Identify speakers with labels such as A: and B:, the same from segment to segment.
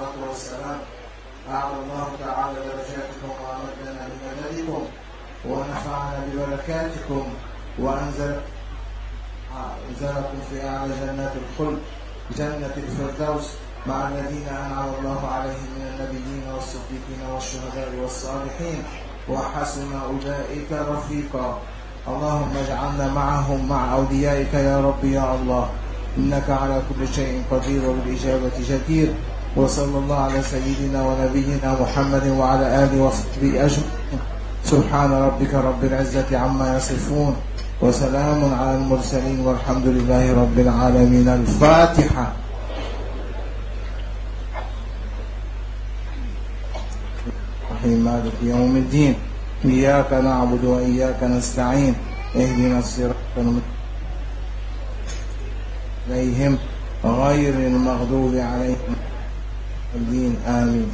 A: الصلاة والسلام. أعلى الله تعالى درجاتكم وأمدنا بمددكم ونفعنا ببركاتكم. وأنزل أنزلكم في أعلى جنات الخلد. جنة الفردوس. مع الذين أنعم الله عليهم من النبيين والصديقين والشهداء والصالحين. وحسن أولئك رفيقا. اللهم اجعلنا معهم مع أوليائك يا رب يا الله. إنك على كل شيء قدير وبالإجابة جدير. وصلى الله على سيدنا ونبينا محمد وعلى آله وصحبه أجمعين. سبحان ربك رب العزة عما يصفون وسلام على المرسلين والحمد لله رب العالمين. الفاتحة. رحيم مالك يوم الدين. إياك نعبد وإياك نستعين. اهدنا الصراط عليهم غير المغضوب عليهم الدين. آمين.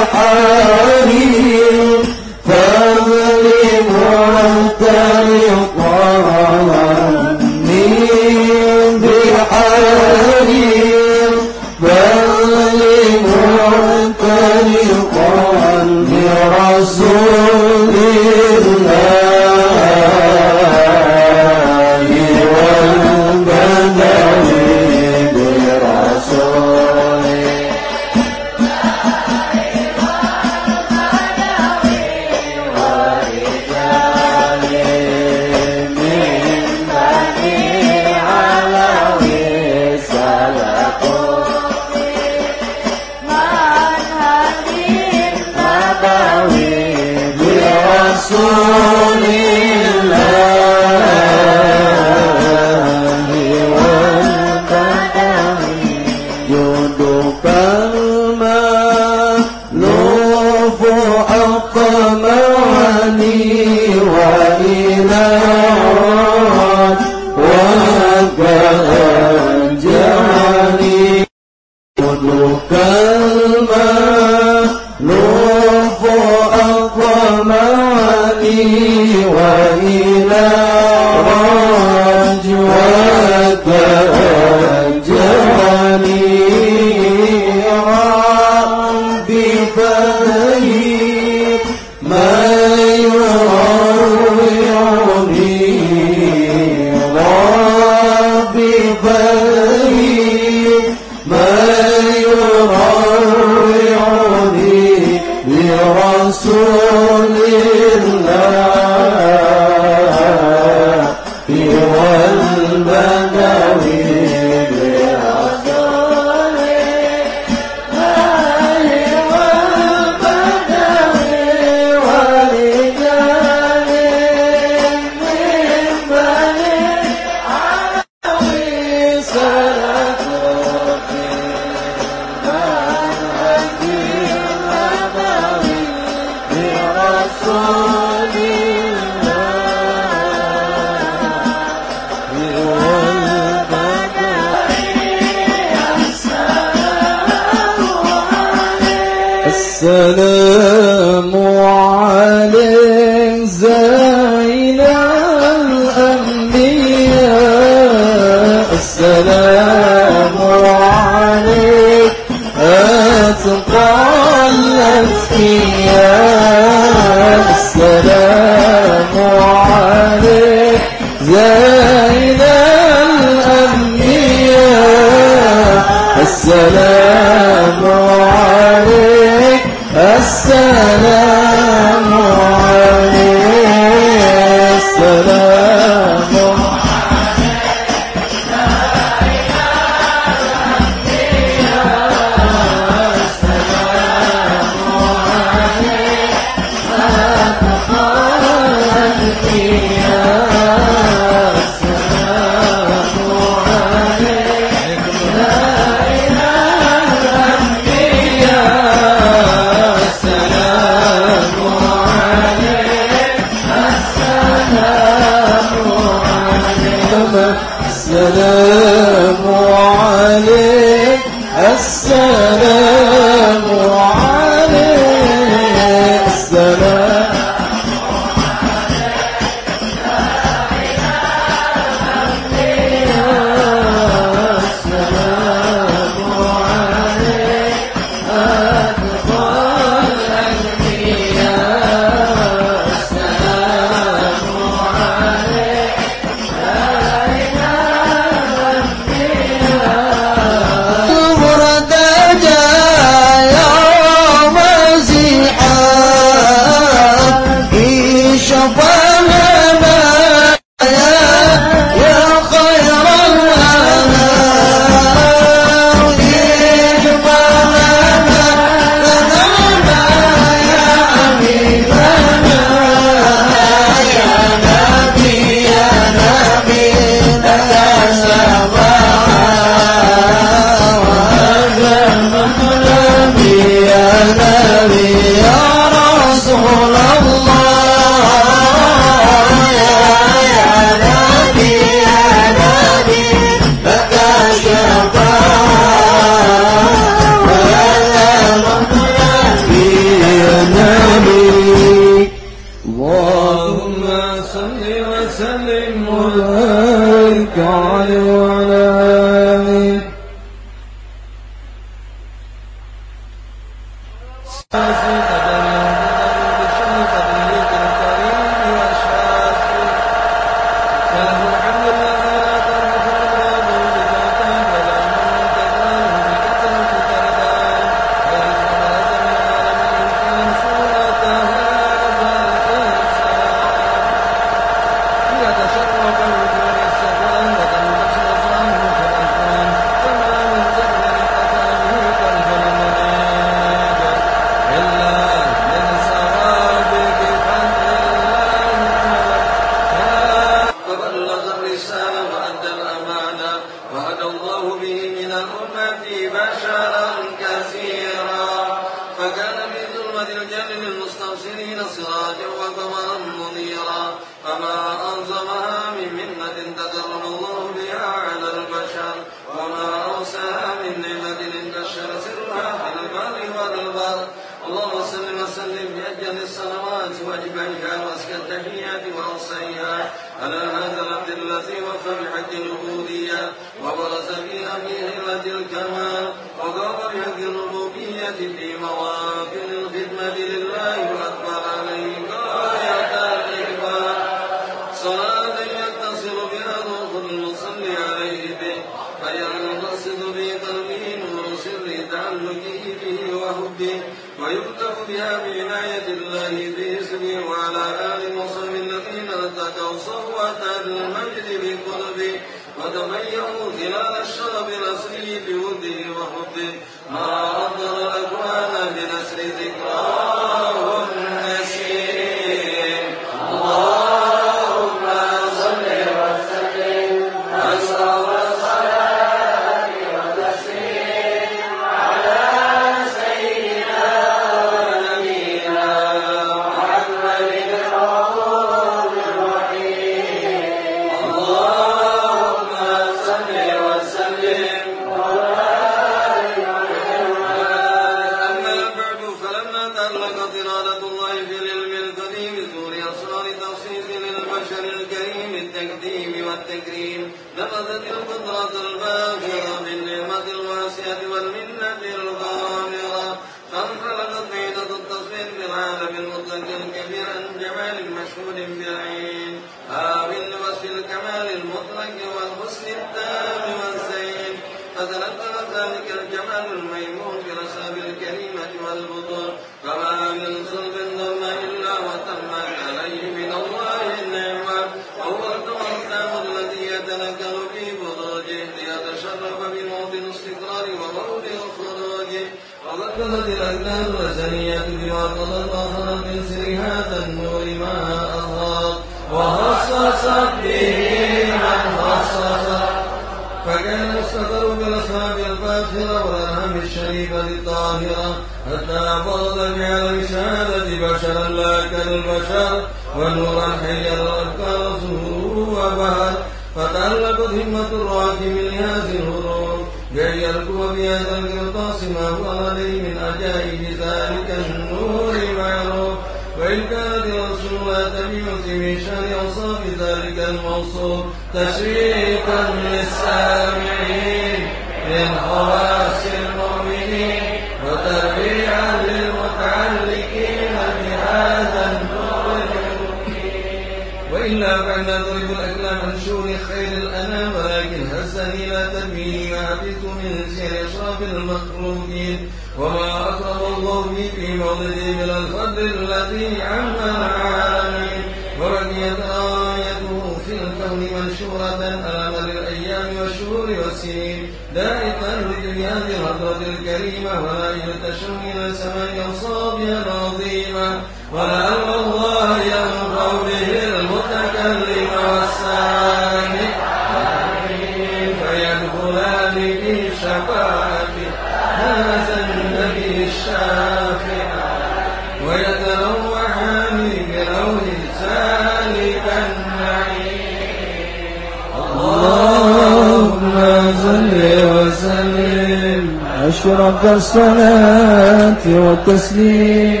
B: الصلاة
A: والتسليم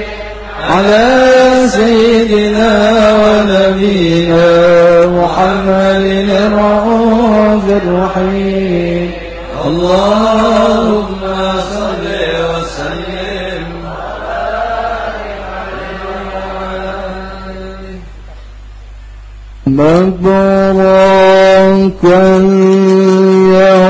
A: على سيدنا ونبينا محمد الرعوف الرحيم.
B: اللهم صل وسلم.
A: مبروكا يا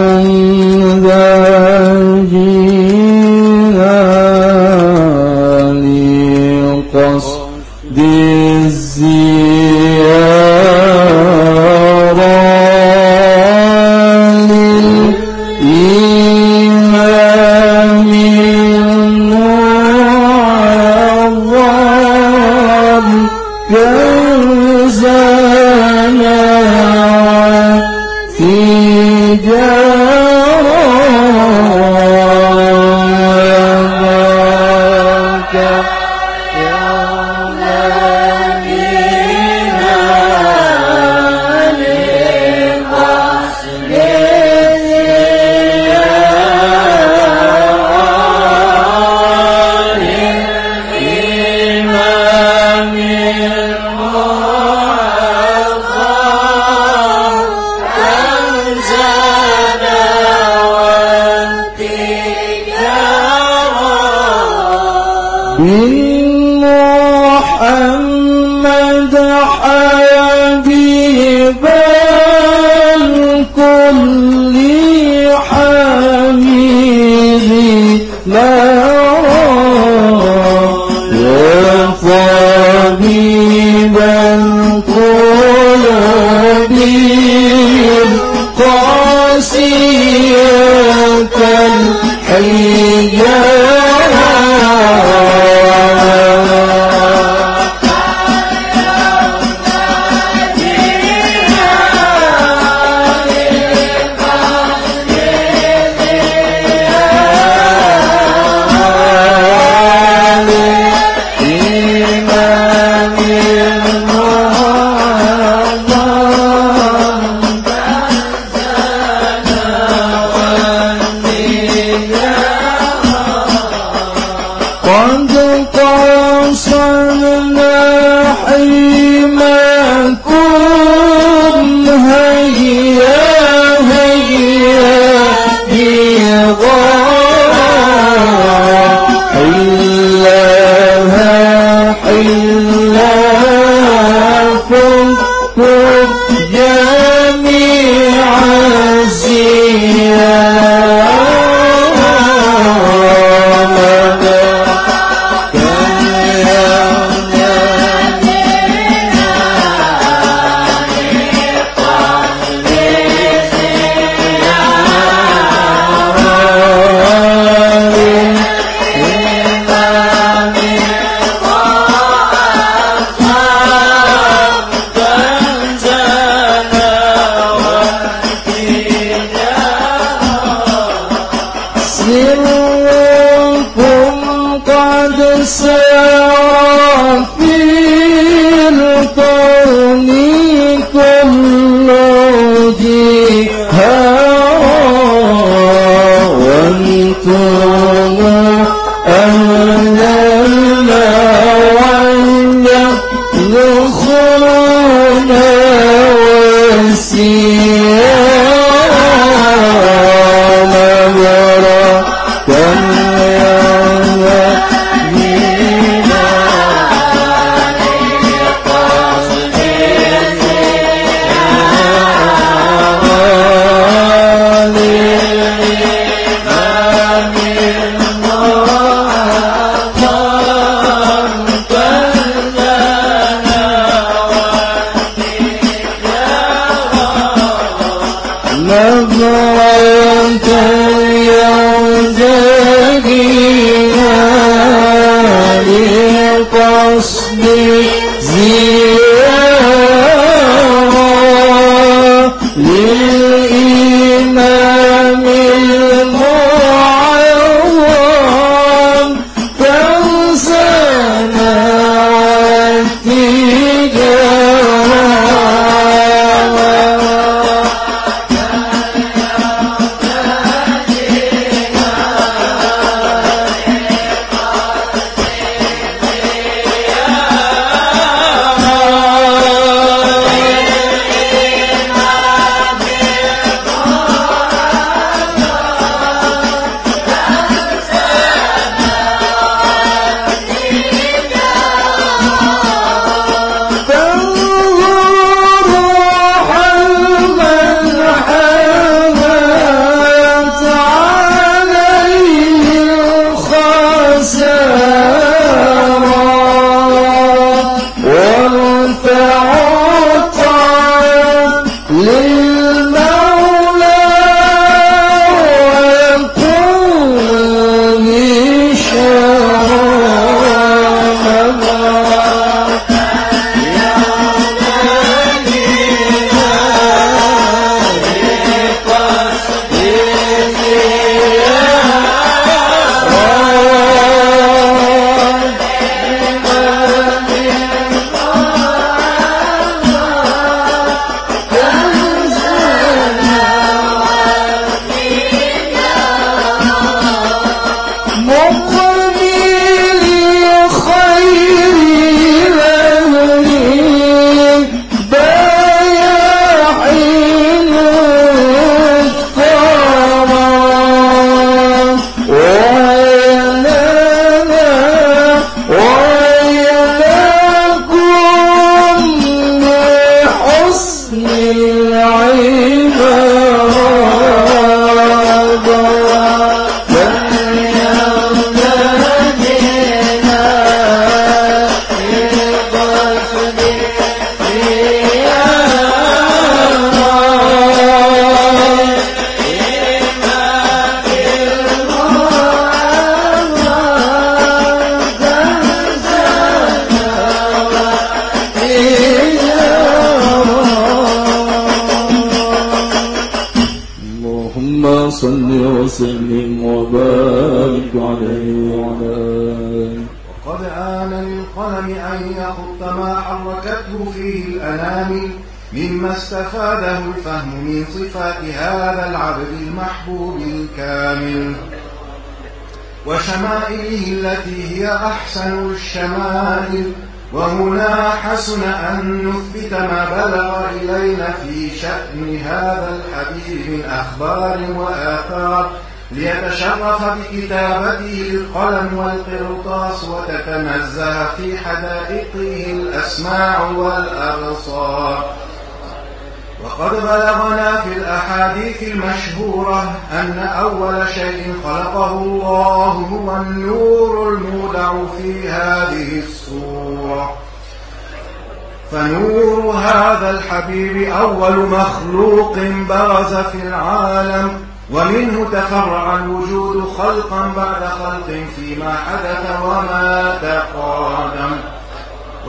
C: تفرع الوجود خلقا بعد خلق فيما حدث وما تقادم.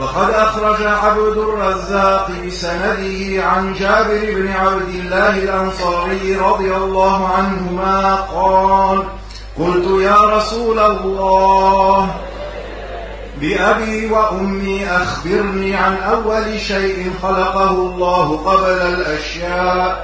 C: وقد أخرج عبد الرزاق بسنده عن جابر بن عبد الله الأنصاري رضي الله عنهما قال قلت يا رسول الله بأبي وأمي أخبرني عن أول شيء خلقه الله قبل الأشياء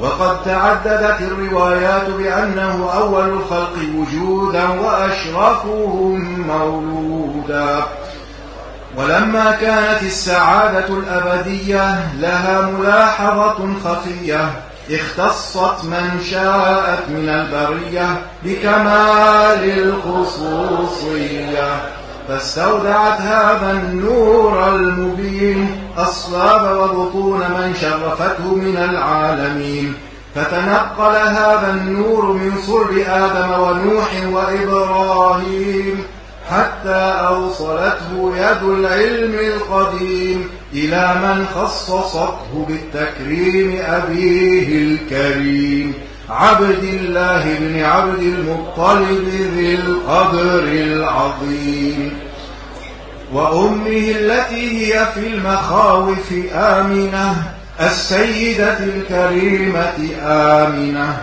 C: وقد تعددت الروايات بأنه أول الخلق وجودا وأشرفهم مولودا. ولما كانت السعادة الأبدية لها ملاحظة خفية اختصت من شاءت من البرية بكمال الخصوصية. فاستودعت هذا النور المبين أصلاب وبطون من شرفته من العالمين. فتنقل هذا النور من صلب آدم ونوح وإبراهيم حتى أوصلته يد العلم القديم إلى من خصصته بالتكريم أبيه الكريم. عبد الله بن عبد المطلب ذي القدر العظيم. وأمه التي هي في المخاوف آمنة السيدة الكريمة آمنة.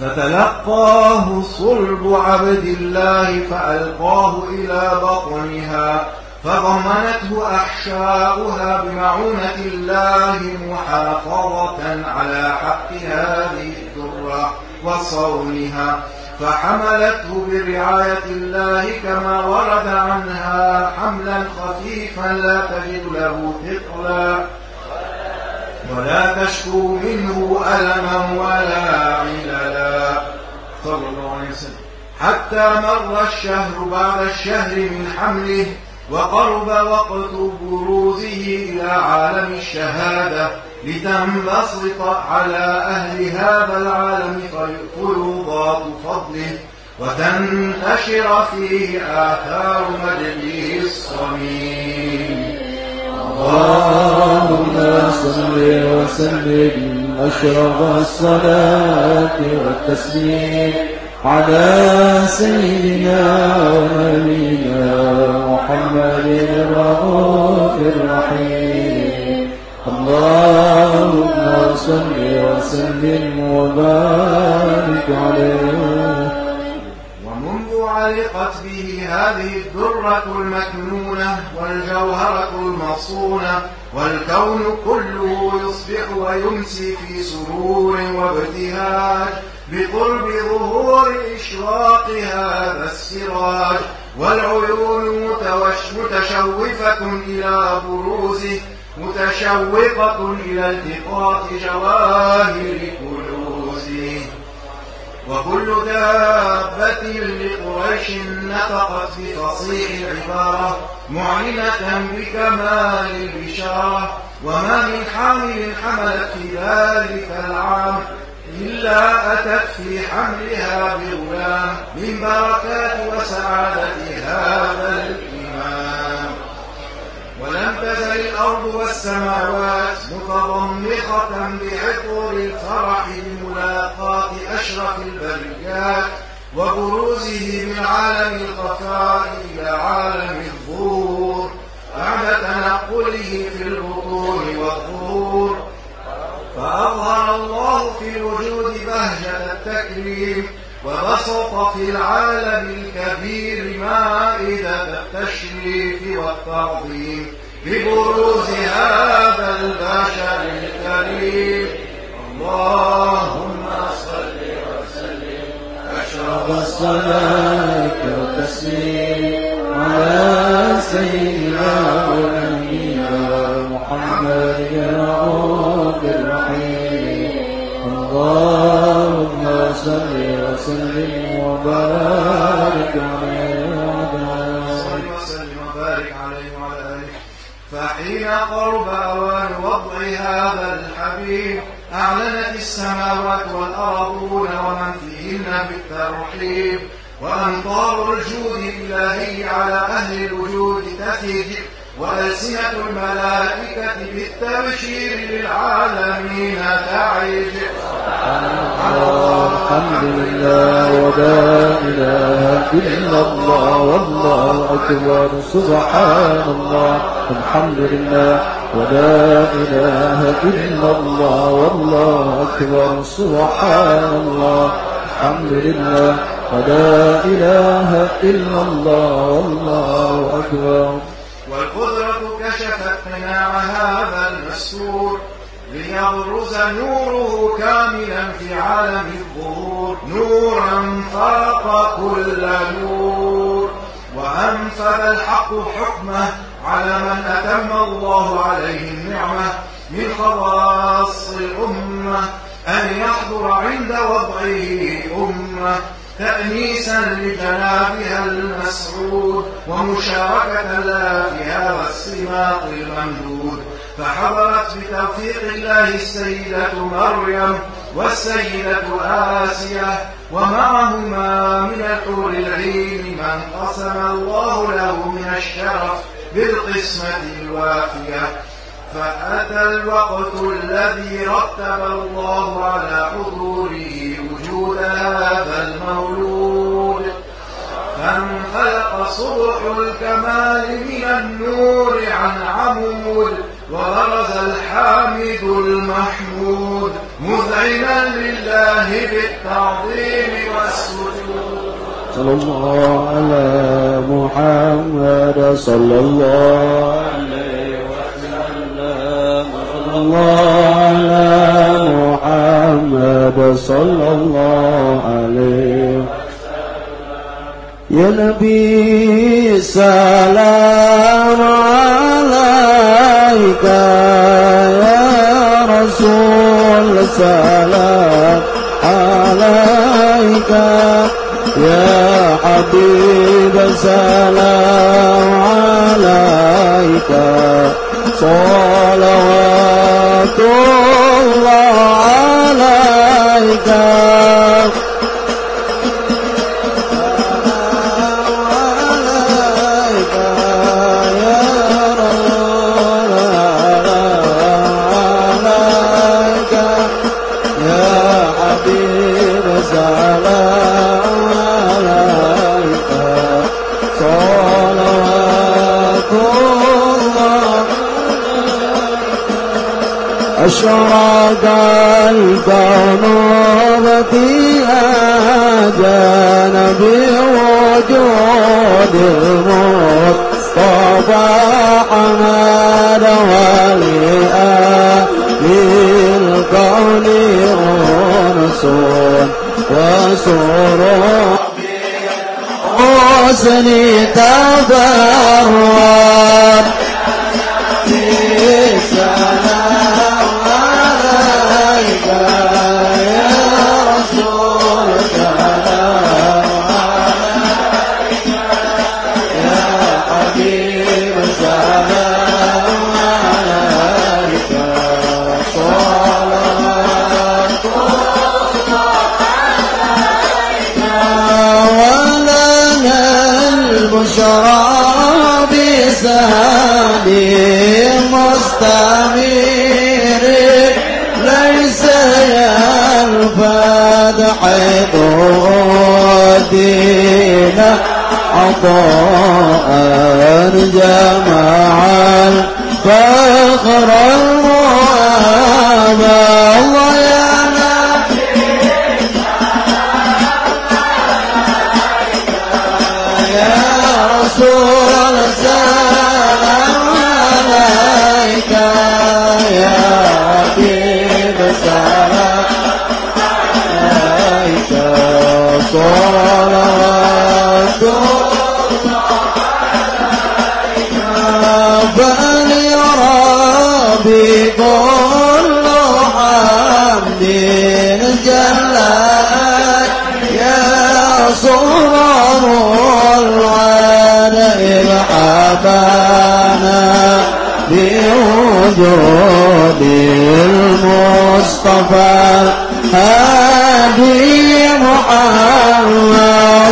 C: فتلقاه صلب عبد الله فألقاه إلى بطنها فضمنته أحشاؤها بمعونة الله محافظة على حق هذه الذرة وصونها فحملته برعاية الله كما ورد عنها حملا خفيفا لا تجد له ثقلا. ولا تشكو منه ألما ولا عللا. صلى الله عليه وسلم. حتى مر الشهر بعد الشهر من حمله وقرب وقت بروزه إلى عالم الشهادة. لتنبسط على أهل هذا العالم فيؤكلوا فضله وتنتشر فيه آثار مجده الصميم.
A: اللهم صل وسلم أشرف الصلاة والتسليم على سيدنا ونبينا محمد الرؤوف الرحيم. اللهم صل وسلم وبارك عليه.
C: ومنذ علقت به هذه الدرة المكنونة والجوهرة المصونة والكون كله يصبح ويمسي في سرور وابتهاج بقرب ظهور إشراق هذا السراج والعيون متشوفة إلى بروزه متشوقة إلى التقاط جواهر كنوزه وكل دابة لقريش نطقت بفصيح العبارة معلنة بكمال البشارة. وما من حامل حملت في ذلك العام إلا أتت في حملها بغلام من بركات وسعادة هذا الإمام. ولم تزل الأرض والسماوات متضمخة بعطر الفرح بملاقاة أشرف البريات وبروزه من عالم الخفاء إلى عالم الظهور. بعد تنقله في البطون والظهور. فأظهر الله في الوجود بهجة التكريم وبسط في العالم الكبير مائدة التشريف والتعظيم ببروز هذا البشر الكريم. اللهم صل وسلم. أشرف
A: والصلاة والتسليم على سيدنا ونبينا محمد الرؤوف الرحيم. اللهم صل وسلم وبارك عليه وعلى
C: صل وسلم وبارك عليه وعلى آله. فحين قرب أوان وضع هذا الحبيب أعلنت السماوات والأرضون ومن فيهن بالترحيب وأمطار الجود الإلهي على أهل الوجود تثج وألسنة الملائكة بالتبشير للعالمين تعج
A: الحمد لله ولا إله إلا الله والله أكبر. سبحان الله الحمد لله ولا إله إلا الله والله أكبر. سبحان الله الحمد لله ولا إله إلا الله والله أكبر.
C: والقدرة كشفت قناع هذا المستور ليبرز نوره كاملا في عالم الظهور. نورا فاق كل نور. وأنفذ الحق حكمه على من أتم الله عليه النعمة. من خواص الأمة أن يحضر عند وضعه أمة. تأنيسا لجنابها المسعود ومشاركة لها في هذا السماق الممدود. فحضرت بتوفيق الله السيدة مريم والسيدة آسية ومعهما من الحور العين من قسم الله له من الشرف بالقسمة الوافية. فأتى الوقت الذي رتب الله على حضوره وجود هذا المولود. فانخلق صبح الكمال من النور عن عمود وغرز الحامد المحمود مذعنا لله بالتعظيم والسجود.
A: صلى الله على محمد صلى الله عليه الله على محمد صلى الله عليه يا نبي سلام عليك يا رسول سلام عليك يا حبيب سلام عليك. صلوات الله عليك. عليك أشرق الكون بكيها جان بوجود الموت طبع حماد ولآل الكون أنس وسرور حسن تبرد شراب بسهام مستمير ليس ينفد حيث عطاء جمع الفخر الله رفيق محمد الجلال. يا صهره العالم حبانا بوجود المصطفى هادي محمد.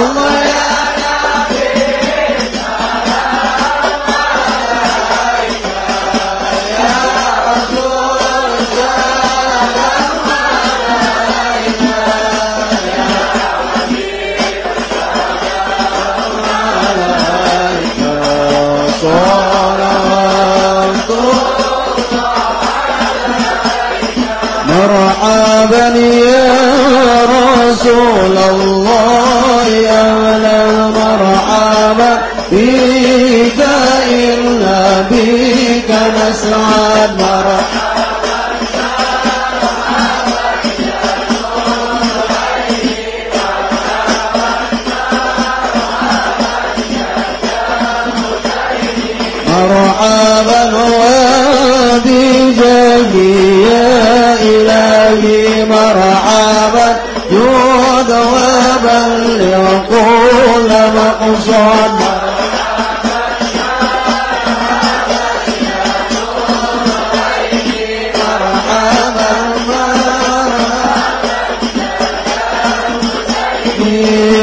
A: الأمر وكل مقصود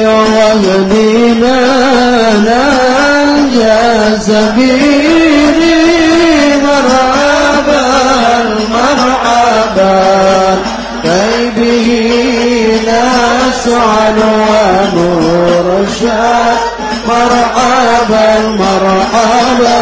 A: واهدنا سبيلي مرحبا مرحبا كي به نسعد نور الشام مرحبا مرحبا.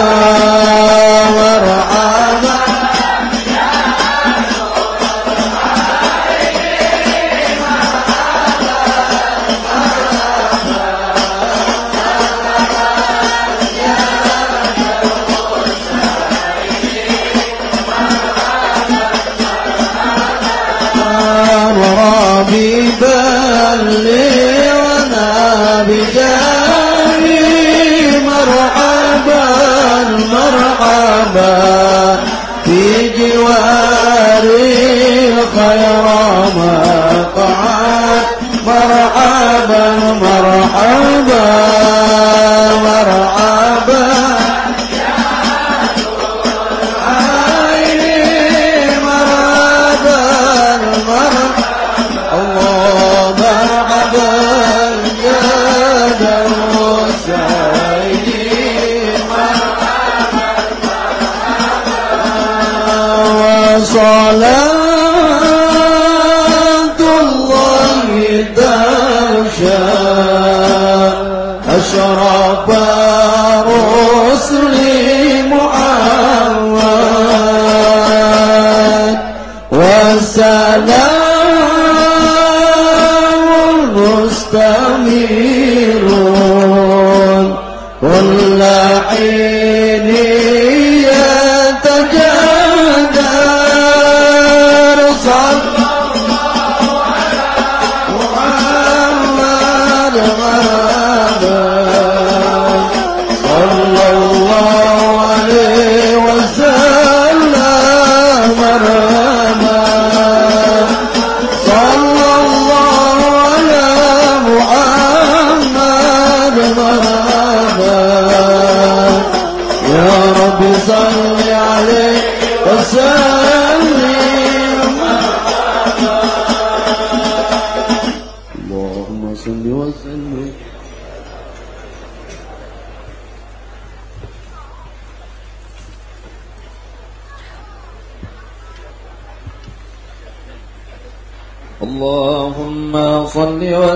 A: Baba.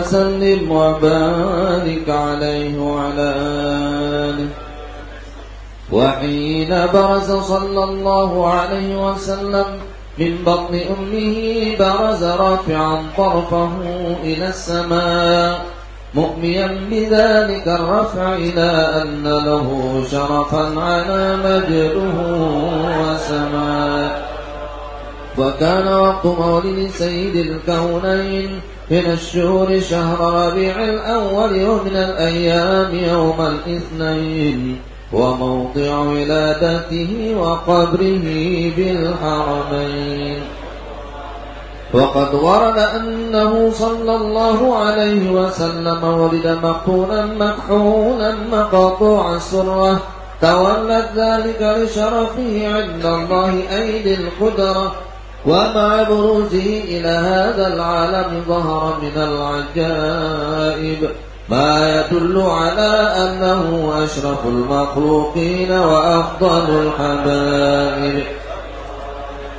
A: وسلم
D: وبارك عليه وعلى آله. وحين برز صلى الله عليه وسلم من بطن أمه برز رافعا طرفه إلى السماء مؤميا بذلك الرفع إلى أن له شرفا على مجده وسماء وكان وقت مولد سيد الكونين من الشهور شهر ربيع الأول ومن الأيام يوم الاثنين وموضع ولادته وقبره بالحرمين. وقد ورد أنه صلى الله عليه وسلم ولد مقتولا مكحولا مقطوع السرة تولت ذلك لشرفه عند الله أيدي القدرة. ومع بروزه إلى هذا العالم ظهر من العجائب. ما يدل على أنه أشرف المخلوقين وأفضل الحبائب.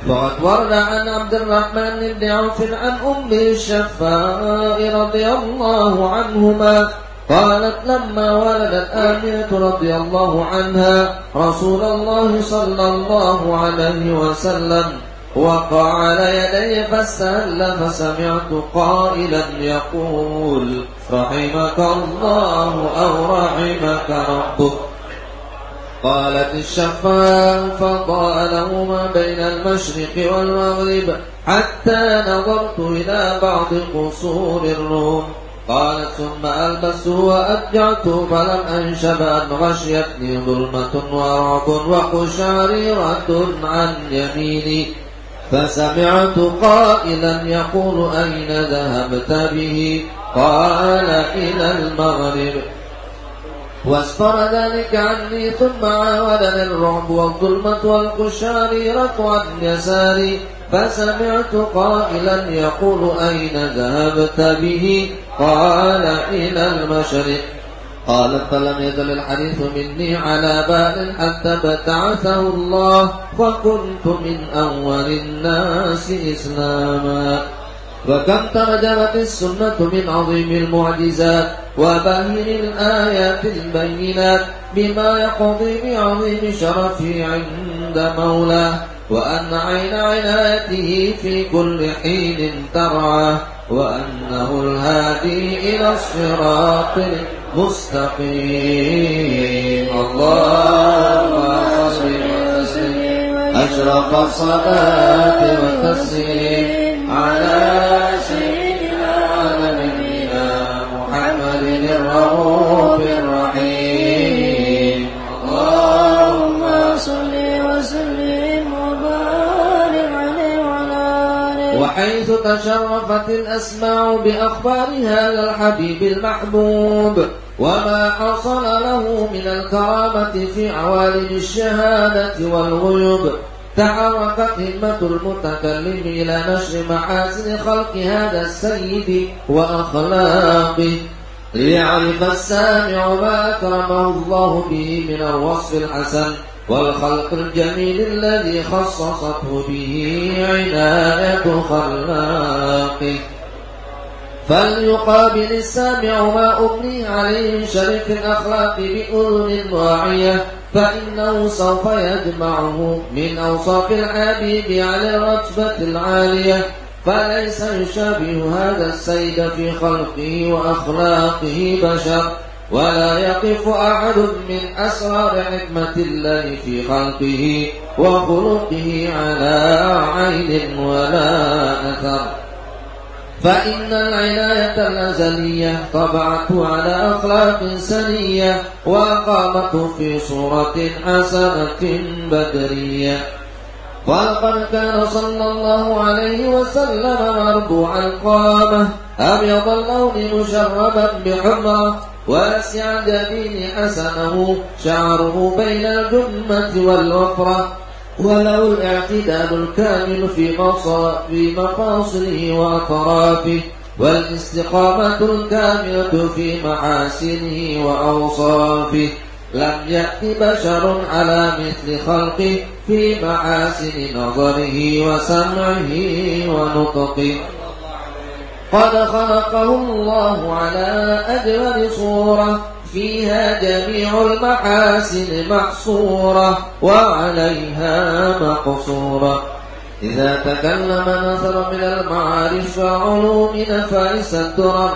D: فقد ورد عن عبد الرحمن بن عوف عن أم الشفاء رضي الله عنهما قالت لما ولدت آمنة رضي الله عنها رسول الله صلى الله عليه وسلم وقع على يدي فاستهل فسمعت قائلا يقول رحمك الله أو رحمك ربك؟ قالت الشفاء فضاء له ما بين المشرق والمغرب حتى نظرت إلى بعض قصور الروم. قالت ثم ألبست وأبجعت فلم أنشب أن غشيتني ظلمة ورعب وقشعريرة عن يميني. فسمعت قائلا يقول أين ذهبت به؟ قال إلى المغرب. واسفر ذلك عني ثم عاودني الرعب والظلمة والقشاريرة عن يساري. فسمعت قائلا يقول أين ذهبت به؟ قال إلى المشرق. قالت فلم يزل الحديث مني على بال حتى ابتعثه الله وكنت من أول الناس إسلاما. وكم ترجمت السنة من عظيم المعجزات وباهر الآيات البينات بما يقضي بعظيم شرفه عند مولاه وأن عين عنايته في كل حين ترعاه. وأنه الهادي إلى الصراط المستقيم. اللهم صل وسلم. أشرف الصلاة والتسليم على سيدنا ونبينا محمد الرؤوف الرحيم. وحيث تشرفت الأسماع بأخبار هذا الحبيب المحبوب وما حصل له من الكرامة في عوالم الشهادة والغيوب. تحركت همة المتكلم إلى نشر محاسن خلق هذا السيد وأخلاقه. ليعرف السامع ما أكرمه الله به من الوصف الحسن. والخلق الجميل الذي خصصته به عناية خلاقه فليقابل السامع ما أبني عليه شرف الأخلاق بأذن واعية فإنه سوف يجمعه من أوصاف الحبيب على الرتبة العالية فليس يشابه هذا السيد في خلقه وأخلاقه بشر ولا يقف أحد من أسرار حكمة الله في خلقه وخلقه على عين ولا أثر. فإن العناية الأزلية طبعته على أخلاق سنية وأقامته في صورة حسنة بدرية. ولقد كان صلى الله عليه وسلم مربوع القامة أبيض اللون مشربا بحمرة واسع الجبين حسنه شعره بين الجمة والوفرة. وله الاعتدال الكامل في في مفاصله وأطرافه والاستقامة الكاملة في محاسنه وأوصافه. لم يأت بشر على مثل خلقه في محاسن نظره وسمعه ونطقه. قد خلقه الله على أجمل صورة فيها جميع المحاسن محصورة وعليها مقصورة إذا تكلم نثر من المعارف وعلوم نفائس الدرر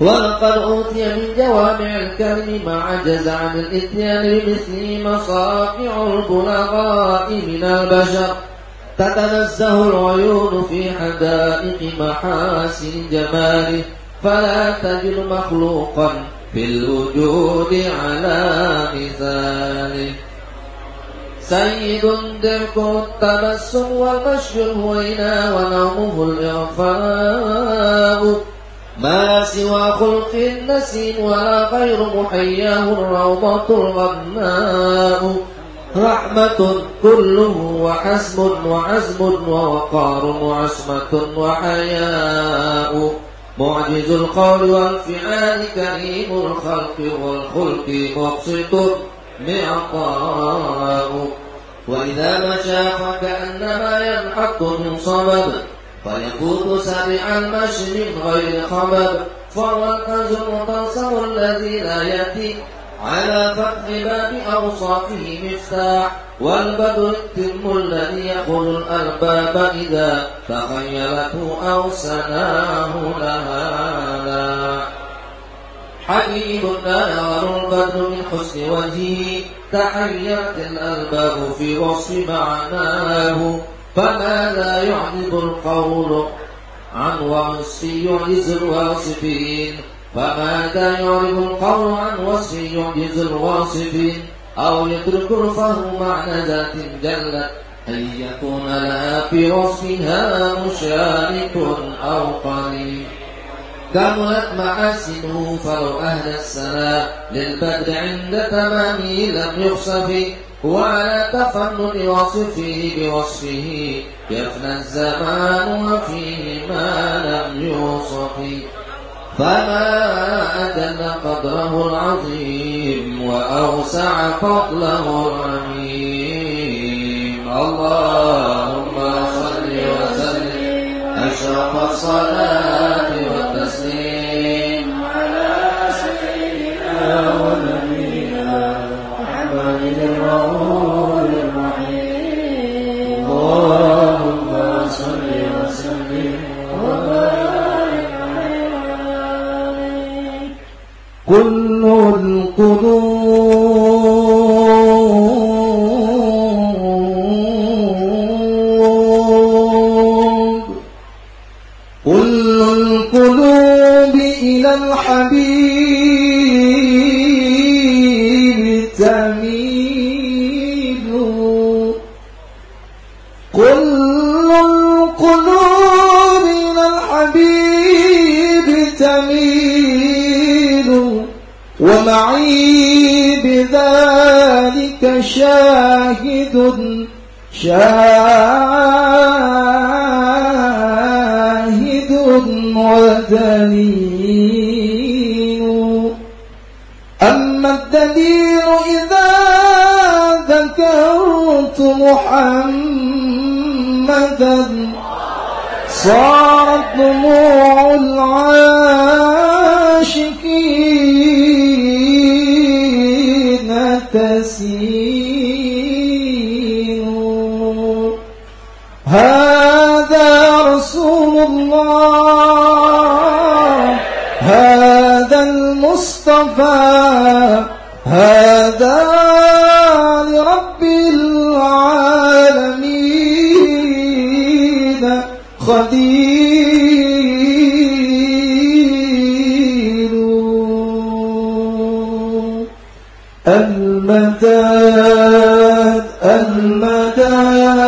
D: ولقد أوتي من جوامع الكلم ما عجز عن الإتيان بمثله مصافع البلغاء من البشر تتنزه العيون في حدائق محاسن جماله فلا تجد مخلوقا في الوجود على مثاله سيد دركه التبسم والمشي الهوينا ونومه الإغفاء. ما سوى خلق نسيم ولا غير محياه الروضة الغناء رحمة كله وحسم وعزم ووقار وعصمة وحياء. معجز القول والفعال كريم الخلق والخلق مقسط معطاء وإذا مشى فكأنما ينحط من صمد فيقود سريع المشي من غير خمد فهو الكنز الذي لا يأتي. على فتح باب أوصافه مفتاح والبدر التم الذي يأخذ الأرباب إذا تخيلته أو سناه لها لا حبيب يرى البدر من حسن وجهه تحيرت الألباب في وصف معناه فما لا يعجب القول عن وصف يعجز الواصفين فماذا يعرف القول عن وصف يعجز الواصفين أو يترك الفهم معنى ذات جلت أن يكون لها في وصفها مشارك أو قريب كملت محاسنه فلو أهدى السناء للبدر عند تمامه لم يخسف وعلى تفنن وصفه بوصفه يفنى الزمان وفيه ما لم يوصف فما أدن قدره العظيم وأوسع فضله العميم اللهم صل وسلم. أشرف الصلاة كل القلوب بذلك شاهد شاهد ودليل أما الدليل إذا ذكرت محمدا صارت دموع العاشقين تسيل هذا رسول الله هذا المصطفى هذا المداد المداد.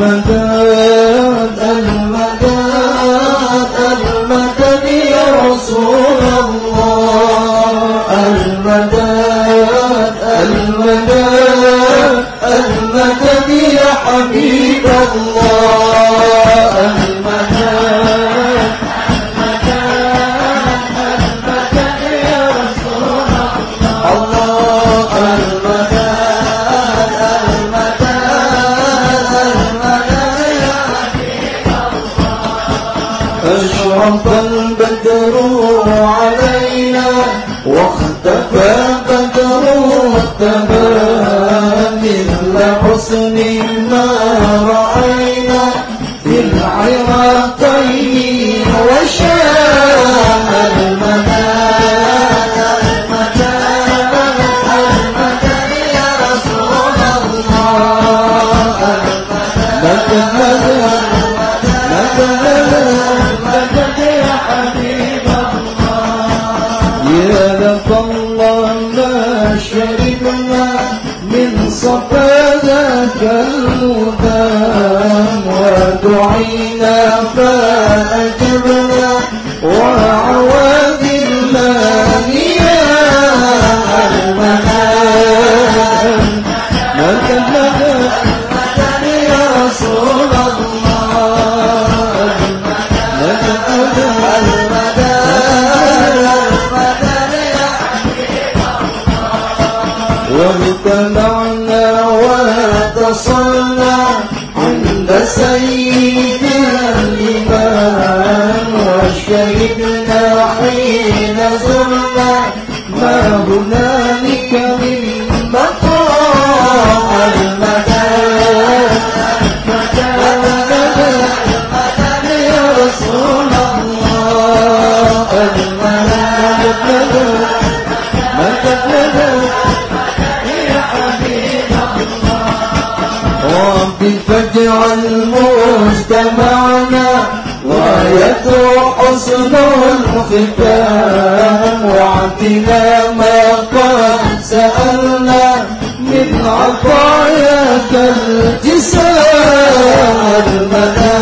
D: مدد
E: দূরে معنا ويدعو حسن الختام. وعدنا ما قد سألنا من عطاياك الجسام. المنام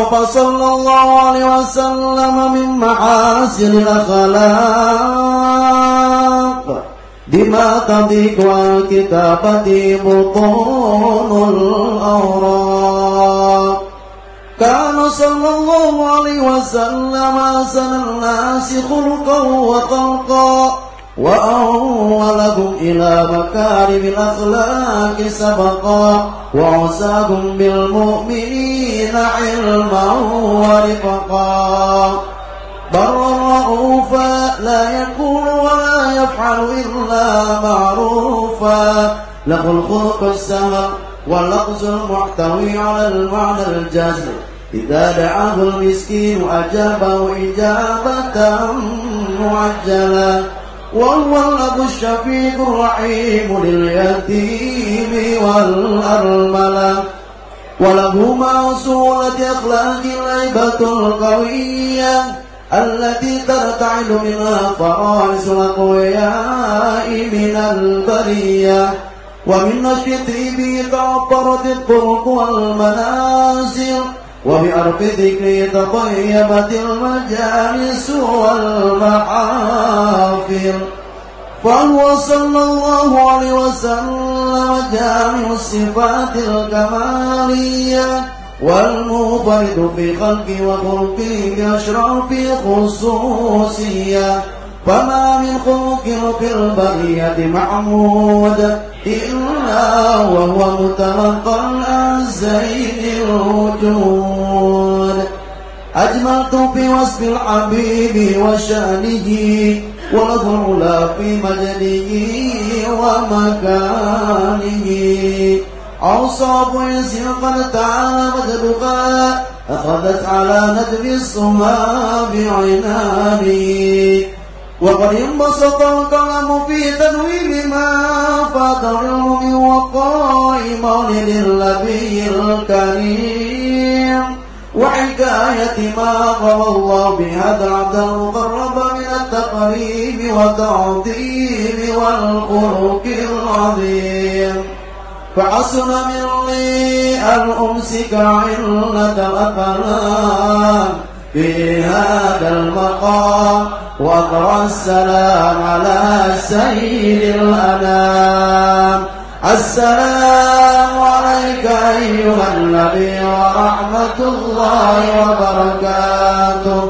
A: ولقد اتصف صلى الله عليه وسلم من محاسن الأخلاق بما تضيق عن كتابة بطون الأوراق كان صلى الله عليه وسلم أحسن الناس خلقا وخلقا وأولهم إلى مكارم الأخلاق سبقا وعساهم بالمؤمنين علما ورفقا برا رؤوفا لا يكون ولا يفعل إلا معروفا. له الخلق السمر واللفظ المحتوي على المعنى الجازم إذا دعاه المسكين أجابه إجابة معجلة. وهو الأب الشفيق الرحيم لليتيم والأرملة. وله موصولة أخلاق الهيبة القوية التي ترتعد منها فرائس الأقوياء من البرية. ومن نشر به تعبرت الطرق والمنازل وبأرض ذكره تطيبت المجالس والمحافل. فهو صلى الله عليه وسلم جامع الصفات الكمالية والمنفرد في خلقه وخلقه بأشرف خصوصية فما من خلق في البرية محمود إلا وهو متلقى عن الوجود. أجملت في وصف الحبيب وشأنه العلا في مجده ومكانه. أوصاف يسير قد تعالى مجدها أخذت على ندب الصمام عنانه وقد انبسط الكلام في تنوير ما العلم من وقاء الكريم. وحكاية ما قضى الله بهذا العبد المقرب من التقريب والتعظيم والخلق العظيم. فحسن مني أن أمسك علة الأقلام في هذا المقام وأقرأ السلام على سيد الأنام. السلام أيها النبي ورحمة الله وبركاته.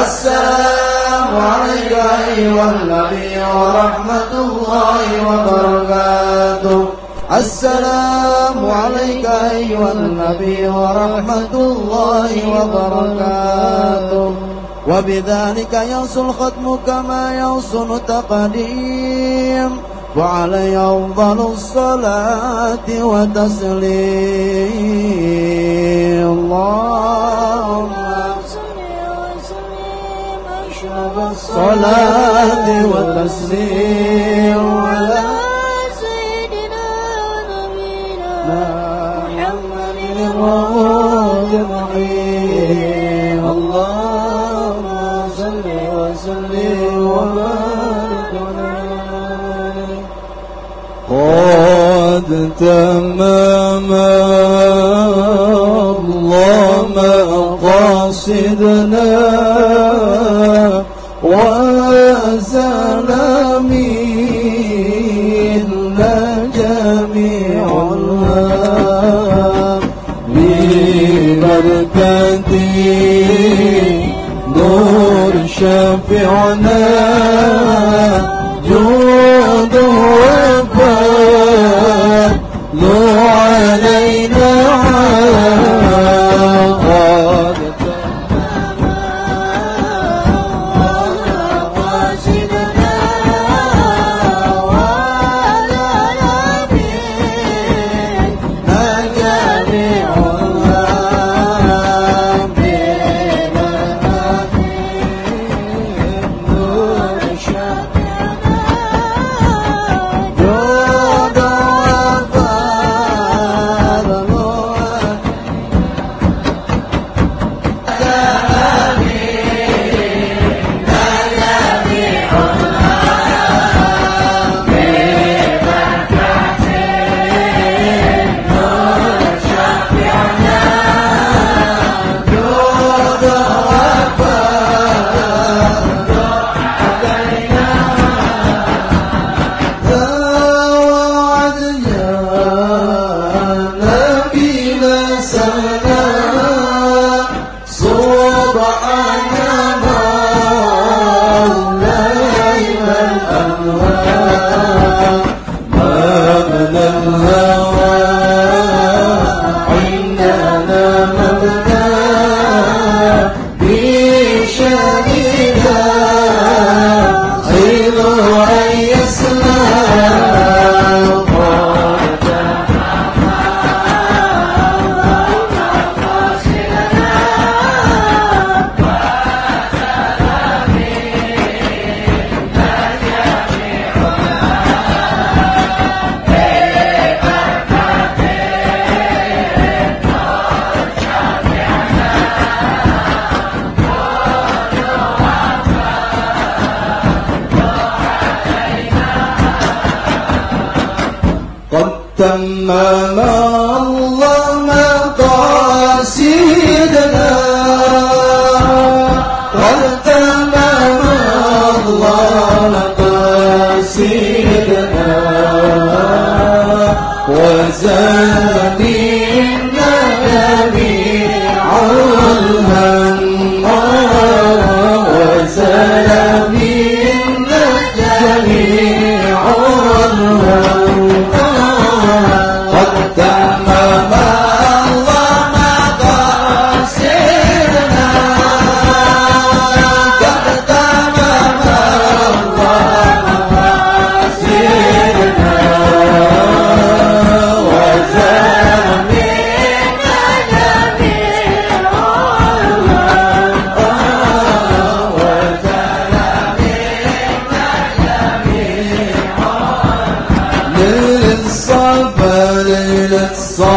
A: السلام عليك أيها النبي ورحمة الله وبركاته. السلام عليك أيها النبي ورحمة الله وبركاته. وبذلك يصل ختم كما يصل تقديم وعلي أفضل الصلاة وتسليم. اللهم أشرف الصلاة والتسليم. على
F: سيدنا ونبينا محمد
A: الرؤوف الرحيم اللهم قد تمام الله مقاصدنا وزال منا جميع ببركته نور شفيعنا جود Mama.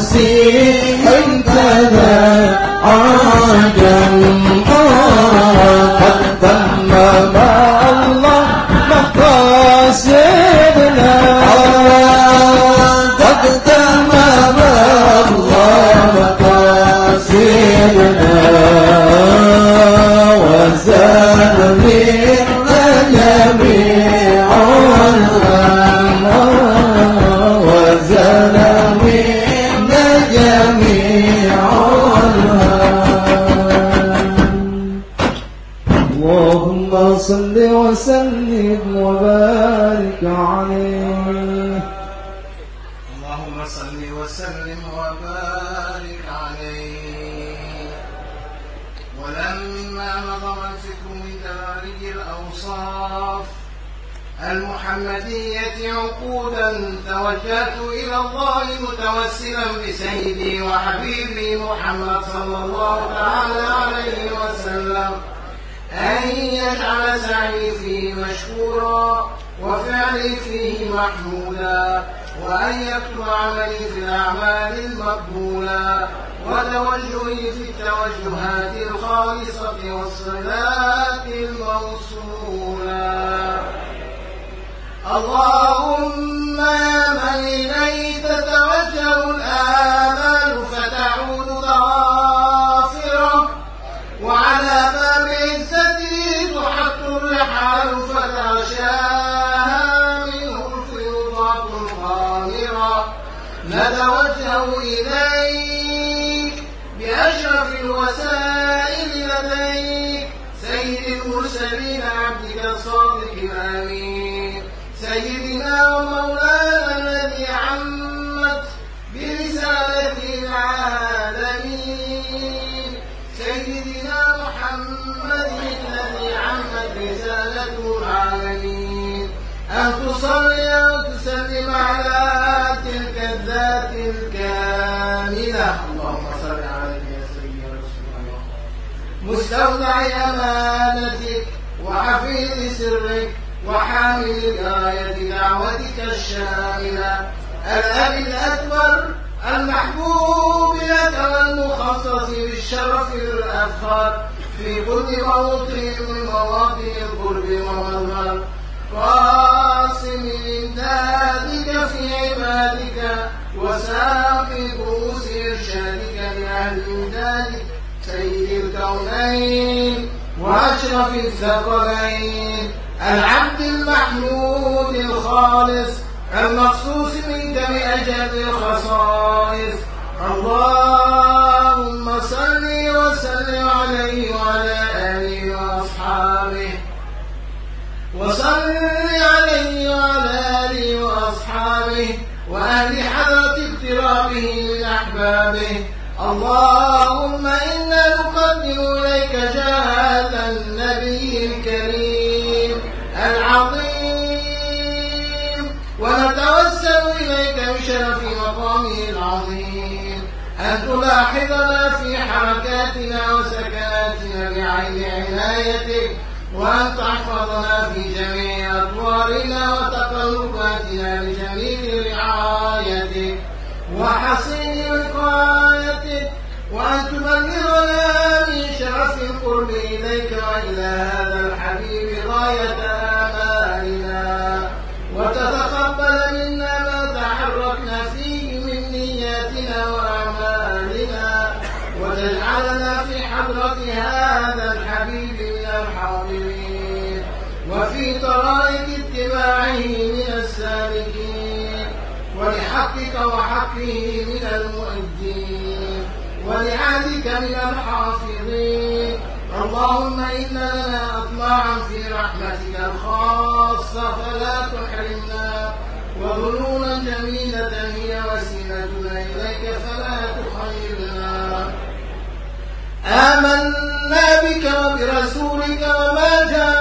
D: المسيح انتهى عاجل. قد الله مقاصدنا. قد تم الله مقاصدنا. وزاد من
G: صلى الله تعالى عليه وسلم أن يجعل سعي فيه مشكورا وفعلي فيه محمودا وأن يكتب عملي في الأعمال المقبولة وتوجهي في التوجهات الخالصة والصلاة الموصولة اللهم يا من إليه تتوجه الآمال فتعود نتوجه إليك بأشرف الوسائل لديك سيد المرسلين عبدك الصادق الأمين. سيدنا ومولانا الذي عمت برسالته العالمين. سيدنا محمد الذي عمت رسالته العالمين. أن تصلي وتسلم على تلك الذات الكاملة. اللهم صل عليك يا سيدي رسول الله. مستودع أمانتك وحفيظ سرك وحامل غاية دعوتك الشاملة. الأب الأكبر المحبوب لك والمخصص بالشرف الأفخر في كل موطن من مواطن القرب والمظهر قاسم إمدادك في عبادك وساقي إرشادك إمدادك سيد الكونين وأشرف الثقلين. العبد المحمود الخالص المخصوص منك بأجل الخصائص. اللهم صل وسلم عليه وعلى آله وأصحابه. وصل عليه وعلى آله وأصحابه وأهل حضرة اقترابه من أحبابه. اللهم إنا نقدم إليك جاه النبي الكريم العظيم ونتوسل إليك بشرف مقامه العظيم. أن تلاحظنا في حركاتنا وسكناتنا بعين عنايتك وأن تحفظنا في جميع أطوارنا وتقلباتنا بجميل رعايتك. وحصين وقايتك. وأن تبلغنا من شرف القرب إليك وإلى هذا الحبيب غاية آمالنا. وتتقبل منا ما تحركنا فيه من نياتنا وأعمالنا. وتجعلنا في حضرة هذا الحبيب وفي طرائق اتباعه من السالكين ولحقك وحقه من المؤدين ولعهدك من الحافظين. اللهم إنا لنا أطماعا في رحمتك الخاصة فلا تحرمنا وظنونا جميلة هي وسيلتنا إليك فلا تخيرنا آمنا بك وبرسولك وما جاء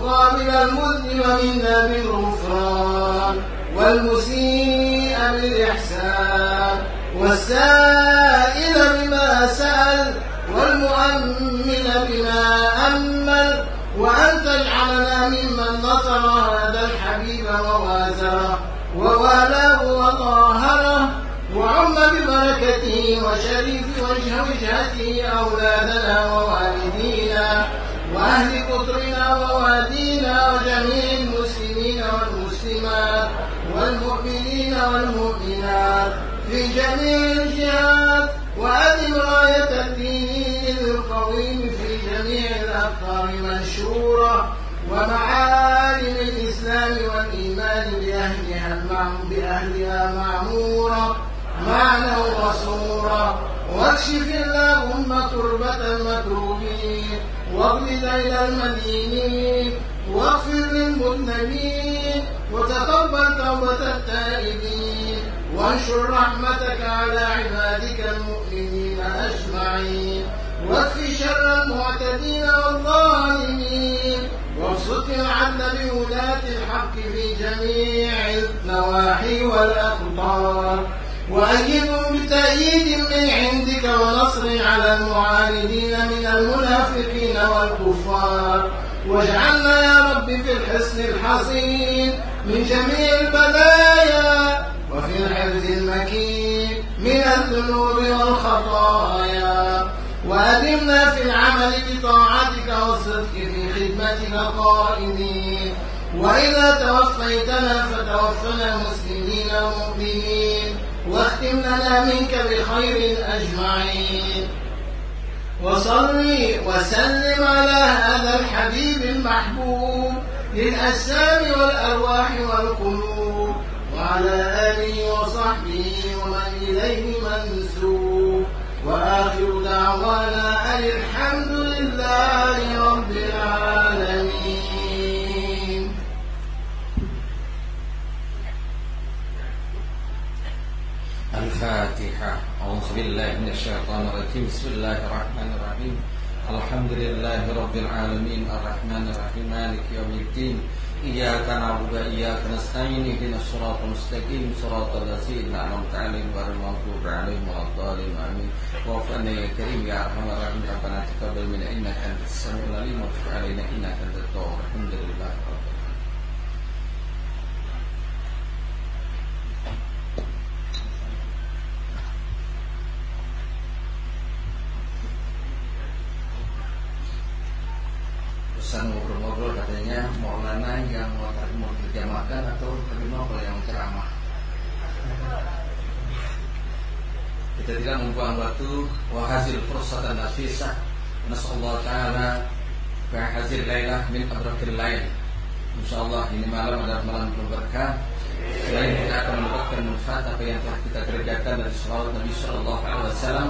G: تقابل المذنب منا بالغفران والمسيء بالإحسان والسائل بما سأل والمؤمن بما أمل وأن تجعلنا ممن نصر هذا الحبيب ووازره ووالاه وطاهره وعم ببركته وشريف وجه وجهته أولادنا ووالدينا وأهل قطرنا ووادينا وجميع المسلمين والمسلمات والمؤمنين والمؤمنات في جميع الجهات وأدم راية الدين القويم في جميع الأقطار منشورة ومعالم الإسلام والإيمان بأهلها بأهلها معمورة معنى وصورة. واكشف اللهم كربة المكروبين واغفر إلى المدينين واغفر للمذنبين وتقبل توبة التائبين وانشر رحمتك على عبادك المؤمنين أجمعين. واكف شر المعتدين والظالمين. وابسط العدل بولاة الحق في جميع النواحي والأقطار. وأيدهم بتأييد من عندك ونصر على المعاندين من المنافقين والكفار. واجعلنا يا رب في الحصن الحصين من جميع البلايا وفي الحفظ المكين من الذنوب والخطايا. وأدمنا في العمل بطاعتك والصدق في خدمتك قائمين. وإذا توفيتنا فتوفنا مسلمين مؤمنين واختم لنا منك بخير أجمعين. وصل وسلم على هذا الحبيب المحبوب للأجسام والأرواح والقلوب وعلى آله وصحبه ومن إليه منسوب. وآخر دعوانا أن الحمد لله رب العالمين.
H: الفاتحة. أعوذ بالله من الشيطان الرجيم. بسم الله الرحمن الرحيم. الحمد لله رب العالمين. الرحمن الرحيم. مالك يوم الدين. إياك نعبد وإياك نستعين. اهدنا الصراط المستقيم. صراط الذين أنعمت عليهم غير المغضوب عليهم ولا الضالين. آمين. واغفر لنا يا كريم يا أرحم الراحمين. ربنا تقبل منا إنك أنت السميع العليم. وتب علينا إنك أنت التواب الحمد لله رب العالمين. Pesan ngobrol-ngobrol katanya Maulana yang mau terjemahkan atau terima kalau yang ceramah? Kita tidak membuang waktu wa hasil fursatan nafisah nasallahu taala fa hasil lailah min abrakil lail. Insyaallah ini malam adalah malam berkah Selain kita akan mendapatkan manfaat apa yang telah kita kerjakan dari salawat Nabi Shallallahu Alaihi Wasallam,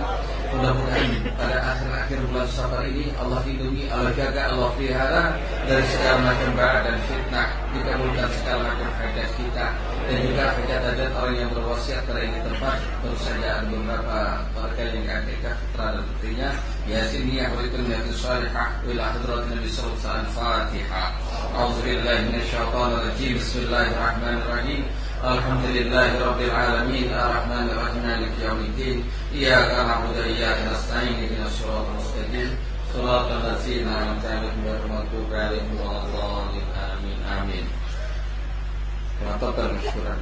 H: mudah-mudahan pada akhir-akhir bulan Safar ini Allah lindungi, Allah jaga, Allah pelihara dari segala macam bara dan fitnah, dikabulkan segala macam hajat kita dan juga hajat-hajat orang yang berwasiat pada ini tempat. Baru saja beberapa warga yang akikah fitrah dan putrinya. Yasin niyah wa ikul niyatin salihah ila hadrat Nabi Sallallahu Alaihi Wasallam Fatihah. أعوذ بالله من الشيطان الرجيم. بسم الله الرحمن الرحيم. الحمد لله رب العالمين. الرحمن الرحيم. مالك يوم الدين. إياك نعبد وإياك نستعين. اهدنا الصراط المستقيم. صراط الذين أنعمت عليهم غير المغضوب عليهم ولا الضالين. آمين. آمين. تفضل مشكورا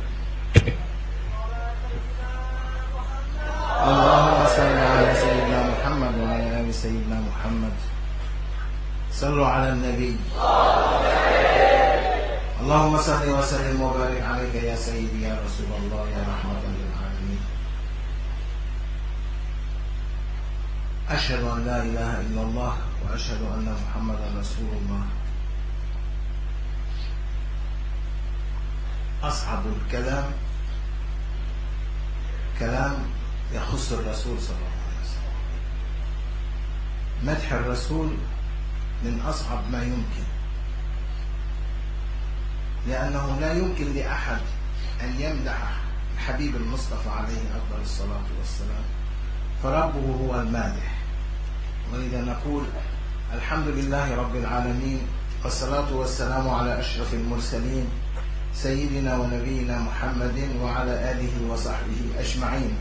G: اللهم صل على سيدنا محمد وعلى آل سيدنا محمد. صلوا على النبي. اللهم صل وسلم وبارك عليك يا سيدي يا رسول الله يا رحمة للعالمين. أشهد أن لا إله إلا الله وأشهد أن محمدا رسول الله. أصعب الكلام كلام يخص الرسول صلى الله عليه وسلم. مدح الرسول من أصعب ما يمكن. لأنه لا يمكن لأحد أن يمدح الحبيب المصطفى عليه أفضل الصلاة والسلام. فربه هو المادح. ولذا نقول الحمد لله رب العالمين والصلاة والسلام على أشرف المرسلين سيدنا ونبينا محمد وعلى آله وصحبه أجمعين.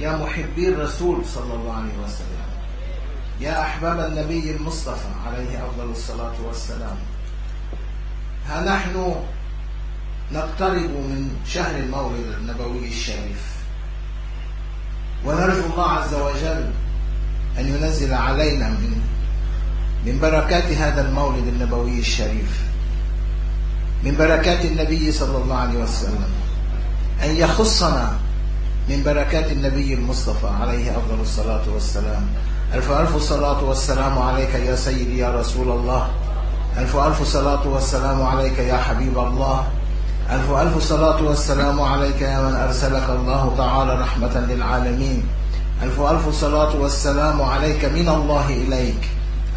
G: يا محبي الرسول صلى الله عليه وسلم. يا أحباب النبي المصطفى عليه أفضل الصلاة والسلام ها نحن نقترب من شهر المولد النبوي الشريف؟ ونرجو الله عز وجل أن ينزل علينا من من بركات هذا المولد النبوي الشريف من بركات النبي صلى الله عليه وسلم أن يخصنا من بركات النبي المصطفى عليه أفضل الصلاة والسلام. ألف ألف صلاة والسلام عليك يا سيدي يا رسول الله. ألف ألف صلاة والسلام عليك يا حبيب الله. ألف ألف صلاة والسلام عليك يا من أرسلك الله تعالى رحمة للعالمين. ألف ألف صلاة والسلام عليك من الله إليك.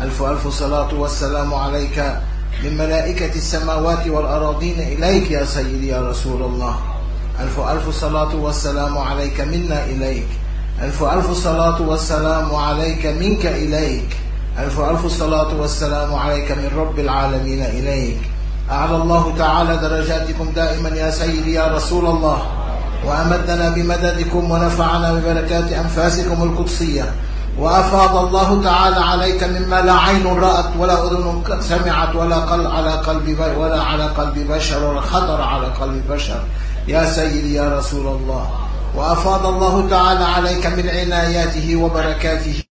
G: ألف ألف صلاة والسلام عليك من ملائكة السماوات والأراضين إليك يا سيدي يا رسول الله. ألف ألف صلاة والسلام عليك منا إليك. ألف ألف صلاة والسلام عليك منك إليك. ألف ألف صلاة والسلام عليك من رب العالمين إليك. أعلى الله تعالى درجاتكم دائما يا سيدي يا رسول الله. وأمدنا بمددكم ونفعنا ببركات أنفاسكم القدسية. وأفاض الله تعالى عليك مما لا عين رأت ولا أذن سمعت ولا قل على قلب ولا على قلب بشر ولا خطر على قلب بشر. يا سيدي يا رسول الله. وأفاض الله تعالى عليك من عناياته وبركاته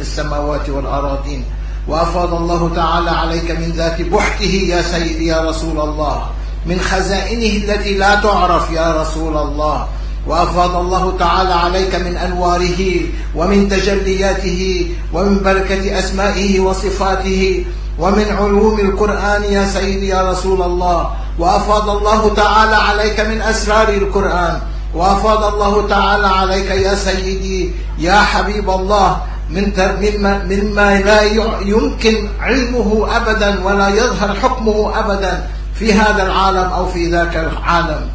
G: السماوات والأراضين. وأفاض الله تعالى عليك من ذات بحته يا سيدي يا رسول الله من خزائنه التي لا تعرف يا رسول الله. وأفاض الله تعالى عليك من أنواره ومن تجلياته ومن بركة أسمائه وصفاته ومن علوم القرآن يا سيدي يا رسول الله. وأفاض الله تعالى عليك من أسرار القرآن وأفاض الله تعالى عليك يا سيدي يا حبيب الله من مما, مما لا يمكن علمه أبدا ولا يظهر حكمه أبدا في هذا العالم أو في ذاك العالم.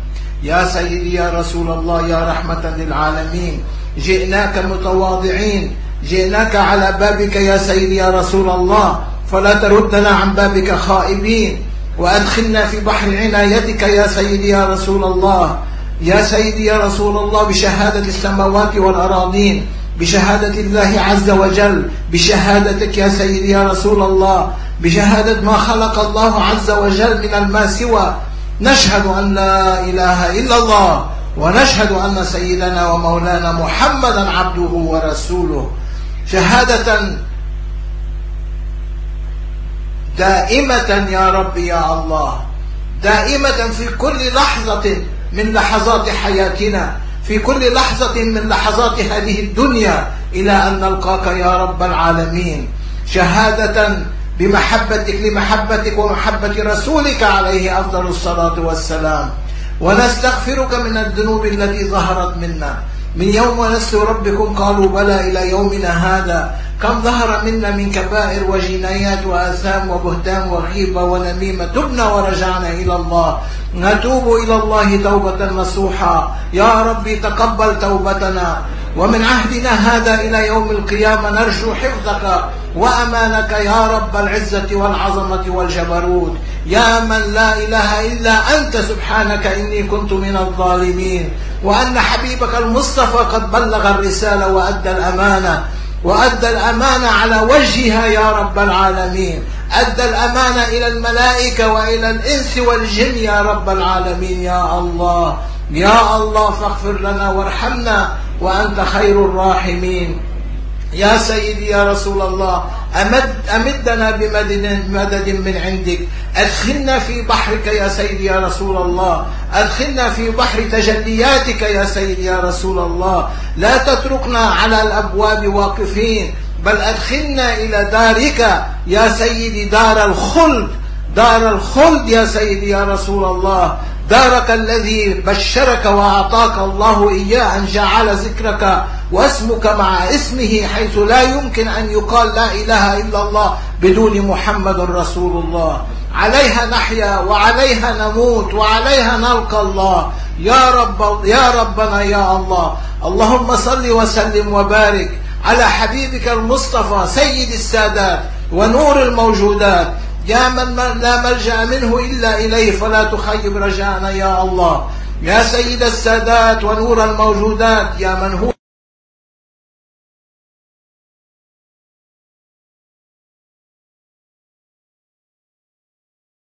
G: يا سيدي يا رسول الله يا رحمة للعالمين جئناك متواضعين جئناك على بابك يا سيدي يا رسول الله فلا تردنا عن بابك خائبين. وأدخلنا في بحر عنايتك يا سيدي يا رسول الله. يا سيدي يا رسول الله بشهادة السماوات والأراضين بشهادة الله عز وجل بشهادتك يا سيدي يا رسول الله بشهادة ما خلق الله عز وجل من الماء سوى. نشهد أن لا إله إلا الله ونشهد أن سيدنا ومولانا محمدا عبده ورسوله. شهادة دائمة يا رب يا الله دائمة في كل لحظة من لحظات حياتنا. في كل لحظة من لحظات هذه الدنيا إلى أن نلقاك يا رب العالمين. شهادة بمحبتك لمحبتك ومحبة رسولك عليه أفضل الصلاة والسلام. ونستغفرك من الذنوب التي ظهرت منا. من يوم ولست ربكم قالوا بلى إلى يومنا هذا. كم ظهر منا من كبائر وجنايات وآثام وبهتان وغيبة ونميمة تبنا ورجعنا إلى الله. نتوب إلى الله توبة نصوحا. يا ربي تقبل توبتنا. ومن عهدنا هذا إلى يوم القيامة نرجو حفظك وأمانك يا رب العزة والعظمة والجبروت. يا من لا إله إلا أنت سبحانك إني كنت من الظالمين. وأن حبيبك المصطفى قد بلغ الرسالة وأدى الأمانة. وأدى الأمانة على وجهها يا رب العالمين. أدى الأمانة إلى الملائكة وإلى الإنس والجن يا رب العالمين. يا الله يا الله فاغفر لنا وارحمنا وأنت خير الراحمين. يا سيدي يا رسول الله أمد أمدنا بمدد مدد من عندك. أدخلنا في بحرك يا سيدي يا رسول الله. أدخلنا في بحر تجلياتك يا سيدي يا رسول الله. لا تتركنا على الأبواب واقفين بل أدخلنا إلى دارك يا سيدي دار الخلد. دار الخلد يا سيدي يا رسول الله. دارك الذي بشرك وأعطاك الله إياه أن جعل ذكرك واسمك مع اسمه حيث لا يمكن أن يقال لا إله إلا الله بدون محمد رسول الله. عليها نحيا وعليها نموت وعليها نلقى الله. يا رب يا ربنا يا الله. اللهم صل وسلم وبارك على حبيبك المصطفى سيد السادات ونور الموجودات. يا من لا ملجأ منه إلا إليه فلا تخيب رجاءنا يا الله. يا سيد السادات ونور الموجودات يا من هو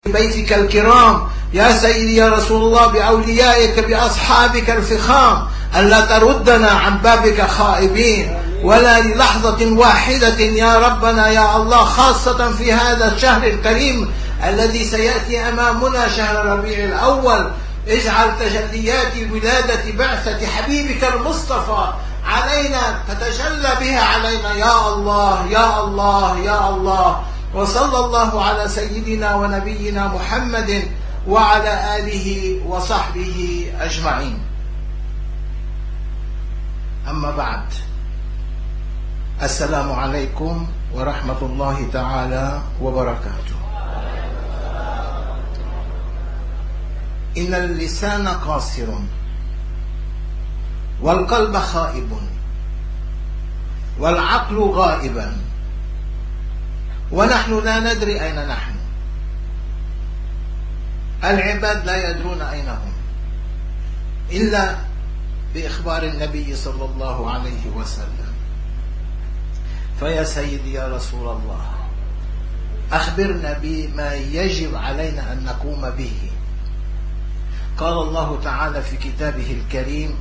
G: بيتك الكرام. يا سيدي يا رسول الله بأوليائك بأصحابك الفخام أن لا تردنا عن بابك خائبين. ولا للحظة واحدة يا ربنا يا الله خاصة في هذا الشهر الكريم الذي سيأتي أمامنا شهر ربيع الأول. اجعل تجليات ولادة بعثة حبيبك المصطفى علينا تتجلى بها علينا يا الله يا الله يا الله. وصلى الله على سيدنا ونبينا محمد وعلى آله وصحبه أجمعين. أما بعد السلام عليكم ورحمة الله تعالى وبركاته. إن اللسان قاصر والقلب خائب والعقل غائبا ونحن لا ندري أين نحن. العباد لا يدرون أين هم. إلا بإخبار النبي صلى الله عليه وسلم. فيا سيدي يا رسول الله أخبرنا بما يجب علينا أن نقوم به. قال الله تعالى في كتابه الكريم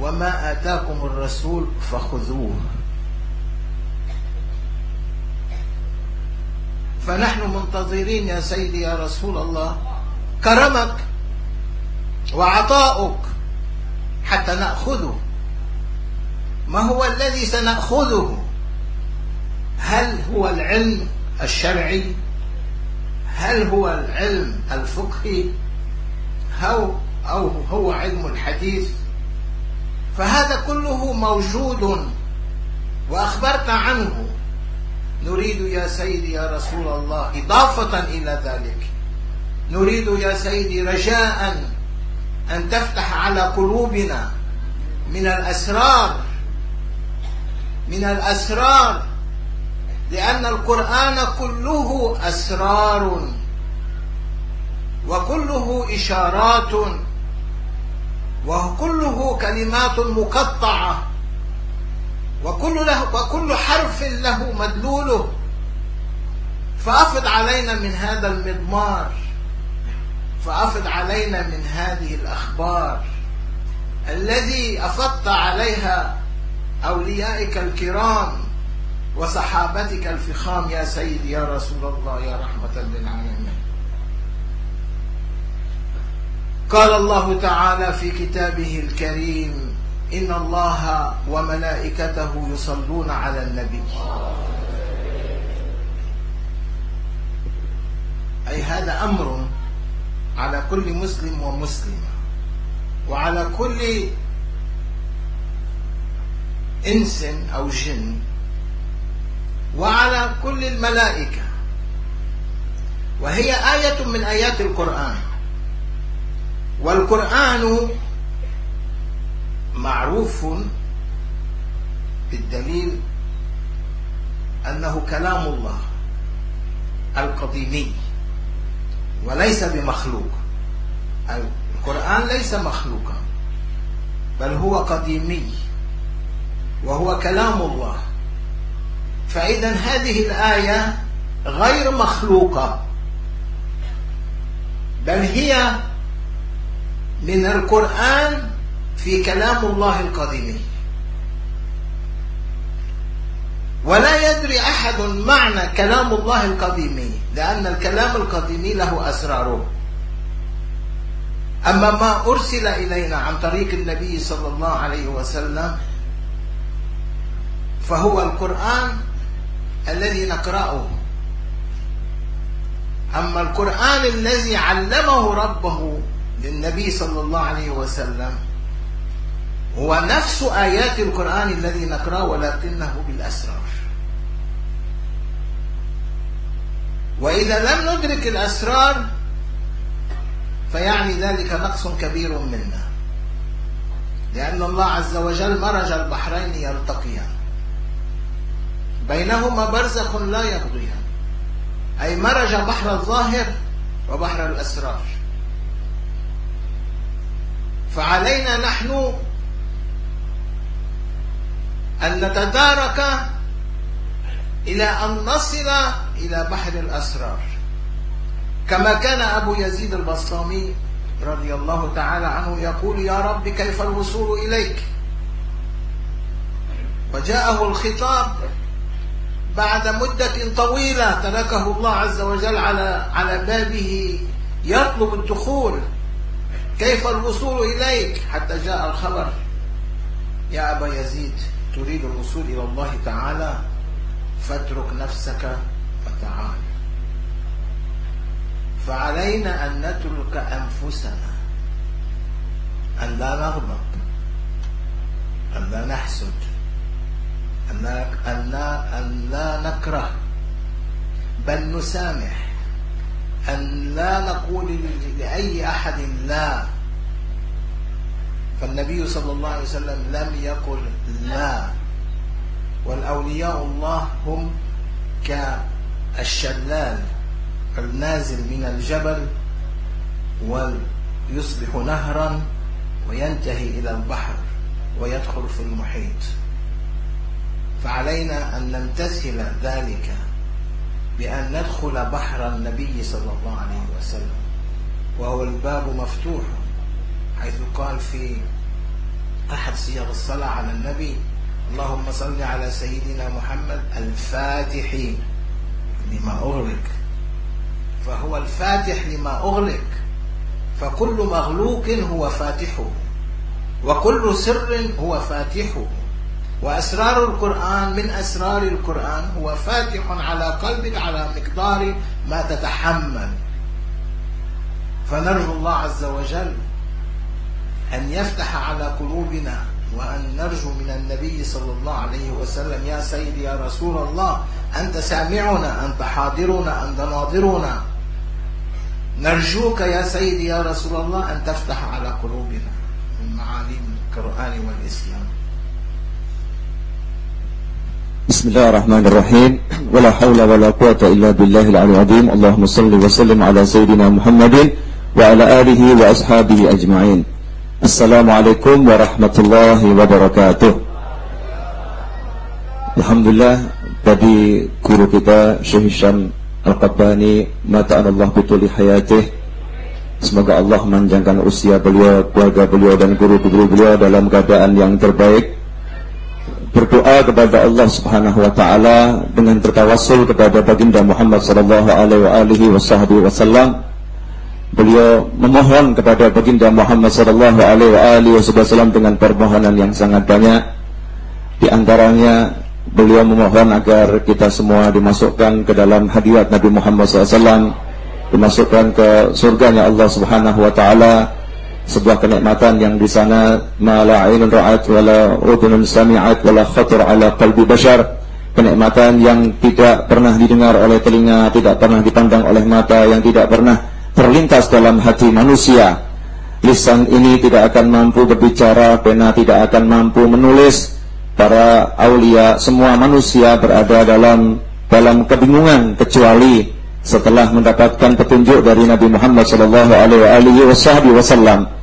G: وما آتاكم الرسول فخذوه. فنحن منتظرين يا سيدي يا رسول الله كرمك وعطاؤك حتى نأخذه. ما هو الذي سنأخذه؟ هل هو العلم الشرعي؟ هل هو العلم الفقهي؟ أو, أو هو علم الحديث؟ فهذا كله موجود وأخبرت عنه. نريد يا سيدي يا رسول الله إضافة إلى ذلك. نريد يا سيدي رجاء أن تفتح على قلوبنا من الأسرار من الأسرار لأن القرآن كله أسرار وكله إشارات وكله كلمات مقطعة وكل, له وكل حرف له مدلوله. فأفض علينا من هذا المضمار. فأفض علينا من هذه الأخبار. الذي أفضت عليها أوليائك الكرام وصحابتك الفخام يا سيدي يا رسول الله يا رحمة للعالمين. قال الله تعالى في كتابه الكريم إن الله وملائكته يصلون على النبي. أي هذا أمر على كل مسلم ومسلمة وعلى كل إنس أو جن وعلى كل الملائكة. وهي آية من آيات القرآن. والقرآن معروف بالدليل أنه كلام الله القديمي وليس بمخلوق. القرآن ليس مخلوقا بل هو قديمي وهو كلام الله. فإذا هذه الآية غير مخلوقة. بل هي من القرآن في كلام الله القديم. ولا يدري أحد معنى كلام الله القديم لأن الكلام القديم له أسراره. أما ما أرسل إلينا عن طريق النبي صلى الله عليه وسلم فهو القرآن الذي نقرأه. أما القرآن الذي علمه ربه للنبي صلى الله عليه وسلم هو نفس آيات القرآن الذي نقرأه ولكنه بالأسرار. وإذا لم ندرك الأسرار فيعني ذلك نقص كبير منا. لأن الله عز وجل مرج البحرين يلتقيان. بينهما برزخ لا يقضيان أي مرج بحر الظاهر وبحر الأسرار. فعلينا نحن أن نتدارك إلى أن نصل إلى بحر الأسرار. كما كان أبو يزيد البسطامي رضي الله تعالى عنه يقول يا رب كيف الوصول إليك؟ وجاءه الخطاب بعد مدة طويلة تركه الله عز وجل على على بابه يطلب الدخول. كيف الوصول إليك؟ حتى جاء الخبر. يا أبا يزيد تريد الوصول إلى الله تعالى؟ فاترك نفسك وتعال فعلينا أن نترك أنفسنا. أن لا نغضب. أن لا نحسد. أن لا, أن لا, نكره بل نسامح. أن لا نقول لأي أحد لا. فالنبي صلى الله عليه وسلم لم يقل لا. والأولياء الله هم كالشلال النازل من الجبل ويصبح نهرا وينتهي إلى البحر ويدخل في المحيط. فعلينا أن نمتثل ذلك بأن ندخل بحر النبي صلى الله عليه وسلم وهو الباب مفتوح حيث قال في أحد صيغ الصلاة على النبي اللهم صل على سيدنا محمد الفاتح لما أغلق. فهو الفاتح لما أغلق فكل مغلوق هو فاتحه وكل سر هو فاتحه. وأسرار القرآن من أسرار القرآن هو فاتح على قلبك على مقدار ما تتحمل. فنرجو الله عز وجل أن يفتح على قلوبنا وأن نرجو من النبي صلى الله عليه وسلم يا سيدي يا رسول الله أنت سامعنا أنت حاضرنا أنت ناظرنا. نرجوك يا سيدي يا رسول الله أن تفتح على قلوبنا من معالم القرآن والإسلام.
I: بسم الله الرحمن الرحيم ولا حول ولا قوة إلا بالله العلي العظيم اللهم صل وسلم على سيدنا محمد وعلى آله وأصحابه أجمعين السلام عليكم ورحمة الله وبركاته Alhamdulillah tadi guru kita Syekh Hisham Al-Qabbani Mata'an Allah bituli hayatih Semoga Allah manjangkan usia beliau, keluarga beliau dan guru-guru beliau dalam keadaan yang terbaik berdoa kepada Allah Subhanahu wa taala dengan bertawassul kepada baginda Muhammad sallallahu alaihi wasallam. Beliau memohon kepada baginda Muhammad sallallahu alaihi wasallam dengan permohonan yang sangat banyak. Di antaranya beliau memohon agar kita semua dimasukkan ke dalam hadirat Nabi Muhammad SAW dimasukkan ke surganya Allah Subhanahu wa taala sebuah kenikmatan yang di sana mala ainun ra'at wala udhunun sami'at wala khatar ala qalbi bashar. Kenikmatan yang tidak pernah didengar oleh telinga tidak pernah dipandang oleh mata yang tidak pernah terlintas dalam hati manusia. Lisan ini tidak akan mampu berbicara pena tidak akan mampu menulis. Para aulia semua manusia berada dalam dalam kebingungan kecuali setelah mendapatkan petunjuk dari Nabi Muhammad sallallahu alaihi wasallam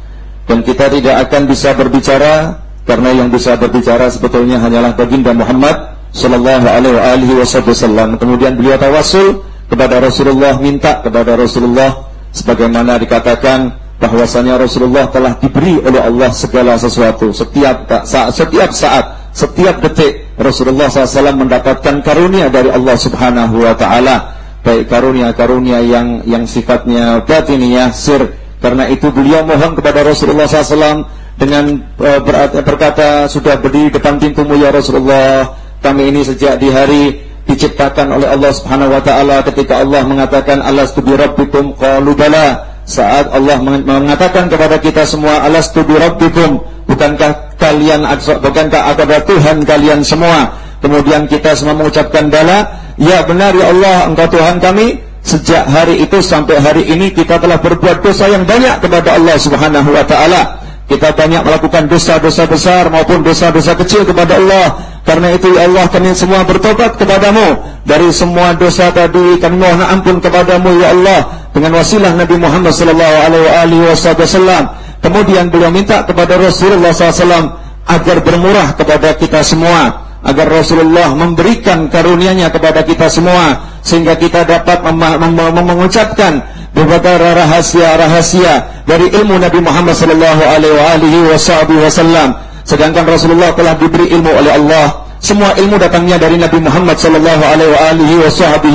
I: dan kita tidak akan bisa berbicara karena yang bisa berbicara sebetulnya hanyalah baginda Muhammad sallallahu alaihi wasallam. Kemudian beliau tawasul kepada Rasulullah minta kepada Rasulullah sebagaimana dikatakan bahwasanya Rasulullah telah diberi oleh Allah segala sesuatu setiap saat setiap saat setiap detik Rasulullah SAW mendapatkan karunia dari Allah Subhanahu wa taala baik karunia-karunia yang yang sifatnya batiniyah sir karena itu beliau mohon kepada Rasulullah SAW dengan uh, berkata sudah berdiri depan pintumu ya Rasulullah. Kami ini sejak di hari diciptakan oleh Allah Subhanahu wa taala ketika Allah mengatakan alastu bi rabbikum qalu bala. Saat Allah mengatakan kepada kita semua alastu bi rabbikum? Bukankah kalian bukankah ada Tuhan kalian semua? Kemudian kita semua mengucapkan bala. Ya benar ya Allah engkau Tuhan kami Sejak hari itu sampai hari ini kita telah berbuat dosa yang banyak kepada Allah Subhanahu wa taala. Kita banyak melakukan dosa-dosa besar maupun dosa-dosa kecil kepada Allah. Karena itu ya Allah kami semua bertobat kepadamu dari semua dosa tadi kami mohon ampun kepadamu ya Allah dengan wasilah Nabi Muhammad sallallahu alaihi wasallam. Kemudian beliau minta kepada Rasulullah SAW agar bermurah kepada kita semua agar Rasulullah memberikan karunia-Nya kepada kita semua sehingga kita dapat mengucapkan beberapa rahasia-rahasia dari ilmu Nabi Muhammad sallallahu alaihi wasallam sedangkan Rasulullah telah diberi ilmu oleh Allah. Semua ilmu datangnya dari Nabi Muhammad sallallahu alaihi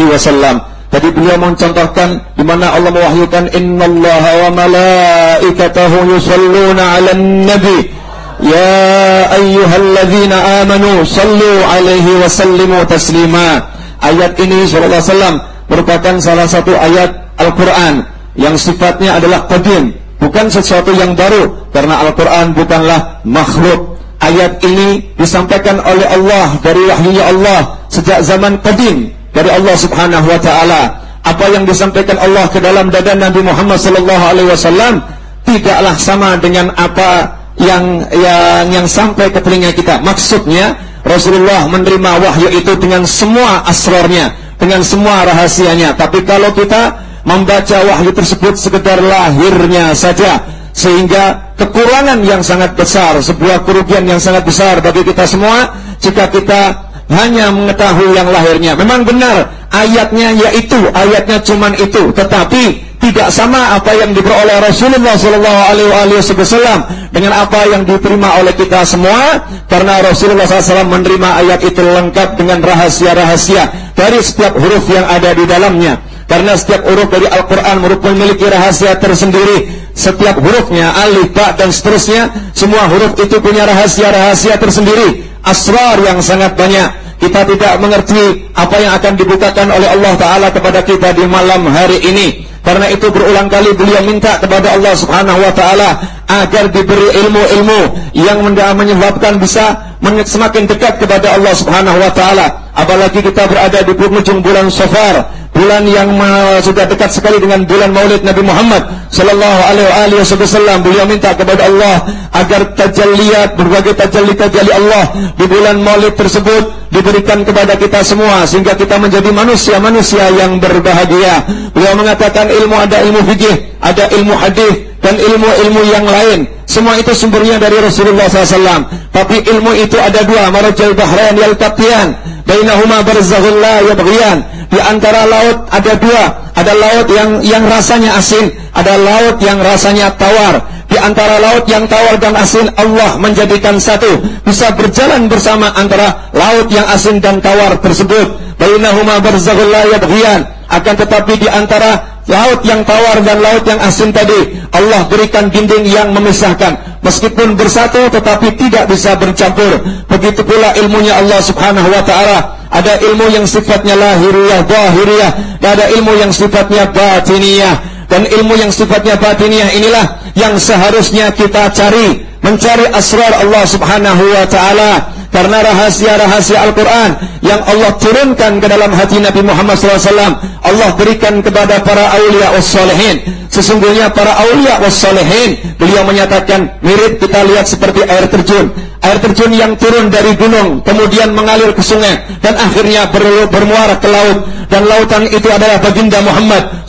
I: wasallam Tadi beliau mencontohkan di mana Allah mewahyukan innallaha wa malaikatahu yusalluna 'alan nabi. Ya ayyuhalladzina amanu sallu alaihi wa sallimu taslima. Ayat ini sallallahu alaihi merupakan salah satu ayat Al-Qur'an yang sifatnya adalah qadim, bukan sesuatu yang baru karena Al-Qur'an bukanlah makhluk ayat ini disampaikan oleh Allah dari wahyunya Allah sejak zaman qadim dari Allah Subhanahu wa taala. Apa yang disampaikan Allah ke dalam dada Nabi Muhammad sallallahu alaihi wasallam tidaklah sama dengan apa yang yang yang sampai ke telinga kita. Maksudnya Rasulullah menerima wahyu itu dengan semua asrornya, dengan semua rahasianya. Tapi kalau kita membaca wahyu tersebut sekedar lahirnya saja, sehingga kekurangan yang sangat besar, sebuah kerugian yang sangat besar bagi kita semua jika kita hanya mengetahui yang lahirnya. Memang benar ayatnya yaitu ayatnya cuman itu, tetapi tidak sama apa yang diperoleh Rasulullah Sallallahu Alaihi Wasallam dengan apa yang diterima oleh kita semua, karena Rasulullah SAW menerima ayat itu lengkap dengan rahasia-rahasia dari setiap huruf yang ada di dalamnya. Karena setiap huruf dari Al-Quran memiliki rahasia tersendiri. Setiap hurufnya, alif, ba, dan seterusnya, semua huruf itu punya rahasia-rahasia tersendiri. Asrar yang sangat banyak kita tidak mengerti apa yang akan dibukakan oleh Allah Ta'ala kepada kita di malam hari ini. Karena itu berulang kali beliau minta kepada Allah Subhanahu Wa Ta'ala agar diberi ilmu-ilmu yang menyebabkan bisa semakin dekat kepada Allah Subhanahu Wa Ta'ala. Apalagi kita berada di penghujung bulan Safar, bulan yang sudah dekat sekali dengan bulan Maulid Nabi Muhammad sallallahu alaihi wasallam. Beliau minta kepada Allah agar tajalliyat berbagai tajalli-tajalli Allah di bulan Maulid tersebut diberikan kepada kita semua sehingga kita menjadi manusia-manusia yang berbahagia. Beliau mengatakan ilmu ada ilmu fikih, ada ilmu hadis dan ilmu-ilmu yang lain. Semua itu sumbernya dari Rasulullah SAW. Tapi ilmu itu ada dua, marajal bahrain yaltatian, bainahuma barzakhun la yabghiyan. Di antara laut ada dua, ada laut yang yang rasanya asin, ada laut yang rasanya tawar. Di antara laut yang tawar dan asin Allah menjadikan satu bisa berjalan bersama antara laut yang asin dan tawar tersebut. Bainahuma barzakhul la yabghiyan. Akan tetapi di antara laut yang tawar dan laut yang asin tadi Allah berikan dinding yang memisahkan. Meskipun bersatu tetapi tidak bisa bercampur. Begitu pula ilmunya Allah Subhanahu wa taala. Ada ilmu yang sifatnya lahiriah zahiriah. Dan ada ilmu yang sifatnya batiniyah dan ilmu yang sifatnya batiniah inilah yang seharusnya kita cari. Mencari asrar Allah Subhanahu wa taala karena rahasia-rahasia Al-Qur'an yang Allah turunkan ke dalam hati Nabi Muhammad SAW Allah berikan kepada para aulia wassalihin. Sesungguhnya para aulia wassalihin beliau menyatakan mirip kita lihat seperti air terjun. Air terjun yang turun dari gunung kemudian mengalir ke sungai dan akhirnya bermuara ke laut. Dan lautan itu adalah baginda Muhammad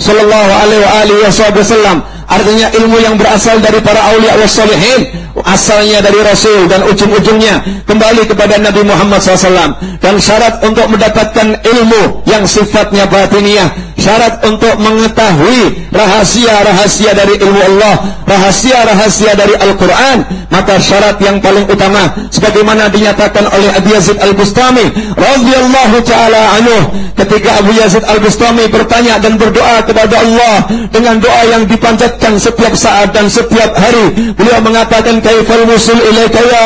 I: wasallam artinya ilmu yang berasal dari para aulia wassalihin asalnya dari Rasul dan ujung-ujungnya kembali kepada Nabi Muhammad SAW dan syarat untuk mendapatkan ilmu yang sifatnya batiniah syarat untuk mengetahui rahasia-rahasia dari ilmu Allah rahasia-rahasia dari Al-Quran maka syarat yang paling utama sebagaimana dinyatakan oleh Abu Yazid Al-Bustami radhiyallahu taala anhu ketika Abu Yazid Al-Bustami bertanya dan berdoa kepada Allah dengan doa yang dipanjatkan setiap saat dan setiap hari beliau mengatakan kaifal musul ilaika ya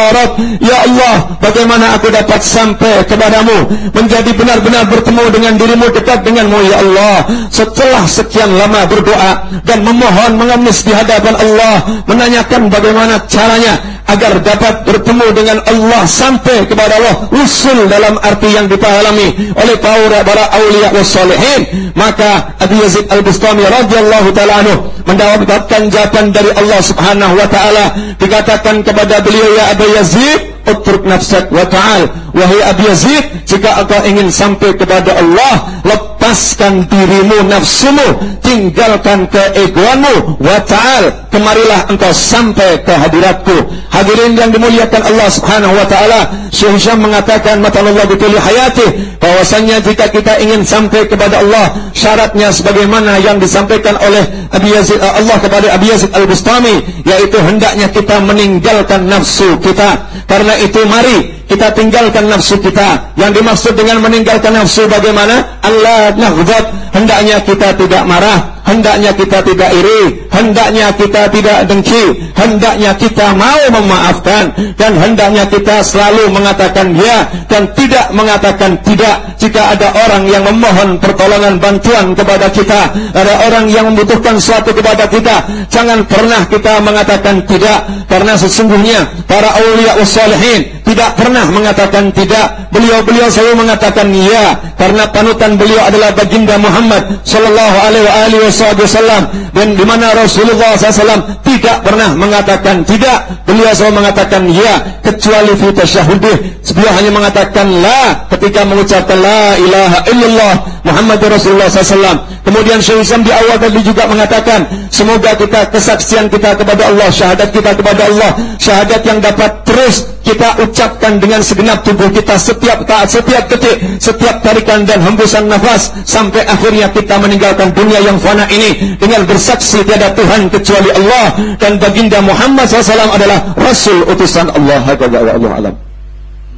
I: ya Allah bagaimana aku dapat sampai kepadamu menjadi benar-benar bertemu dengan dirimu dekat denganmu ya Allah setelah sekian lama berdoa dan memohon mengemis di hadapan Allah menanyakan bagaimana caranya agar dapat bertemu dengan Allah sampai kepada Allah usul dalam arti yang dipahami oleh para para aulia wassalihin maka Abu Yazid Al-Bustami radhiyallahu taala anhu mendapatkan jawaban dari Allah Subhanahu wa taala. Dikatakan kepada beliau ya Abu Yazid utruk nafsak wa ta'al. Wahai Abu Yazid jika engkau ingin sampai kepada Allah lepaskan dirimu nafsumu tinggalkan keegoanmu wa ta'al. Kemarilah engkau sampai ke hadiratku hadirin yang dimuliakan Allah subhanahu wa ta'ala Syekh Syam mengatakan matallah bituli hayati bahwasannya jika kita ingin sampai kepada Allah syaratnya sebagaimana yang disampaikan oleh Abu Yazid Allah kepada Abu Yazid Al-Bustami yaitu hendaknya kita meninggalkan nafsu kita. Karena itu mari kita tinggalkan nafsu kita. Yang dimaksud dengan meninggalkan nafsu bagaimana? Allah nahzat. Hendaknya kita tidak marah hendaknya kita tidak iri, hendaknya kita tidak dengki, hendaknya kita mau memaafkan dan hendaknya kita selalu mengatakan ya dan tidak mengatakan tidak jika ada orang yang memohon pertolongan bantuan kepada kita, ada orang yang membutuhkan sesuatu kepada kita, jangan pernah kita mengatakan tidak karena sesungguhnya para aulia ussalihin tidak pernah mengatakan tidak. Beliau-beliau selalu mengatakan ya karena panutan beliau adalah baginda Muhammad sallallahu alaihi wasallam dan di mana Rasulullah SAW tidak pernah mengatakan tidak. Beliau selalu mengatakan ya kecuali fi tasyahudih. Beliau hanya mengatakan la ketika mengucapkan la ilaha illallah Muhammad Rasulullah SAW. Kemudian Syekh Islam di awal tadi juga mengatakan semoga kita kesaksian kita kepada Allah, syahadat kita kepada Allah, syahadat yang dapat terus kita ucapkan dengan segenap tubuh kita setiap taat, setiap detik, setiap tarikan dan hembusan nafas sampai akhirnya kita meninggalkan dunia yang fana ini dengan bersaksi tiada Tuhan kecuali Allah dan baginda Muhammad SAW adalah Rasul utusan Allah. Hakada wa Allah alam.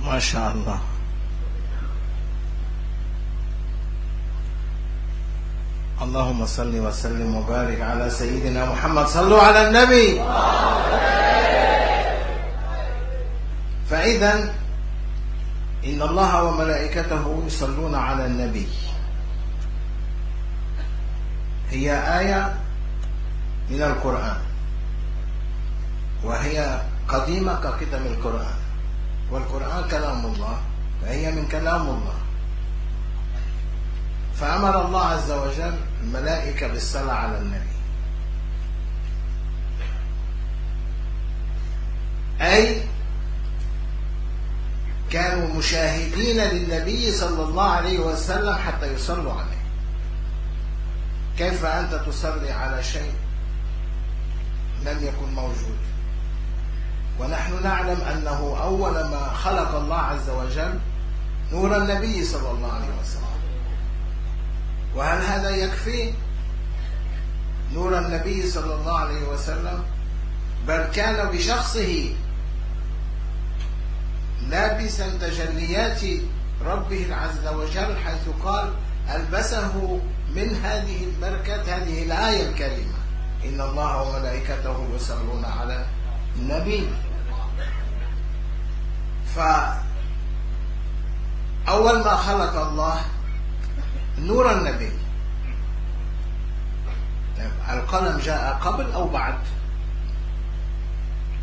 G: Masya Allah. اللهم صل وسلم وبارك على سيدنا محمد صلوا على النبي فإذا إن الله وملائكته يصلون على النبي. هي آية من القرآن. وهي قديمة كقدم القرآن. والقرآن كلام الله فهي من كلام الله. فأمر الله عز وجل الملائكة بالصلاة على النبي. أي كانوا مشاهدين للنبي صلى الله عليه وسلم حتى يصلوا عليه. كيف أنت تصلي على شيء لم يكن موجود؟ ونحن نعلم أنه أول ما خلق الله عز وجل نور النبي صلى الله عليه وسلم. وهل هذا يكفي نور النبي صلى الله عليه وسلم؟ بل كان بشخصه لابسا تجليات ربه عز وجل حيث قال ألبسه من هذه البركات هذه الآية الكريمة. إن الله وملائكته يصلون على النبي. فأول ما خلق الله نور النبي. القلم جاء قبل أو بعد؟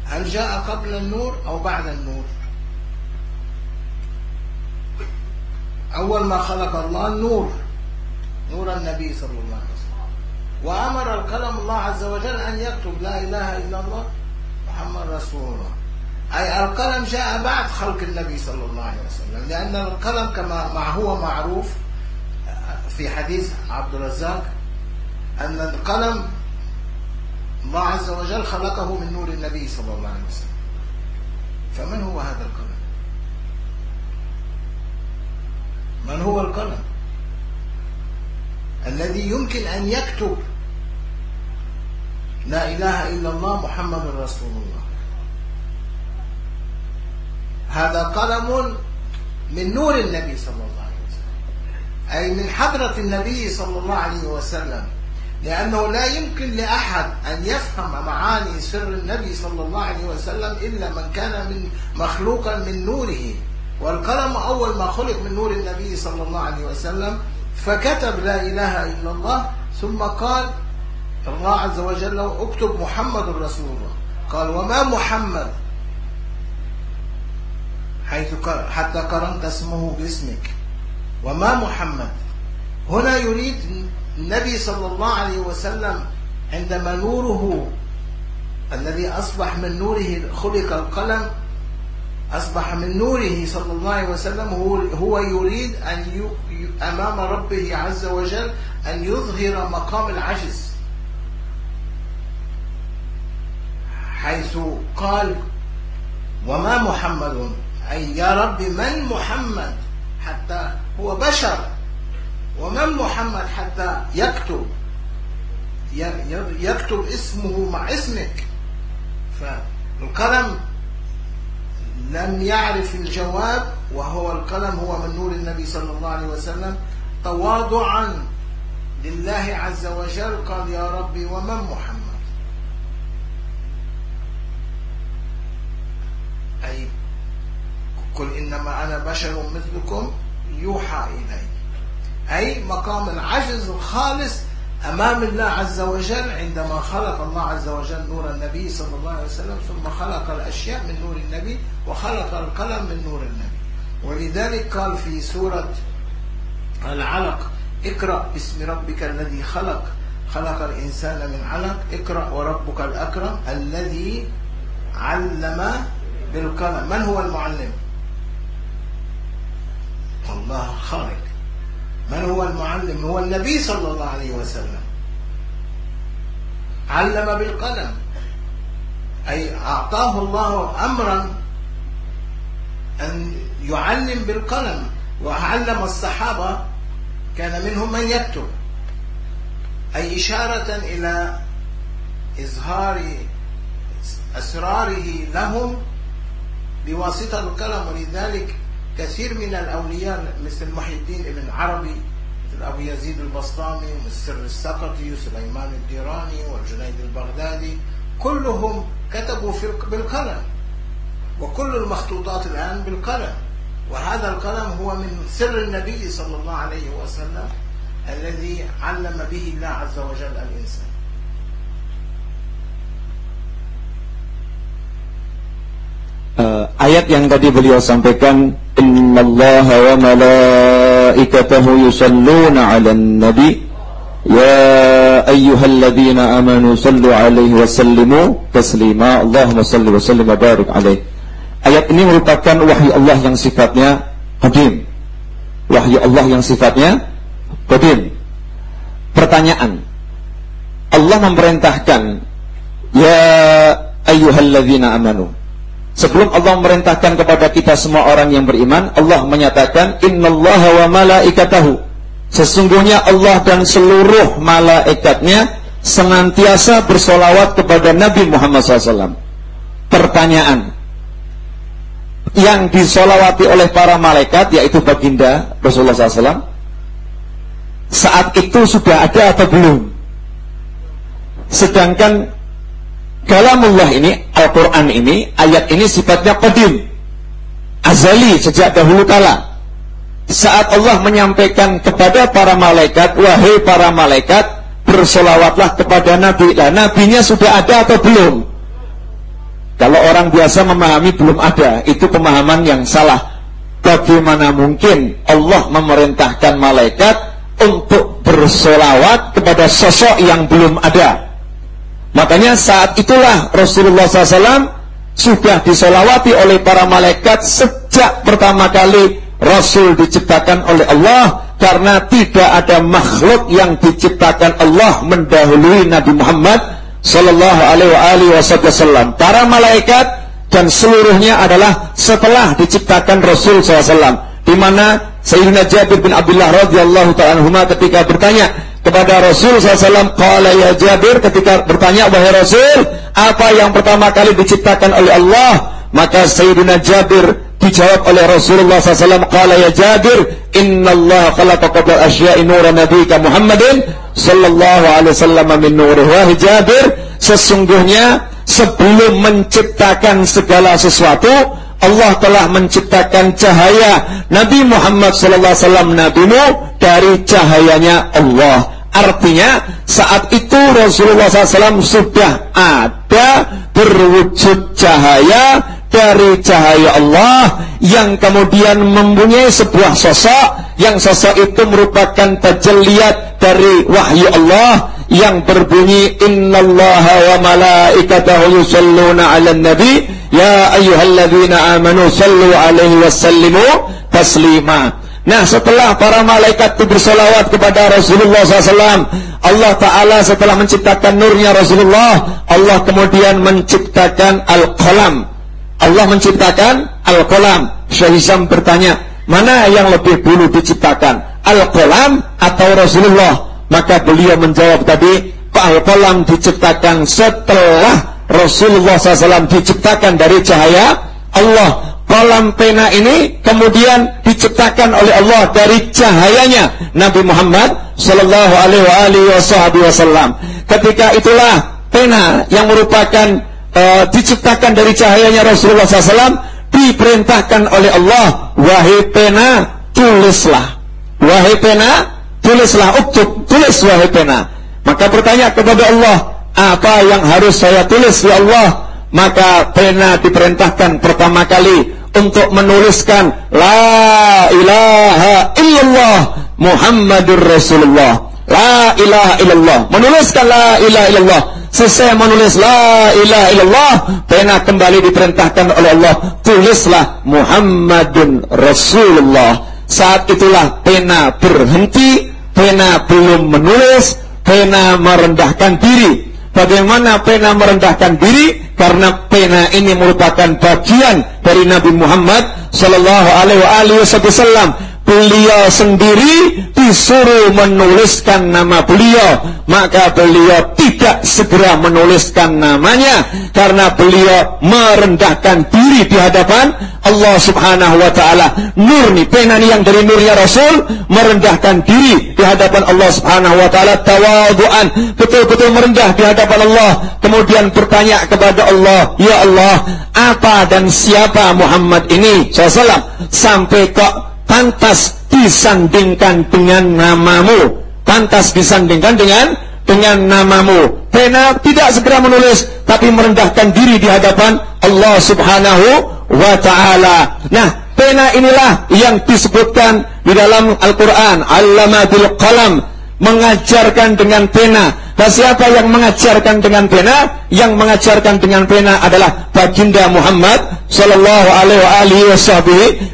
G: هل جاء قبل النور أو بعد النور؟ أول ما خلق الله النور نور النبي صلى الله عليه وسلم. وأمر القلم الله عز وجل أن يكتب لا إله إلا الله محمد رسول الله. أي القلم جاء بعد خلق النبي صلى الله عليه وسلم. لأن القلم كما مع هو معروف في حديث عبد الرزاق أن القلم الله عز وجل خلقه من نور النبي صلى الله عليه وسلم. فمن هو هذا القلم؟ من هو القلم؟ الذي يمكن أن يكتب لا إله إلا الله محمد رسول الله. هذا قلم من نور النبي صلى الله عليه وسلم. أي من حضرة النبي صلى الله عليه وسلم. لأنه لا يمكن لأحد أن يفهم معاني سر النبي صلى الله عليه وسلم إلا من كان من مخلوقا من نوره. والقلم أول ما خلق من نور النبي صلى الله عليه وسلم فكتب لا إله إلا الله ثم قال الله عز وجل اكتب محمد رسول الله قال وما محمد؟ حيث حتى قرنت اسمه باسمك. وما محمد؟ هنا يريد النبي صلى الله عليه وسلم عندما نوره الذي أصبح من نوره خلق القلم أصبح من نوره صلى الله عليه وسلم هو, هو يريد أن أمام ربه عز وجل أن يظهر مقام العجز. حيث قال وما محمد أي يا رب من محمد حتى هو بشر ومن محمد حتى يكتب يكتب اسمه مع اسمك. فالقلم لم يعرف الجواب وهو القلم هو من نور النبي صلى الله عليه وسلم تواضعا لله عز وجل قال يا ربي ومن محمد؟ أي قل إنما أنا بشر مثلكم يوحى إلي. أي مقام العجز الخالص أمام الله عز وجل عندما خلق الله عز وجل نور النبي صلى الله عليه وسلم ثم خلق الأشياء من نور النبي وخلق القلم من نور النبي. ولذلك قال في سورة العلق اقرأ باسم ربك الذي خلق. خلق الإنسان من علق اقرأ وربك الأكرم الذي علم بالقلم. من هو المعلم؟ الله خالق. من هو المعلم؟ هو النبي صلى الله عليه وسلم. علم بالقلم. أي أعطاه الله أمرا أن يعلم بالقلم. وعلم الصحابة كان منهم من يكتب. أي إشارة إلى إظهار أسراره لهم بواسطة القلم. ولذلك كثير من الأولياء مثل محي الدين ابن عربي مثل أبو يزيد البسطامي والسر السقطي وسليمان الديراني والجنيد البغدادي كلهم كتبوا بالقلم وكل المخطوطات الآن بالقلم. وهذا القلم هو من سر النبي صلى الله عليه وسلم الذي علم به الله عز وجل الإنسان.
I: Uh, ayat yang tadi beliau sampaikan innallaha wa malaikatahu yusalluna 'alan nabi. Ya ayyuhalladzina amanu sallu 'alaihi wa sallimu taslima. Allahumma salli wa sallim wa barik 'alaihi ayat ini merupakan wahyu Allah yang sifatnya qadim. Wahyu Allah yang sifatnya qadim. Pertanyaan. Allah memerintahkan ya ayyuhalladzina amanu Sebelum Allah memerintahkan kepada kita semua orang yang beriman, Allah menyatakan, Innallaha wa malaikatahu. Sesungguhnya Allah dan seluruh malaikatnya senantiasa bersolawat kepada Nabi Muhammad SAW. Pertanyaan, yang disolawati oleh para malaikat, yaitu baginda Rasulullah SAW, saat itu sudah ada atau belum? Sedangkan Kalamullah ini, Al-Quran ini, ayat ini sifatnya qadim. Azali, sejak dahulu kala. Saat Allah menyampaikan kepada para malaikat, wahai para malaikat, bersolawatlah kepada Nabi. Nah, Nabinya sudah ada atau belum? Kalau orang biasa memahami belum ada, itu pemahaman yang salah. Bagaimana mungkin Allah memerintahkan malaikat untuk bersolawat kepada sosok yang belum ada? Makanya saat itulah Rasulullah SAW sudah disolawati oleh para malaikat sejak pertama kali Rasul diciptakan oleh Allah karena tidak ada makhluk yang diciptakan Allah mendahului Nabi Muhammad Sallallahu Alaihi Wasallam. Para malaikat dan seluruhnya adalah setelah diciptakan Rasul SAW. Di mana Sayyidina Jabir bin Abdullah radhiyallahu taala ketika bertanya, kepada Rasul SAW Qala ya Jabir ketika bertanya wahai Rasul apa yang pertama kali diciptakan oleh Allah? Maka Sayyidina Jabir dijawab oleh Rasulullah SAW Qala ya Jabir Inna Allah khalaqa qabla asya'i nura nabika Muhammadin Sallallahu alaihi wasallam min nurih. Wahai Jabir Sesungguhnya sebelum menciptakan segala sesuatu Allah telah menciptakan cahaya. Nabi Muhammad wasallam nabimu dari cahayanya Allah. Artinya saat itu Rasulullah SAW sudah ada berwujud cahaya dari cahaya Allah yang kemudian mempunyai sebuah sosok. Yang sosok itu merupakan tajalliat dari wahyu Allah yang berbunyi innallaha wa malaikatahu yusalluna 'alan nabi ya ayyuhalladzina amanu sallu 'alaihi wasallimu taslima. Nah setelah para malaikat itu bersolawat kepada Rasulullah SAW Allah Ta'ala setelah menciptakan nurnya Rasulullah Allah kemudian menciptakan Al-Qalam. Allah menciptakan Al-Qalam. Syekh Hisham bertanya Mana yang lebih dulu diciptakan Al-Qalam atau Rasulullah Maka beliau menjawab tadi Al-Qalam diciptakan setelah Rasulullah SAW diciptakan dari cahaya Allah. Kolam pena ini kemudian diciptakan oleh Allah dari cahayanya Nabi Muhammad Shallallahu Alaihi Wasallam. Ketika itulah pena yang merupakan uh, diciptakan dari cahayanya Rasulullah SAW diperintahkan oleh Allah. Wahai pena tulislah. Wahai pena tulislah uktub tulis wahai pena. Maka bertanya kepada Allah apa yang harus saya tulis ya Allah? Maka pena diperintahkan pertama kali untuk menuliskan la ilaha illallah Muhammadur Rasulullah. La ilaha illallah. Menuliskan la ilaha illallah. Selesai menulis La ilaha illallah Pena kembali diperintahkan oleh Allah Tulislah Muhammadun Rasulullah. Saat itulah pena berhenti Pena belum menulis Pena merendahkan diri Bagaimana pena merendahkan diri? Karena pena ini merupakan bagian dari Nabi Muhammad Sallallahu Alaihi Wasallam beliau sendiri disuruh menuliskan nama beliau. Maka beliau tidak segera menuliskan namanya karena beliau merendahkan diri di hadapan Allah subhanahu wa ta'ala. Nur nih pena nih yang dari nurnya Rasul merendahkan diri di hadapan Allah subhanahu wa ta'ala. Tawaduan betul-betul merendah di hadapan Allah. Kemudian bertanya kepada Allah ya Allah apa dan siapa Muhammad ini? SAW sampai kok pantas disandingkan dengan namamu. Pantas disandingkan dengan dengan namamu. Pena tidak segera menulis tapi merendahkan diri di hadapan Allah subhanahu wa ta'ala. Nah pena inilah yang disebutkan di dalam Al-Quran Allamatul Qalam mengajarkan dengan pena dan siapa yang mengajarkan dengan pena? Yang mengajarkan dengan pena adalah baginda Muhammad Sallallahu Alaihi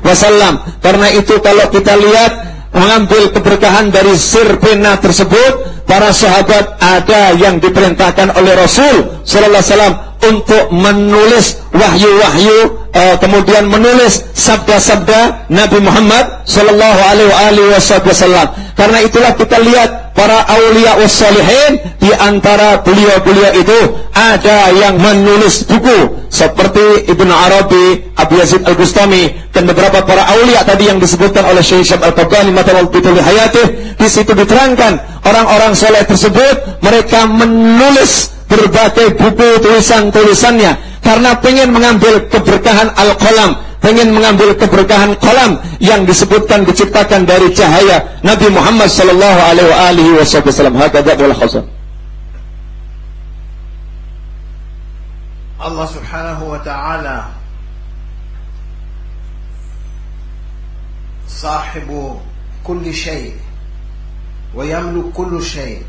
I: Wasallam. Karena itu kalau kita lihat mengambil keberkahan dari sir pena tersebut, para sahabat ada yang diperintahkan oleh Rasul Sallallahu Alaihi Wasallam untuk menulis wahyu-wahyu uh, kemudian menulis sabda-sabda Nabi Muhammad sallallahu alaihi wasallam. Karena itulah kita lihat para aulia wassalihin di antara beliau-beliau itu ada yang menulis buku. Seperti Ibnu Arabi, Abu Yazid Al-Bustami dan beberapa para aulia tadi yang disebutkan oleh Syekh Syab Al-Qabani matawal bituli hayatih. Di situ diterangkan orang-orang soleh tersebut mereka menulis berbagai buku tulisan-tulisannya. Karena pengen mengambil keberkahan al-qalam pengen mengambil keberkahan kolam yang disebutkan diciptakan dari cahaya Nabi Muhammad sallallahu alaihi wasallam hakadha wal khasam
G: Allah subhanahu wa ta'ala صاحب كل شيء ويملك كل شيء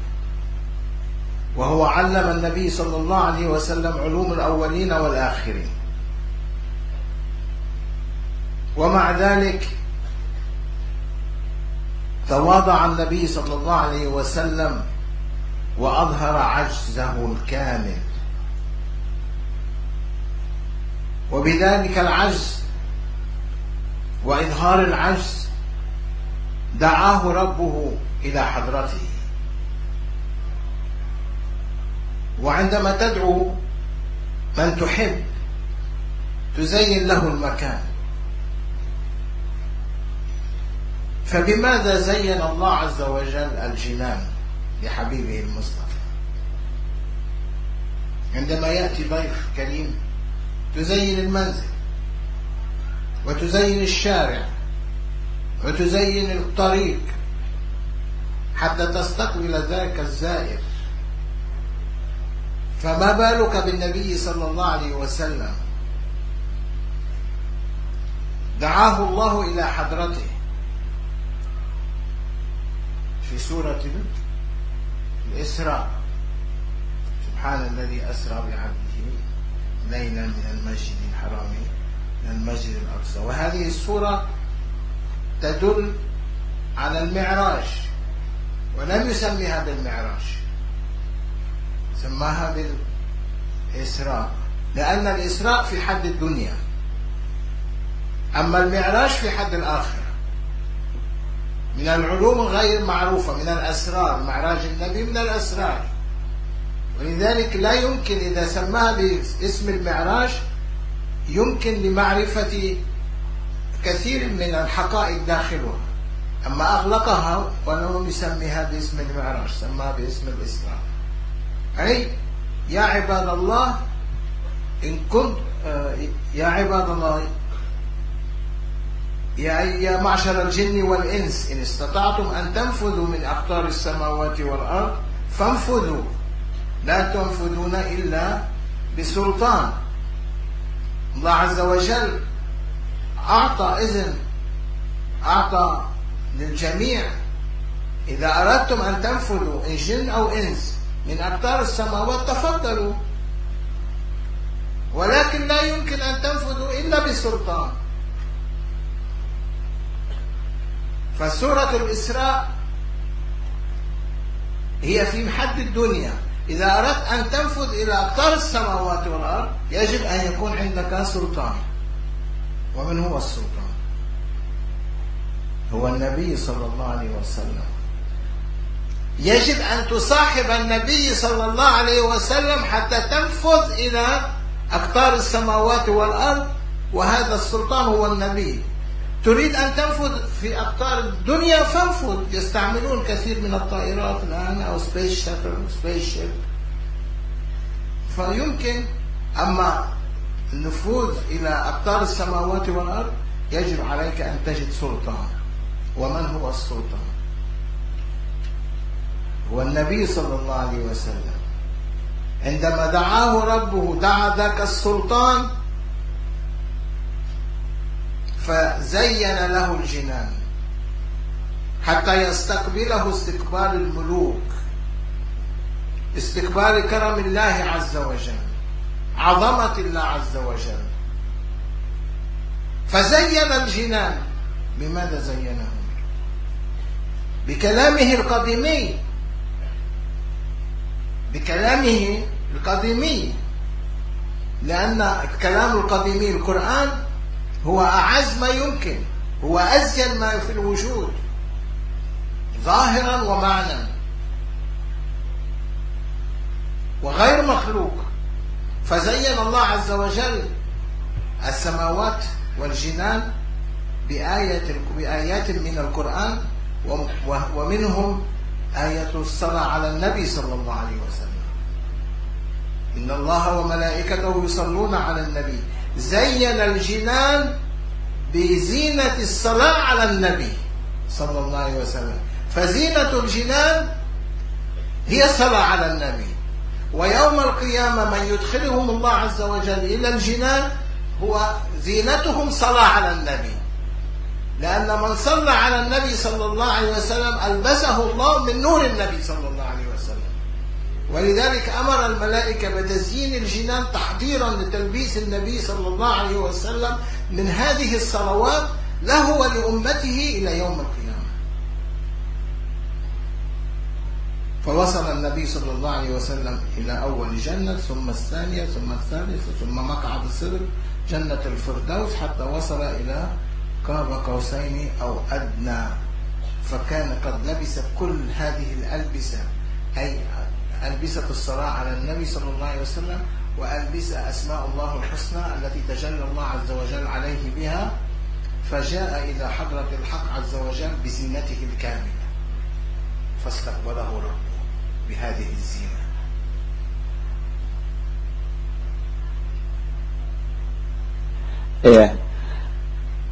G: وهو علم النبي صلى الله عليه وسلم علوم الأولين والآخرين ومع ذلك تواضع النبي صلى الله عليه وسلم وأظهر عجزه الكامل. وبذلك العجز وإظهار العجز دعاه ربه إلى حضرته. وعندما تدعو من تحب تزين له المكان. فبماذا زين الله عز وجل الجنان لحبيبه المصطفى؟ عندما يأتي ضيف كريم تزين المنزل وتزين الشارع وتزين الطريق حتى تستقبل ذاك الزائر. فما بالك بالنبي صلى الله عليه وسلم؟ دعاه الله إلى حضرته. في سورة الإسراء. سبحان الذي أسرى بعبده ليلا من المسجد الحرام إلى المسجد الأقصى. وهذه السورة تدل على المعراج ولم يسميها بالمعراج سماها بالإسراء لأن الإسراء في حد الدنيا أما المعراج في حد الآخرة. من العلوم غير معروفة من الأسرار معراج النبي من الأسرار. ولذلك لا يمكن إذا سماها باسم المعراج يمكن لمعرفة كثير من الحقائق داخلها. أما أغلقها ولم يسميها باسم المعراج سماها باسم الإسراء أي يا عباد الله إن كنت آه، يا عباد الله يا معشر الجن والإنس إن استطعتم أن تنفذوا من أقطار السماوات والأرض فانفذوا. لا تنفذون إلا بسلطان. الله عز وجل أعطى إذن أعطى للجميع. إذا أردتم أن تنفذوا إن جن أو إنس من أقطار السماوات تفضلوا. ولكن لا يمكن أن تنفذوا إلا بسلطان. فسورة الإسراء هي في محد الدنيا. إذا أردت أن تنفذ إلى أقطار السماوات والأرض يجب أن يكون عندك سلطان. ومن هو السلطان؟ هو النبي صلى الله عليه وسلم. يجب أن تصاحب النبي صلى الله عليه وسلم حتى تنفذ إلى أقطار السماوات والأرض وهذا السلطان هو النبي. تريد أن تنفذ في أقطار الدنيا فانفذ. يستعملون كثير من الطائرات الآن أو space shuttle space ship فيمكن أما النفوذ إلى أقطار السماوات والأرض يجب عليك أن تجد سلطان. ومن هو السلطان؟ هو النبي صلى الله عليه وسلم. عندما دعاه ربه دعا ذاك السلطان فزين له الجنان حتى يستقبله استقبال الملوك استقبال كرم الله عز وجل عظمة الله عز وجل. فزين الجنان بماذا زينه؟ بكلامه القديمي. بكلامه القديمي. لأن الكلام القديمي القرآن هو أعز ما يمكن هو أزين ما في الوجود ظاهرا ومعنى. وغير مخلوق. فزين الله عز وجل السماوات والجنان بآية بآيات من القرآن ومنهم آية الصلاة على النبي صلى الله عليه وسلم. إن الله وملائكته يصلون على النبي. زين الجنان بزينة الصلاة على النبي صلى الله عليه وسلم. فزينة الجنان هي الصلاة على النبي. ويوم القيامة من يدخلهم الله عز وجل إلى الجنان هو زينتهم صلاة على النبي. لأن من صلى على النبي صلى الله عليه وسلم ألبسه الله من نور النبي صلى الله عليه وسلم ولذلك أمر الملائكة بتزيين الجنان تحضيرا لتلبيس النبي صلى الله عليه وسلم من هذه الصلوات له ولأمته إلى يوم القيامة. فوصل النبي صلى الله عليه وسلم إلى أول جنة ثم الثانية ثم الثالثة ثم مقعد الصدر جنة الفردوس حتى وصل إلى قاب قوسين أو أدنى. فكان قد لبس كل هذه الألبسة أي ألبسة الصلاة على النبي صلى الله عليه وسلم وألبسة أسماء الله الحسنى التي تجلى الله عز وجل عليه بها فجاء إلى حضرة الحق عز وجل بزينته الكاملة فاستقبله ربه بهذه الزينة
I: Iya.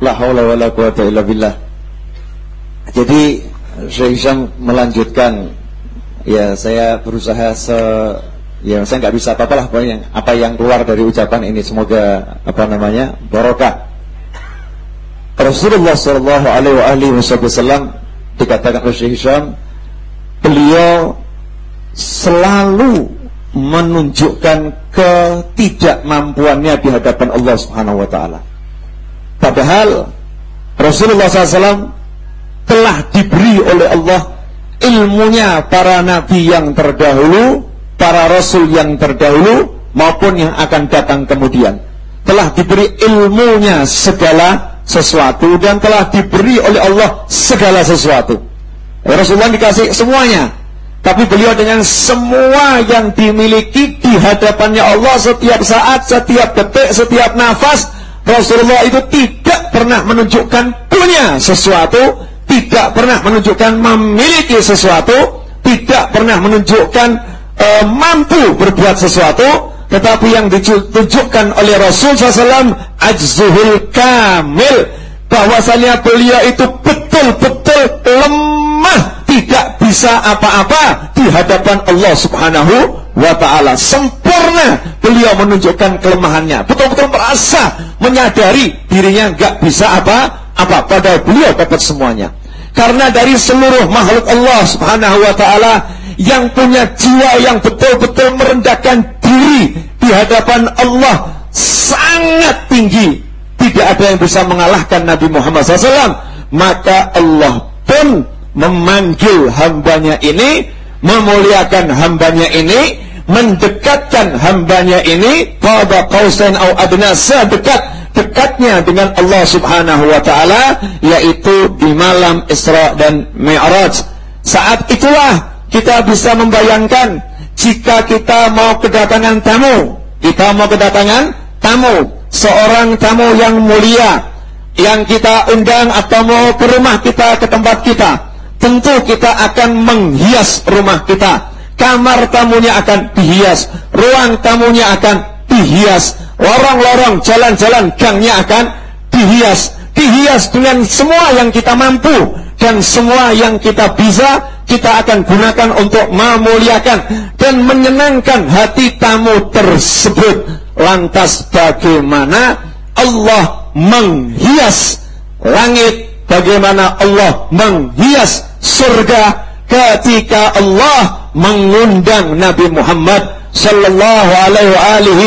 I: La haula wala quwata illa billah. Jadi Syekh Hisham melanjutkan ya saya berusaha se ya saya nggak bisa apa-apalah pokoknya apa yang keluar dari ucapan ini semoga apa namanya barokah. Rasulullah Shallallahu Alaihi Wasallam dikatakan oleh Hisham beliau selalu menunjukkan ketidakmampuannya di hadapan Allah Subhanahu wa taala. Padahal Rasulullah SAW telah diberi oleh Allah ilmunya para nabi yang terdahulu, para rasul yang terdahulu maupun yang akan datang kemudian. Telah diberi ilmunya segala sesuatu dan telah diberi oleh Allah segala sesuatu. Rasulullah dikasih semuanya. Tapi beliau dengan semua yang dimiliki di hadapannya Allah setiap saat, setiap detik, setiap nafas, Rasulullah itu tidak pernah menunjukkan punya sesuatu, tidak pernah menunjukkan memiliki sesuatu, tidak pernah menunjukkan e, mampu berbuat sesuatu, tetapi yang ditunjukkan oleh Rasul SAW ajzuhul kamil. Bahwasanya beliau itu betul-betul lemah tidak bisa apa-apa di hadapan Allah Subhanahu wa taala. Sempurna beliau menunjukkan kelemahannya. Betul-betul merasa menyadari dirinya nggak bisa apa-apa. Padahal beliau dapat semuanya karena dari seluruh makhluk Allah Subhanahu wa taala yang punya jiwa yang betul-betul merendahkan diri di hadapan Allah sangat tinggi. Tidak ada yang bisa mengalahkan Nabi Muhammad SAW maka Allah pun memanggil hambanya ini memuliakan hambanya ini mendekatkan hambanya ini. Pada kausain au adna sedekat dekatnya dengan Allah Subhanahu wa taala yaitu di malam Isra dan Mi'raj. Saat itulah kita bisa membayangkan jika kita mau kedatangan tamu. Kita mau kedatangan tamu seorang tamu yang mulia yang kita undang atau mau ke rumah kita ke tempat kita. Tentu kita akan menghias rumah kita. Kamar tamunya akan dihias ruang tamunya akan dihias lorong-lorong jalan-jalan gangnya akan dihias. Dihias dengan semua yang kita mampu dan semua yang kita bisa kita akan gunakan untuk memuliakan dan menyenangkan hati tamu tersebut. Lantas bagaimana Allah menghias langit? Bagaimana Allah menghias surga? Ketika Allah mengundang Nabi Muhammad Sallallahu alaihi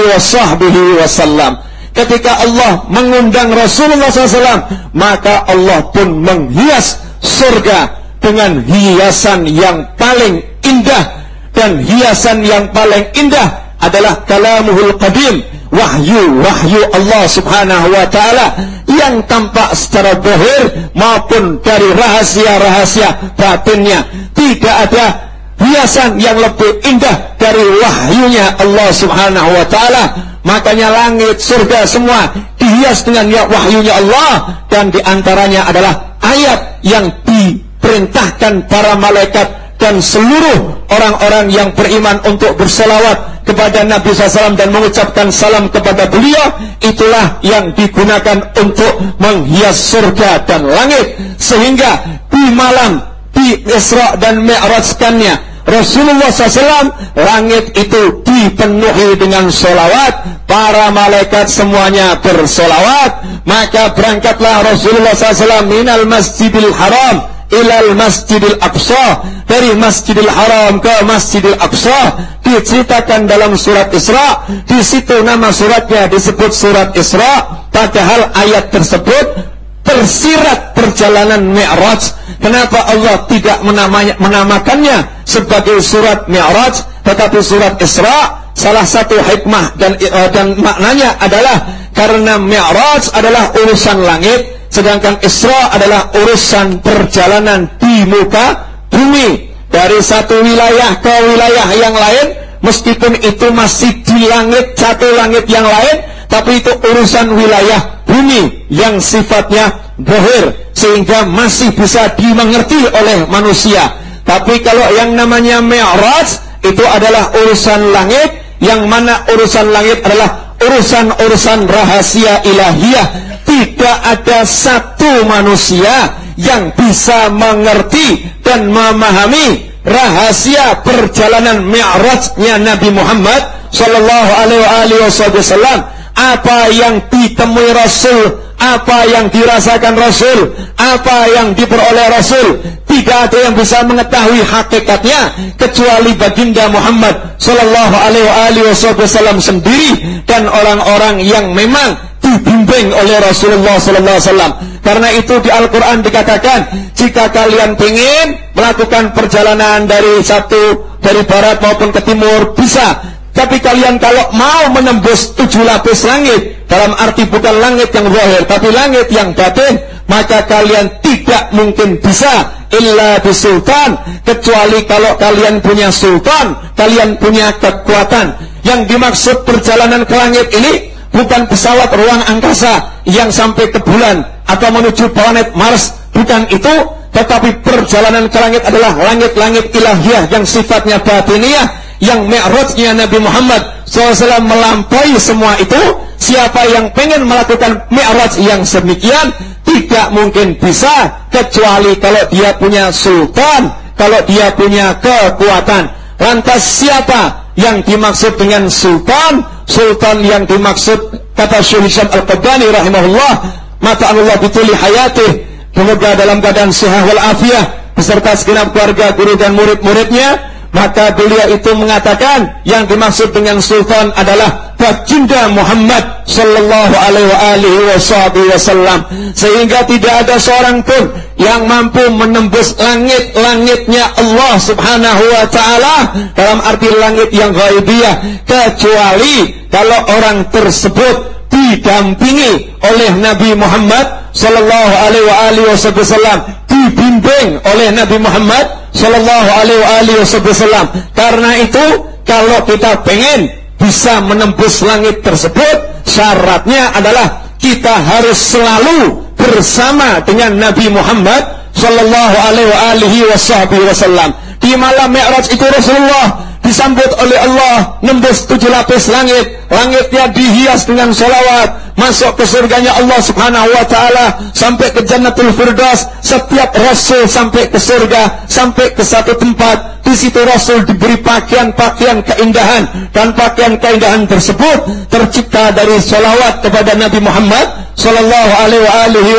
I: wasallam Ketika Allah mengundang Rasulullah SAW Maka Allah pun menghias surga Dengan hiasan yang paling indah. Dan hiasan yang paling indah adalah kalamuhul qadim wahyu wahyu Allah subhanahu wa ta'ala yang tampak secara bohir maupun dari rahasia-rahasia batinnya. Tidak ada hiasan yang lebih indah dari wahyunya Allah subhanahu wa ta'ala. Makanya langit surga semua dihias dengan ya wahyunya Allah. Dan di antaranya adalah ayat yang diperintahkan para malaikat dan seluruh orang-orang yang beriman untuk berselawat kepada Nabi SAW dan mengucapkan salam kepada beliau. Itulah yang digunakan untuk menghias surga dan langit. Sehingga di malam di Isra dan Mi'rajkannya Rasulullah SAW langit itu dipenuhi dengan solawat. Para malaikat semuanya bersolawat. Maka berangkatlah Rasulullah SAW minal masjidil haram ilal masjidil aqsa. Dari masjidil haram ke masjidil aqsa diceritakan dalam surat Isra. Di situ nama suratnya disebut surat Isra. Padahal ayat tersebut tersirat perjalanan Mi'raj. Kenapa Allah tidak menamanya, menamakannya sebagai surat Mi'raj tetapi surat Isra? Salah satu hikmah dan uh, dan maknanya adalah karena Mi'raj adalah urusan langit Sedangkan Isra adalah urusan perjalanan di muka bumi. Dari satu wilayah ke wilayah yang lain meskipun itu masih di langit satu langit yang lain tapi itu urusan wilayah bumi yang sifatnya bohir sehingga masih bisa dimengerti oleh manusia. Tapi kalau yang namanya Mi'raj itu adalah urusan langit yang mana urusan langit adalah urusan-urusan rahasia ilahiyah tidak ada satu manusia yang bisa mengerti dan memahami rahasia perjalanan mi'rajnya Nabi Muhammad sallallahu alaihi wasallam. Apa yang ditemui Rasul apa yang dirasakan Rasul, apa yang diperoleh Rasul, tidak ada yang bisa mengetahui hakikatnya kecuali baginda Muhammad Sallallahu Alaihi Wasallam sendiri dan orang-orang yang memang dibimbing oleh Rasulullah Sallallahu Alaihi Wasallam. Karena itu di Al-Quran dikatakan jika kalian ingin melakukan perjalanan dari satu dari barat maupun ke timur bisa tapi kalian kalau mau menembus tujuh lapis langit, dalam arti bukan langit yang zahir, tapi langit yang batin, maka kalian tidak mungkin bisa illa bisultan, kecuali kalau kalian punya sultan, kalian punya kekuatan. Yang dimaksud perjalanan ke langit ini bukan pesawat ruang angkasa yang sampai ke bulan atau menuju planet Mars, bukan itu, tetapi perjalanan ke langit adalah langit-langit ilahiyah yang sifatnya batiniah, yang mi'rajnya Nabi Muhammad SAW melampaui semua itu, siapa yang pengen melakukan mi'raj yang sedemikian, tidak mungkin bisa, kecuali kalau dia punya sultan, kalau dia punya kekuatan. Lantas siapa yang dimaksud dengan sultan? Sultan yang dimaksud kata Syekh Al-Qabbani rahimahullah, mata Allah bituli hayatih, semoga dalam keadaan sehat wal afiah beserta segenap keluarga, guru dan murid-muridnya maka beliau itu mengatakan yang dimaksud dengan sultan adalah baginda Muhammad sallallahu alaihi wasallam sehingga tidak ada seorang pun yang mampu menembus langit-langitnya Allah Subhanahu wa taala dalam arti langit yang ghaibiyah. Kecuali kalau orang tersebut didampingi oleh Nabi Muhammad sallallahu alaihi wasallam dibimbing oleh Nabi Muhammad Sallallahu Alaihi Wasallam. Karena itu kalau kita pengen bisa menembus langit tersebut, syaratnya adalah kita harus selalu bersama dengan Nabi Muhammad Sallallahu Alaihi Wasallam. Di malam Mi'raj itu Rasulullah disambut oleh Allah nembus tujuh lapis langit. Langitnya dihias dengan solawat. Masuk ke surganya Allah subhanahu wa ta'ala sampai ke jannatul firdaus. Setiap rasul sampai ke surga sampai ke satu tempat. Di situ Rasul diberi pakaian-pakaian keindahan. Dan pakaian keindahan tersebut tercipta dari solawat kepada Nabi Muhammad Sallallahu alaihi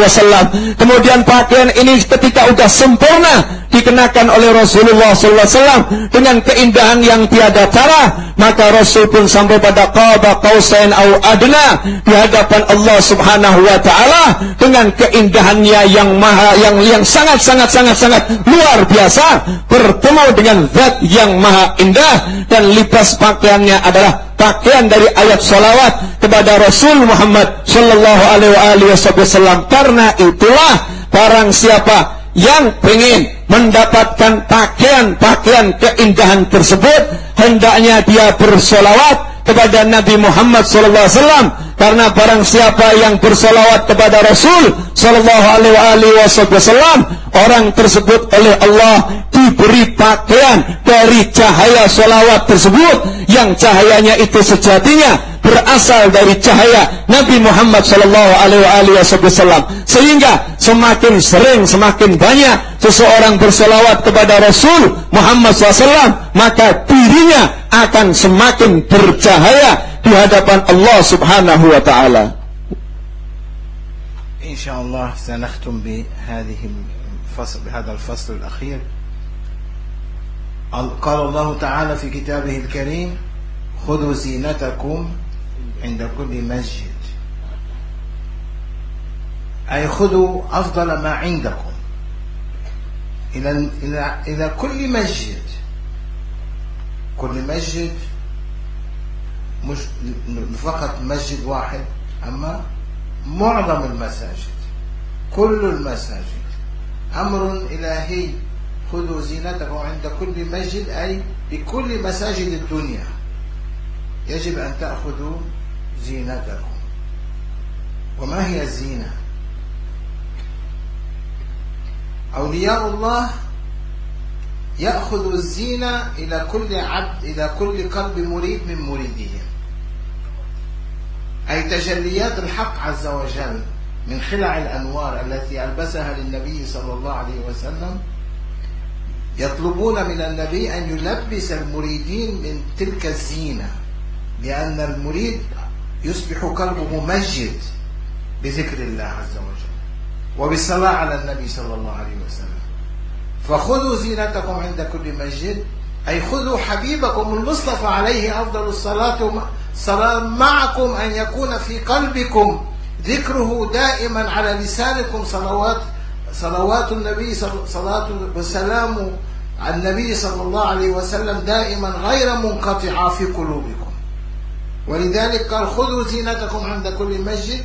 I: wasallam. Kemudian pakaian ini ketika sudah sempurna dikenakan oleh Rasulullah Sallallahu alaihi wasallam dengan keindahan yang tiada tara, maka Rasul pun sampai pada qaba qausain au adna di hadapan Allah Subhanahu wa taala dengan keindahannya yang maha yang yang sangat sangat sangat sangat luar biasa bertemu dengan zat yang maha indah dan libas pakaiannya adalah pakaian dari ayat salawat kepada Rasul Muhammad sallallahu alaihi wasallam. Karena itulah barang siapa yang ingin mendapatkan pakaian-pakaian keindahan tersebut hendaknya dia bersolawat kepada Nabi Muhammad wasallam karena barang siapa yang bersolawat kepada Rasul Sallallahu Alaihi Wasallam orang tersebut oleh Allah diberi pakaian dari cahaya solawat tersebut. Yang cahayanya itu sejatinya berasal dari cahaya Nabi Muhammad Sallallahu Alaihi Wasallam sehingga semakin sering semakin banyak seseorang bersolawat kepada Rasul Muhammad SAW maka dirinya akan semakin bercahaya di hadapan Allah Subhanahu wa taala.
G: إن شاء الله سنختم بهذه الفصل بهذا الفصل الأخير قال الله تعالى في كتابه الكريم خذوا زينتكم عند كل مسجد أي خذوا أفضل ما عندكم إلى إلى إلى كل مسجد كل مسجد مش فقط مسجد واحد أما معظم المساجد كل المساجد. أمر إلهي خذوا زينتكم عند كل مسجد أي بكل مساجد الدنيا. يجب أن تأخذوا زينتكم. وما هي الزينة؟ أولياء الله يأخذ الزينة إلى كل عبد إلى كل قلب مريد من مريدهم. أي تجليات الحق عز وجل من خلع الأنوار التي ألبسها للنبي صلى الله عليه وسلم يطلبون من النبي أن يلبس المريدين من تلك الزينة لأن المريد يصبح قلبه مجد بذكر الله عز وجل وبالصلاة على النبي صلى الله عليه وسلم. فخذوا زينتكم عند كل مسجد أي خذوا حبيبكم المصطفى عليه أفضل الصلاة سلام معكم أن يكون في قلبكم ذكره دائما على لسانكم صلوات صلوات النبي صلاة وسلام على النبي صلى الله عليه وسلم دائما غير منقطعة في قلوبكم. ولذلك قال خذوا زينتكم عند كل مسجد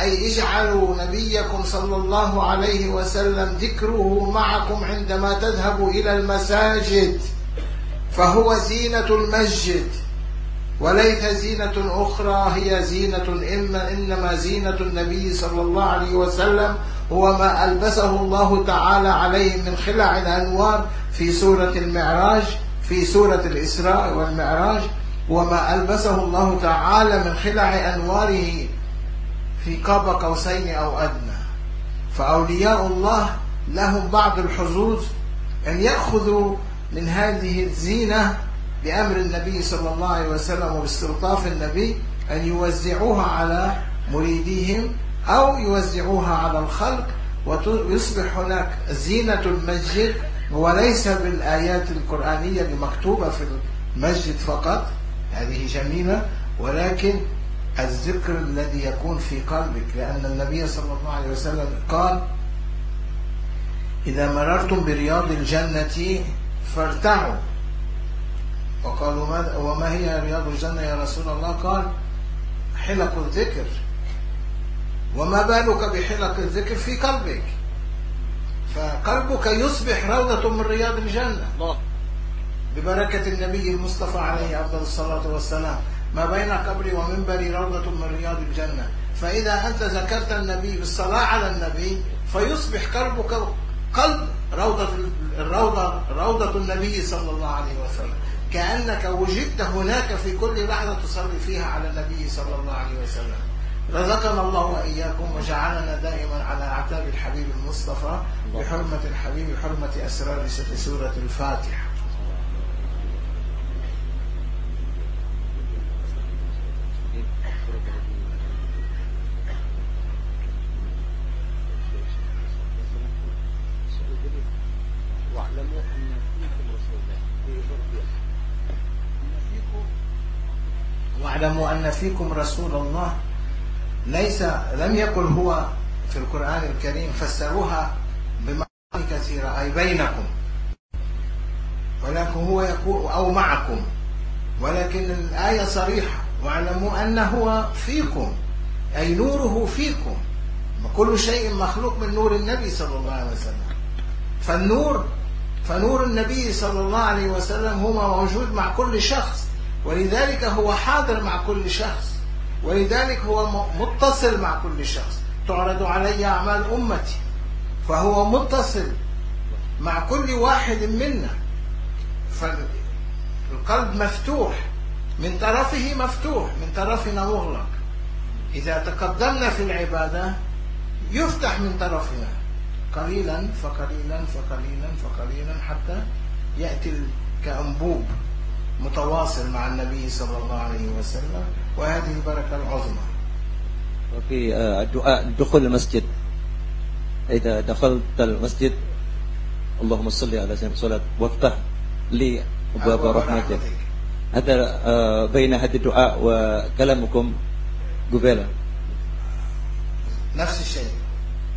G: أي اجعلوا نبيكم صلى الله عليه وسلم ذكره معكم عندما تذهبوا إلى المساجد. فهو زينة المسجد وليس زينة أخرى هي زينة إما إنما زينة النبي صلى الله عليه وسلم هو ما ألبسه الله تعالى عليه من خلع الأنوار في سورة المعراج في سورة الإسراء والمعراج وما ألبسه الله تعالى من خلع أنواره في قاب قوسين أو أدنى. فأولياء الله لهم بعض الحظوظ أن يأخذوا من هذه الزينة بأمر النبي صلى الله عليه وسلم وباستلطاف النبي أن يوزعوها على مريديهم أو يوزعوها على الخلق ويصبح هناك زينة المسجد وليس بالآيات القرآنية المكتوبة في المسجد فقط هذه جميلة ولكن الذكر الذي يكون في قلبك لأن النبي صلى الله عليه وسلم قال إذا مررتم برياض الجنة فارتعوا. وقالوا ماذا؟ وما هي رياض الجنة يا رسول الله؟ قال حلق الذكر. وما بالك بحلق الذكر في قلبك؟ فقلبك يصبح روضة من رياض الجنة. ببركة النبي المصطفى عليه أفضل الصلاة والسلام. ما بين قبري ومنبري روضة من رياض الجنة. فإذا أنت ذكرت النبي بالصلاة على النبي فيصبح قلبك قلب روضة الروضة روضة النبي صلى الله عليه وسلم. كأنك وجدت هناك في كل لحظة تصلي فيها على النبي صلى الله عليه وسلم. رزقنا الله وإياكم وجعلنا دائما على أعتاب الحبيب المصطفى بحرمة الحبيب بحرمة أسرار سورة الفاتحة
J: واعلموا ان فيكم رسول الله في غرب
G: واعلموا أن فيكم رسول الله. ليس لم يقل هو في القرآن الكريم فسروها بمعاني كثيرة أي بينكم. ولكن هو يقول أو معكم. ولكن الآية صريحة واعلموا أنه هو فيكم أي نوره فيكم. كل شيء مخلوق من نور النبي صلى الله عليه وسلم. فالنور فنور النبي صلى الله عليه وسلم هو موجود مع كل شخص. ولذلك هو حاضر مع كل شخص. ولذلك هو متصل مع كل شخص. تعرض علي أعمال أمتي. فهو متصل مع كل واحد منا. فالقلب مفتوح. من طرفه مفتوح. من طرفنا مغلق. إذا تقدمنا في العبادة يفتح من طرفنا. قليلا فقليلا فقليلا فقليلا حتى يأتي كأنبوب متواصل مع النبي صلى الله عليه وسلم وهذه البركة العظمى
I: وفي آه، دعاء دخول المسجد. إذا دخلت المسجد اللهم صل على سيدنا الصلاة وافتح لي أبواب رحمتك هذا آه، بين هذا الدعاء وكلامكم قبيلة
G: نفس الشيء.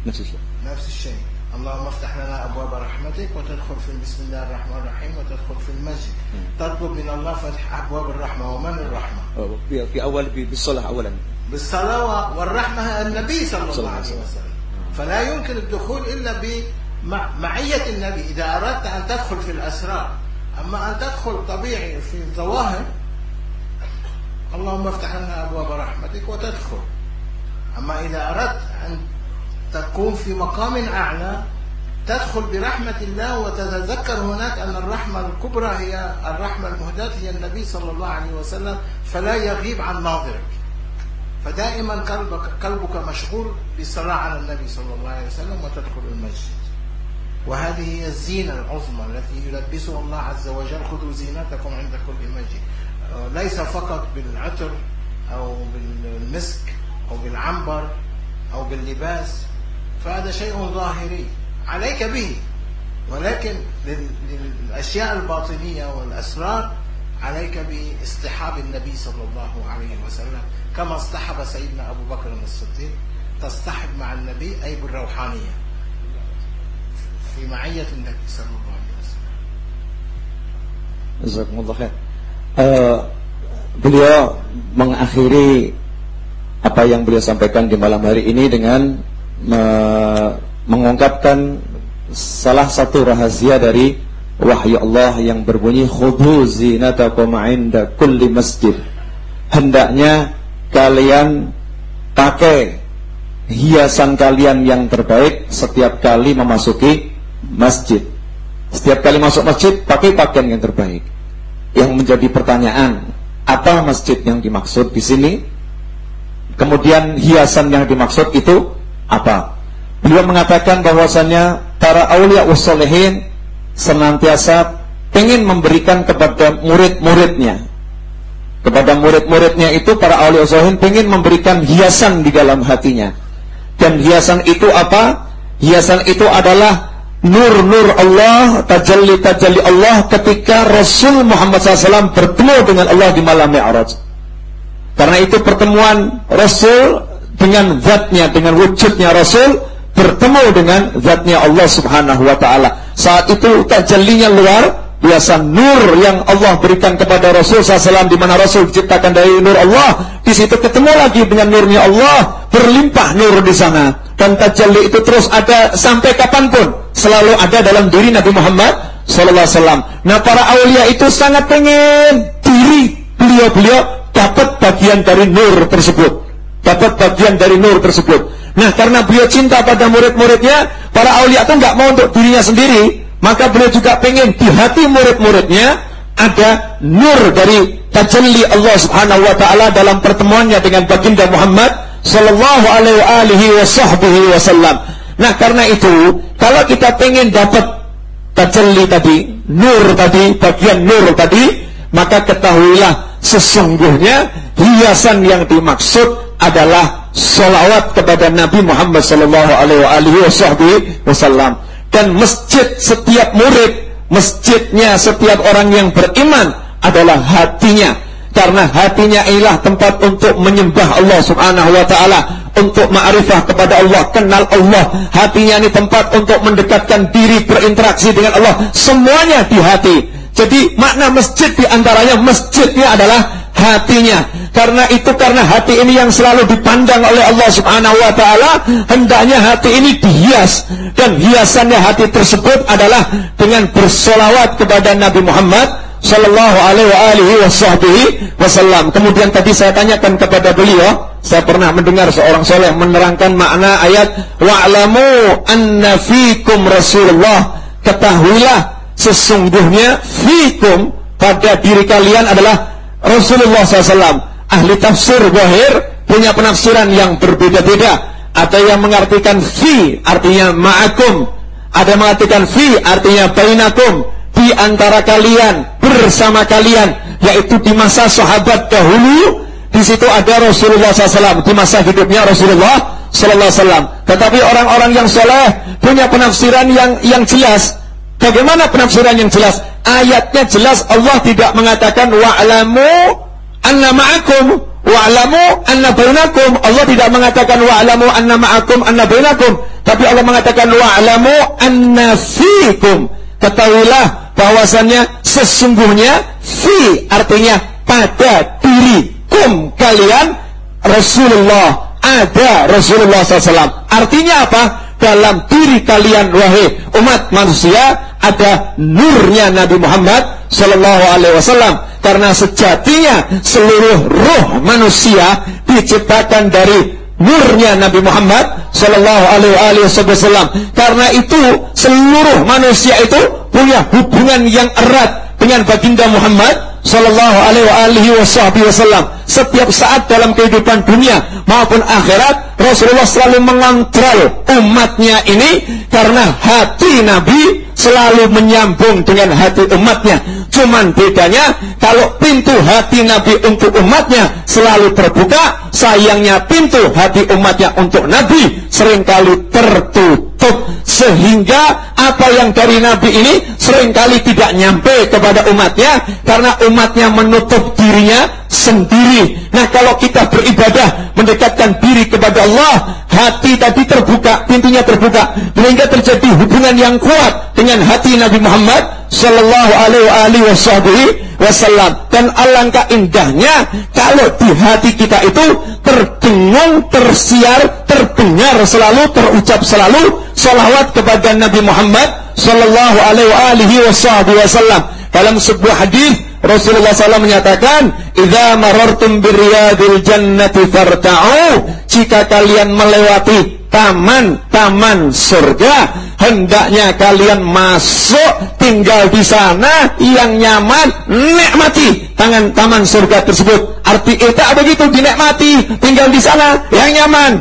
I: نفس الشيء.
G: نفس الشيء. اللهم افتح لنا أبواب رحمتك وتدخل في بسم الله الرحمن الرحيم وتدخل في المسجد. تطلب من الله فتح أبواب الرحمة. ومن الرحمة؟
I: في في أول بالصلاة أولا.
G: بالصلاة والرحمة النبي صلى الله عليه وسلم. فلا يمكن الدخول إلا بمعية النبي. إذا أردت أن تدخل في الأسرار. أما أن تدخل طبيعي في الظواهر اللهم افتح لنا أبواب رحمتك وتدخل. أما إذا أردت أن تكون في مقام أعلى تدخل برحمة الله وتتذكر هناك أن الرحمة الكبرى هي الرحمة المهداة هي النبي صلى الله عليه وسلم فلا يغيب عن ناظرك. فدائما قلبك, قلبك مشغول بالصلاة على النبي صلى الله عليه وسلم وتدخل المسجد. وهذه هي الزينة العظمى التي يلبسها الله عز وجل. خذوا زينتكم عند كل مسجد. ليس فقط بالعطر أو بالمسك أو بالعنبر أو باللباس. فهذا شيء ظاهري. عليك به. ولكن للأشياء الباطنية والأسرار عليك باصطحاب النبي صلى الله عليه وسلم. كما اصطحب سيدنا أبو بكر الصديق. تصطحب مع النبي أي بالروحانية. في معية النبي صلى الله عليه وسلم.
I: جزاكم الله خير. beliau mengakhiri apa yang beliau sampaikan di malam hari ini dengan me mengungkapkan salah satu rahasia dari wahyu Allah yang berbunyi khudhu zinatakum 'inda kulli masjid hendaknya kalian pakai hiasan kalian yang terbaik setiap kali memasuki masjid. Setiap kali masuk masjid pakai pakaian yang terbaik. Yang menjadi pertanyaan, apa masjid yang dimaksud di sini? Kemudian hiasan yang dimaksud itu apa? Beliau mengatakan bahwasannya para aulia usolehin senantiasa ingin memberikan kepada murid-muridnya kepada murid-muridnya itu para awliya usolehin ingin memberikan hiasan di dalam hatinya dan hiasan itu apa? hiasan itu adalah nur-nur Allah tajalli-tajalli Allah ketika Rasul Muhammad SAW bertemu dengan Allah di malam Mi'raj karena itu pertemuan Rasul dengan zatnya, dengan wujudnya Rasul bertemu dengan zatnya Allah Subhanahu wa taala. Saat itu tajallinya luar biasa nur yang Allah berikan kepada Rasul SAW di mana Rasul diciptakan dari nur Allah di situ ketemu lagi dengan nurnya Allah berlimpah nur di sana dan tajalli itu terus ada sampai kapan pun selalu ada dalam diri Nabi Muhammad Sallallahu Alaihi Wasallam. Nah para aulia itu sangat pengen diri beliau-beliau dapat bagian dari nur tersebut, dapat bagian dari nur tersebut. Nah karena beliau cinta pada murid-muridnya, para aulia itu nggak mau untuk dirinya sendiri, maka beliau juga pengen di hati murid-muridnya ada nur dari tajalli Allah Subhanahu wa taala dalam pertemuannya dengan baginda Muhammad sallallahu alaihi wasallam. Nah, karena itu kalau kita pengen dapat tajalli tadi, nur tadi, bagian nur tadi, maka ketahuilah sesungguhnya hiasan yang dimaksud adalah solawat kepada Nabi Muhammad sallallahu alaihi wasallam dan masjid setiap murid, masjidnya setiap orang yang beriman adalah hatinya karena hatinya ialah tempat untuk menyembah Allah Subhanahu wa taala, untuk ma'rifah kepada Allah, kenal Allah. Hatinya ini tempat untuk mendekatkan diri berinteraksi dengan Allah. Semuanya di hati. Jadi makna masjid di antaranya masjidnya adalah hatinya. Karena itu karena hati ini yang selalu dipandang oleh Allah Subhanahu wa taala, hendaknya hati ini dihias dan hiasannya hati tersebut adalah dengan bersolawat kepada Nabi Muhammad Sallallahu alaihi wasallam. Kemudian tadi saya tanyakan kepada beliau, saya pernah mendengar seorang soleh menerangkan makna ayat wa'lamu anna fikum Rasulullah. Ketahuilah sesungguhnya fikum pada diri kalian adalah Rasulullah SAW. Ahli tafsir wahir punya penafsiran yang berbeda-beda. Ada yang mengartikan fi artinya ma'akum. Ada yang mengartikan fi artinya bainakum di antara kalian bersama kalian yaitu di masa sahabat dahulu di situ ada Rasulullah SAW di masa hidupnya Rasulullah SAW tetapi orang-orang yang soleh punya penafsiran yang yang jelas bagaimana penafsiran yang jelas? Ayatnya jelas Allah tidak mengatakan wa'lamu anna ma'akum wa'lamu anna bainakum Allah tidak mengatakan wa'lamu anna ma'akum anna bainakum tapi Allah mengatakan wa'lamu anna fikum ketahuilah bahwasannya sesungguhnya fi artinya pada diri kum kalian Rasulullah ada Rasulullah SAW artinya apa dalam diri kalian wahai umat manusia ada nurnya Nabi Muhammad Sallallahu Alaihi Wasallam karena sejatinya seluruh roh manusia diciptakan dari nurnya Nabi Muhammad Sallallahu Alaihi Wasallam. Karena itu seluruh manusia itu punya hubungan yang erat dengan baginda Muhammad Sallallahu Alaihi Wasallam. Setiap saat dalam kehidupan dunia maupun akhirat, Rasulullah selalu mengontrol umatnya ini karena hati Nabi selalu menyambung dengan hati umatnya. Cuman bedanya kalau pintu hati Nabi untuk umatnya selalu terbuka, sayangnya pintu hati umatnya untuk Nabi sering kali tertutup sehingga apa yang dari Nabi ini sering kali tidak nyampe kepada umatnya karena umatnya menutup dirinya sendiri. Nah kalau kita beribadah mendekatkan diri kepada Allah, hati tadi terbuka, pintunya terbuka, sehingga terjadi hubungan yang kuat dengan hati Nabi Muhammad Sallallahu Alaihi Wasallam. Dan alangkah indahnya kalau di hati kita itu terdengung, tersiar, terdengar selalu, terucap selalu salawat kepada Nabi Muhammad Sallallahu Alaihi Wasallam. Dalam sebuah hadis Rasulullah SAW menyatakan, "Idza marartum birriyadil jannati farta'u." Jika kalian melewati taman-taman surga, hendaknya kalian masuk tinggal di sana yang nyaman, nikmati tangan taman surga tersebut. Arti itu begitu dinikmati, tinggal di sana yang nyaman.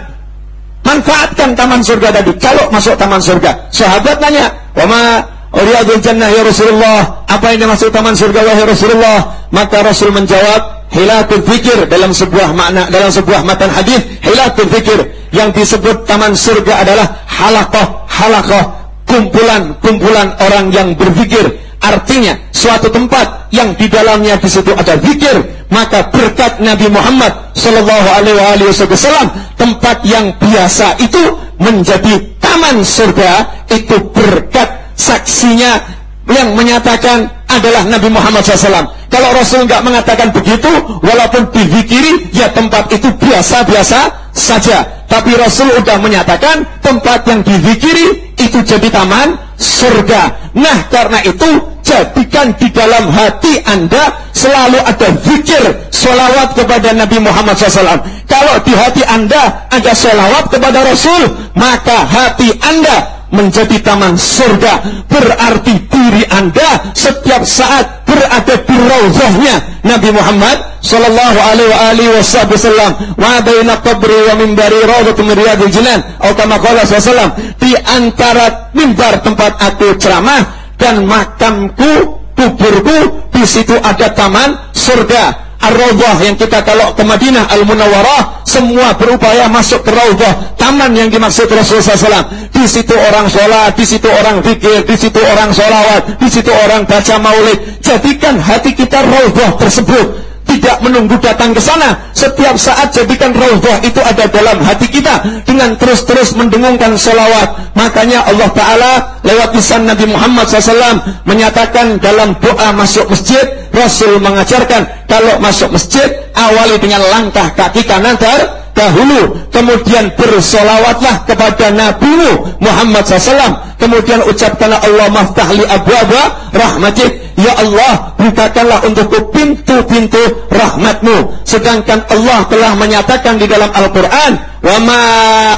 I: Manfaatkan taman surga tadi. Kalau masuk taman surga, sahabat nanya, "Wama Riyadul Jannah ya Rasulullah. Apa yang dimaksud taman surga wahai Rasulullah? Maka Rasul menjawab, hilatul fikir dalam sebuah makna dalam sebuah matan hadis hilatul fikir yang disebut taman surga adalah halakoh halakoh kumpulan-kumpulan orang yang berfikir artinya suatu tempat yang di dalamnya di situ ada zikir maka berkat Nabi Muhammad sallallahu alaihi wasallam tempat yang biasa itu menjadi taman surga itu berkat saksinya yang menyatakan adalah Nabi Muhammad SAW. Kalau Rasul nggak mengatakan begitu, walaupun dizikiri, ya tempat itu biasa-biasa saja. Tapi Rasul sudah menyatakan tempat yang dizikiri itu jadi taman surga. Nah karena itu jadikan di dalam hati anda selalu ada zikir solawat kepada Nabi Muhammad SAW. Kalau di hati anda ada solawat kepada Rasul, maka hati anda menjadi taman surga berarti diri anda setiap saat berada di rauzahnya. Nabi Muhammad sallallahu alaihi wasallam wa baina qabri wa minbari rawdatun min riyadil jinan. Atau kama qala sallallahu di antara mimbar tempat aku ceramah dan makamku kuburku di situ ada taman surga Ar-Rawdah yang kita kalau ke Madinah Al-Munawwarah semua berupaya masuk ke Rawdah taman yang dimaksud Rasulullah SAW di situ orang sholat di situ orang fikir di situ orang sholawat di situ orang baca maulid. Jadikan hati kita Rawdah tersebut tidak menunggu datang ke sana. Setiap saat jadikan raudhah itu ada dalam hati kita dengan terus-terus mendengungkan selawat. Makanya Allah Ta'ala lewat lisan Nabi Muhammad SAW menyatakan dalam doa masuk masjid, Rasul mengajarkan kalau masuk masjid awali dengan langkah kaki kanan ter dahulu kemudian bersolawatlah kepada Nabimu Muhammad SAW kemudian ucapkanlah Allah maftahli abu abwa rahmatik Ya Allah bukakanlah untukku pintu-pintu rahmatmu. Sedangkan Allah telah menyatakan di dalam Al-Quran wa ma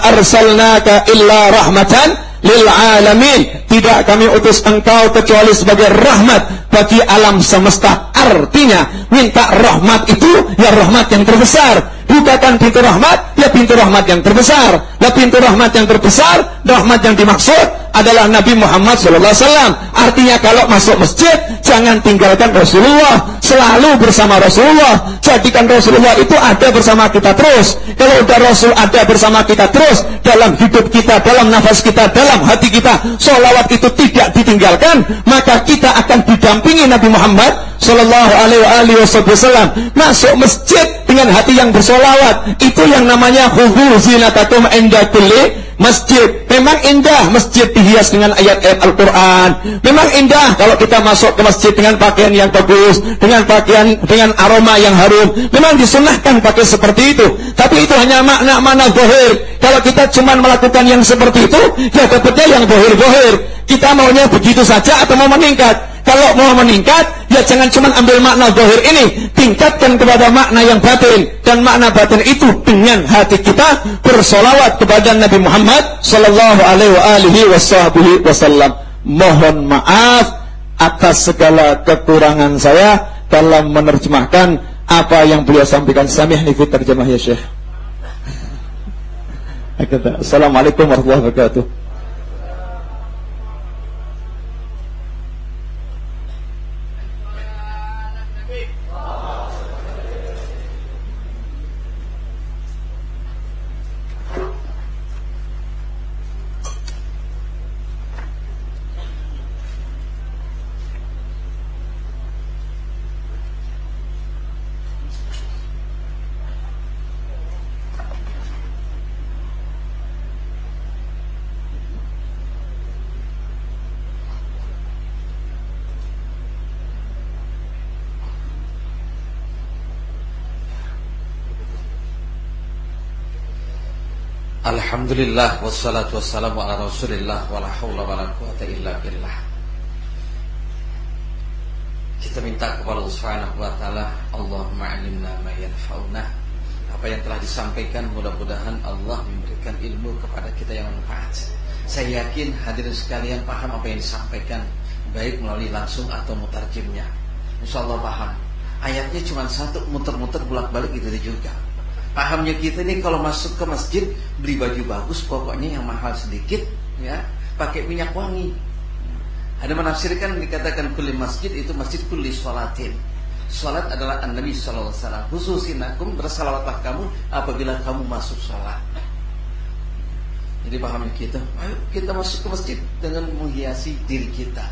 I: arsalnaka illa rahmatan lil alamin. Tidak kami utus engkau kecuali sebagai rahmat bagi alam semesta. Artinya minta rahmat itu ya rahmat yang terbesar bukakan pintu rahmat ya pintu rahmat yang terbesar. Lah pintu rahmat yang terbesar rahmat yang dimaksud adalah Nabi Muhammad SAW artinya kalau masuk masjid jangan tinggalkan Rasulullah. Selalu bersama Rasulullah. Jadikan Rasulullah itu ada bersama kita terus. Kalau udah Rasul ada bersama kita terus dalam hidup kita dalam nafas kita dalam hati kita sholawat itu tidak ditinggalkan maka kita akan didampingi Nabi Muhammad Sallallahu Alaihi Wasallam. Masuk masjid dengan hati yang bersolawat itu yang namanya huhu zinatakum inda kulli masjid. Memang indah masjid dihias dengan ayat-ayat Al-Quran. Memang indah kalau kita masuk ke masjid dengan pakaian yang bagus, dengan pakaian dengan aroma yang harum. Memang disunahkan pakai seperti itu. Tapi itu hanya makna-makna bohir. Kalau kita cuma melakukan yang seperti itu, ya dapatnya yang bohir-bohir. Kita maunya begitu saja atau mau meningkat? Kalau mau meningkat, ya jangan cuma ambil makna zahir ini, tingkatkan kepada makna yang batin dan makna batin itu dengan hati kita bersolawat kepada Nabi Muhammad Sallallahu Alaihi Wasallam. Mohon maaf atas segala kekurangan saya dalam menerjemahkan apa yang beliau sampaikan. Samih nifit terjemah ya Syekh. Assalamualaikum warahmatullahi wabarakatuh.
H: Alhamdulillah wassalatu wassalamu ala Rasulillah wala haula wala quwata illa billah. Kita minta kepada Allah Subhanahu wa taala, Allahumma 'allimna ma yanfa'una. Apa yang telah disampaikan mudah-mudahan Allah memberikan ilmu kepada kita yang manfaat. Saya yakin hadirin sekalian paham apa yang disampaikan baik melalui langsung atau mutarjimnya. Insya Allah paham. Ayatnya cuma satu muter-muter bolak-balik gitu juga. Pahamnya kita ini kalau masuk ke masjid beli baju bagus pokoknya yang mahal sedikit ya pakai minyak wangi. Ada menafsirkan dikatakan kulli masjid itu masjid kulli sholatin. Salat adalah Nabi sallallahu alaihi wasallam. Khususin akum bersalawatlah kamu apabila kamu masuk salat. Jadi pahamnya kita, ayo kita masuk ke masjid dengan menghiasi diri kita.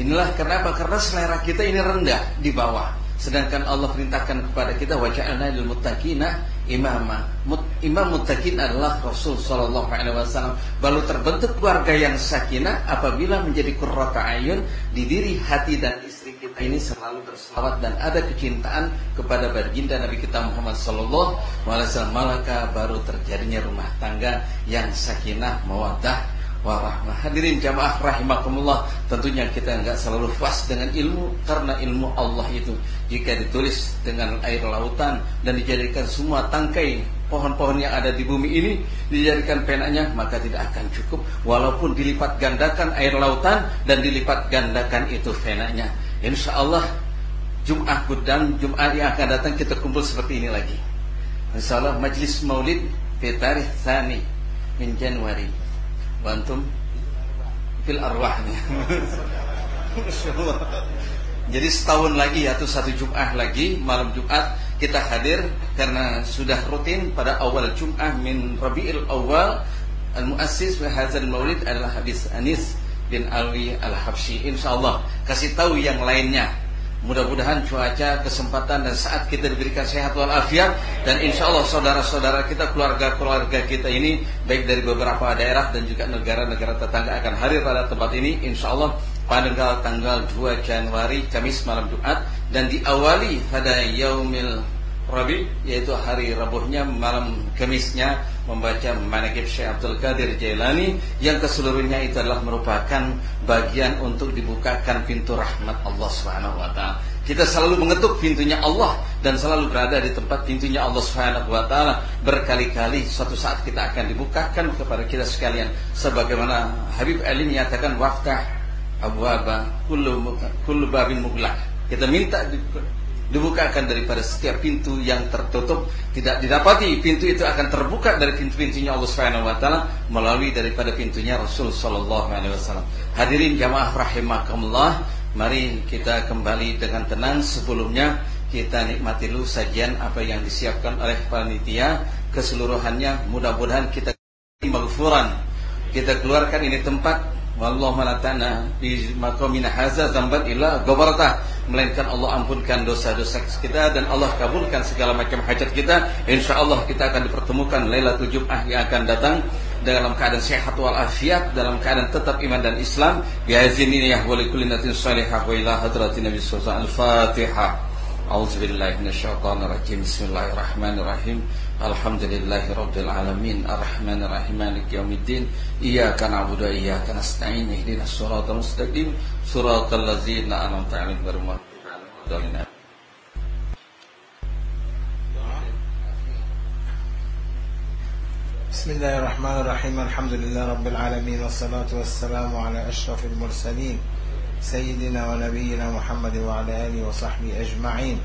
H: Inilah kenapa? Karena selera kita ini rendah di bawah. Sedangkan Allah perintahkan kepada kita waja'alna lil muttaqina imama. Mut, imam muttaqin adalah Rasul sallallahu alaihi wasallam. Baru terbentuk keluarga yang sakinah apabila menjadi qurrata ayun di diri hati dan istri kita ini selalu berselawat dan ada kecintaan kepada baginda Nabi kita Muhammad sallallahu alaihi wasallam. Maka baru terjadinya rumah tangga yang sakinah mawaddah warahmah. Hadirin jamaah rahimakumullah, tentunya kita enggak selalu puas dengan ilmu karena ilmu Allah itu jika ditulis dengan air lautan dan dijadikan semua tangkai pohon-pohon yang ada di bumi ini dijadikan penanya maka tidak akan cukup walaupun dilipat gandakan air lautan dan dilipat gandakan itu penanya. Insya Allah Jum'ah Gudang, Jum'ah yang akan datang kita kumpul seperti ini lagi. Insya Allah majlis maulid Petarih Thani min Januari Bantum fil arwahnya. Jadi setahun lagi atau satu Jum'ah lagi malam Jumat kita hadir karena sudah rutin pada awal Jum'ah min Rabiul Awal al-muassis wa hadzal maulid adalah Habis Anis bin Alwi Al-Habsyi. Insyaallah kasih tahu yang lainnya Mudah-mudahan cuaca, kesempatan dan saat kita diberikan sehat walafiat. Dan insya Allah saudara-saudara kita, keluarga-keluarga kita ini baik dari beberapa daerah dan juga negara-negara tetangga akan hadir pada tempat ini. Insya Allah pada tanggal 2 Januari Kamis malam Jumat. Dan diawali pada Yaumil Rabi yaitu hari Rabuhnya malam Kamisnya membaca manakib Syekh Abdul Qadir Jailani yang ke seluruhnya itu adalah merupakan bagian untuk dibukakan pintu rahmat Allah Subhanahu wa taala. Kita selalu mengetuk pintunya Allah dan selalu berada di tempat pintunya Allah Subhanahu wa taala. Berkali-kali suatu saat kita akan dibukakan kepada kita sekalian sebagaimana Habib Ali menyatakan waftah abwaba kullu kullu babin mughlaq. Kita minta dibukakan daripada setiap pintu yang tertutup. Tidak didapati pintu itu akan terbuka dari pintu-pintunya Allah Subhanahu wa taala melalui daripada pintunya Rasul sallallahu alaihi wasallam. Hadirin jamaah rahimakumullah, mari kita kembali dengan tenang. Sebelumnya kita nikmati dulu sajian apa yang disiapkan oleh panitia keseluruhannya. Mudah-mudahan kita maghfuran kita keluarkan ini tempat Wallahu malatana di bi maqamina haza zamban illa gobarata Melainkan Allah ampunkan dosa-dosa kita dan Allah kabulkan segala macam hajat kita. Insyaallah kita akan dipertemukan Lailatul Jumat ah yang akan datang dalam keadaan sehat wal afiat dalam keadaan tetap iman dan Islam. Bi izni ya wali likulli natin salihah wa ila hadratin nabi sallallahu alaihi wasallam. Al-fatihah a'udzu billahi minasyaitonir rajim bismillahirrahmanirrahim. الحمد لله رب العالمين الرحمن الرحيم مالك يوم الدين إياك نعبد وإياك نستعين اهدنا الصراط المستقيم صراط الذين أنعمت عليهم غير المغضوب عليهم
G: بسم الله الرحمن الرحيم الحمد لله رب العالمين والصلاة والسلام على أشرف المرسلين سيدنا ونبينا محمد وعلى آله وصحبه أجمعين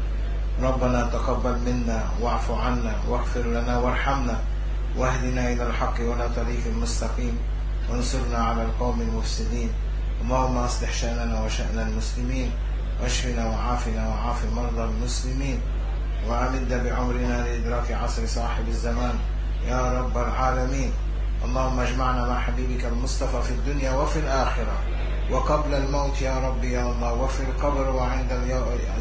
G: ربنا تقبل منا واعف عنا واغفر لنا وارحمنا واهدنا إلى الحق ولا طريق المستقيم وانصرنا على القوم المفسدين. اللهم أصلح شأننا وشأن المسلمين واشفنا وعافنا وعاف مرضى المسلمين وأمد بعمرنا لإدراك عصر صاحب الزمان. يا رب العالمين. اللهم اجمعنا مع حبيبك المصطفى في الدنيا وفي الآخرة. وقبل الموت يا رب يا الله وفي القبر وعند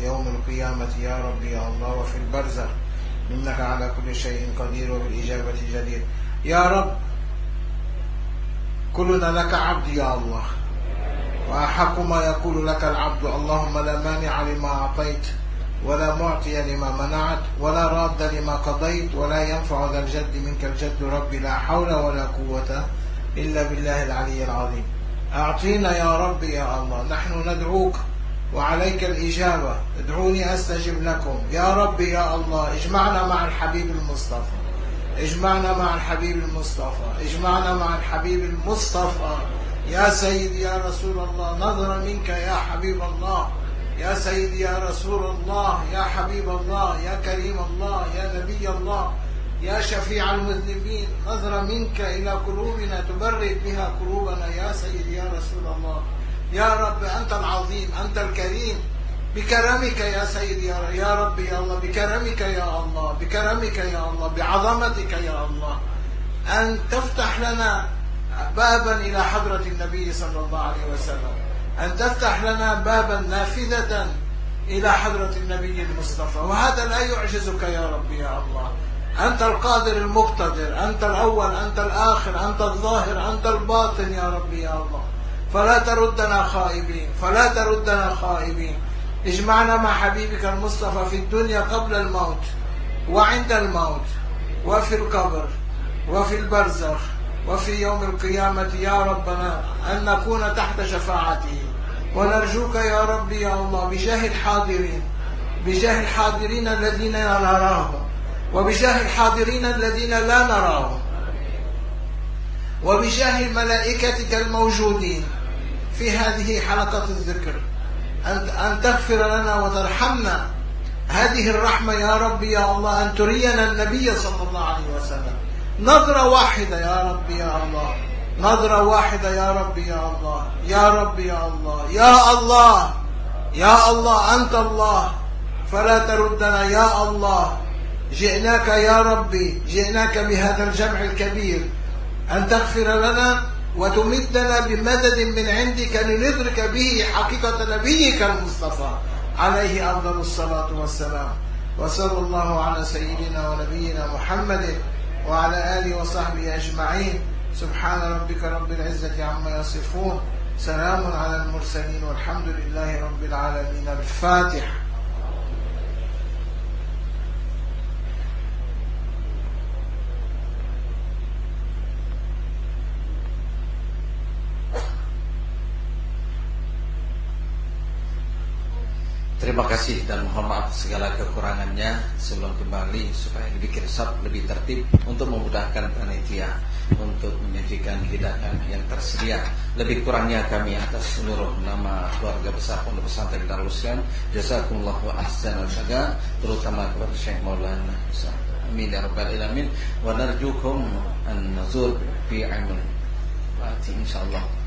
G: يوم القيامة يا رب يا الله وفي البرزخ. إنك على كل شيء قدير وبالإجابة جدير. يا رب كلنا لك عبد يا الله. وأحق ما يقول لك العبد. اللهم لا مانع لما أعطيت ولا معطي لما منعت ولا راد لما قضيت ولا ينفع ذا الجد منك الجد ربي. لا حول ولا قوة إلا بالله العلي العظيم. أعطينا يا رب يا الله. نحن ندعوك وعليك الإجابة. ادعوني أستجب لكم. يا رب يا الله اجمعنا مع الحبيب المصطفى. اجمعنا مع الحبيب المصطفى. اجمعنا مع الحبيب المصطفى. يا سيدي يا رسول الله نظرا منك يا حبيب الله. يا سيدي يا رسول الله يا حبيب الله يا كريم الله يا نبي الله. يا شفيع المذنبين نظرة منك إلى قلوبنا تبرد بها قلوبنا يا سيدي يا رسول الله. يا رب أنت العظيم أنت الكريم. بكرمك يا سيدي يا رب, يا رب يا الله بكرمك يا الله بكرمك يا الله بعظمتك يا الله. أن تفتح لنا بابا إلى حضرة النبي صلى الله عليه وسلم. أن تفتح لنا بابا نافذة إلى حضرة النبي المصطفى. وهذا لا يعجزك يا رب يا الله. أنت القادر المقتدر أنت الأول أنت الآخر أنت الظاهر أنت الباطن يا رب يا الله. فلا تردنا خائبين فلا تردنا خائبين. اجمعنا مع حبيبك المصطفى في الدنيا قبل الموت وعند الموت وفي القبر وفي البرزخ وفي يوم القيامة يا ربنا أن نكون تحت شفاعته. ونرجوك يا رب يا الله بجاه الحاضرين بجاه الحاضرين الذين نراهم وبجاه الحاضرين الذين لا نراهم وبجاه ملائكتك الموجودين في هذه حلقة الذكر. أن تغفر لنا وترحمنا. هذه الرحمة يا رب يا الله أن ترينا النبي صلى الله عليه وسلم. نظرة واحدة يا رب يا الله. نظرة واحدة يا رب يا الله. يا رب يا الله. يا الله. يا الله أنت الله. فلا تردنا يا الله. جئناك يا ربي جئناك بهذا الجمع الكبير أن تغفر لنا وتمدنا بمدد من عندك لندرك به حقيقة نبيك المصطفى عليه أفضل الصلاة والسلام. وصلى الله على سيدنا ونبينا محمد وعلى آله وصحبه أجمعين. سبحان ربك رب العزة عما يصفون. سلام على المرسلين والحمد لله رب العالمين. الفاتح
H: Terima kasih dan mohon maaf segala kekurangannya sebelum kembali supaya lebih kirsap, lebih tertib untuk memudahkan panitia untuk menyajikan hidangan yang tersedia. Lebih kurangnya kami atas seluruh nama keluarga besar Pondok Pesantren Darul Islam, jazakumullahu ahsanal jaza, terutama kepada Syekh Maulana Amin ya rabbal alamin wa narjukum an nazur fi amal. Insyaallah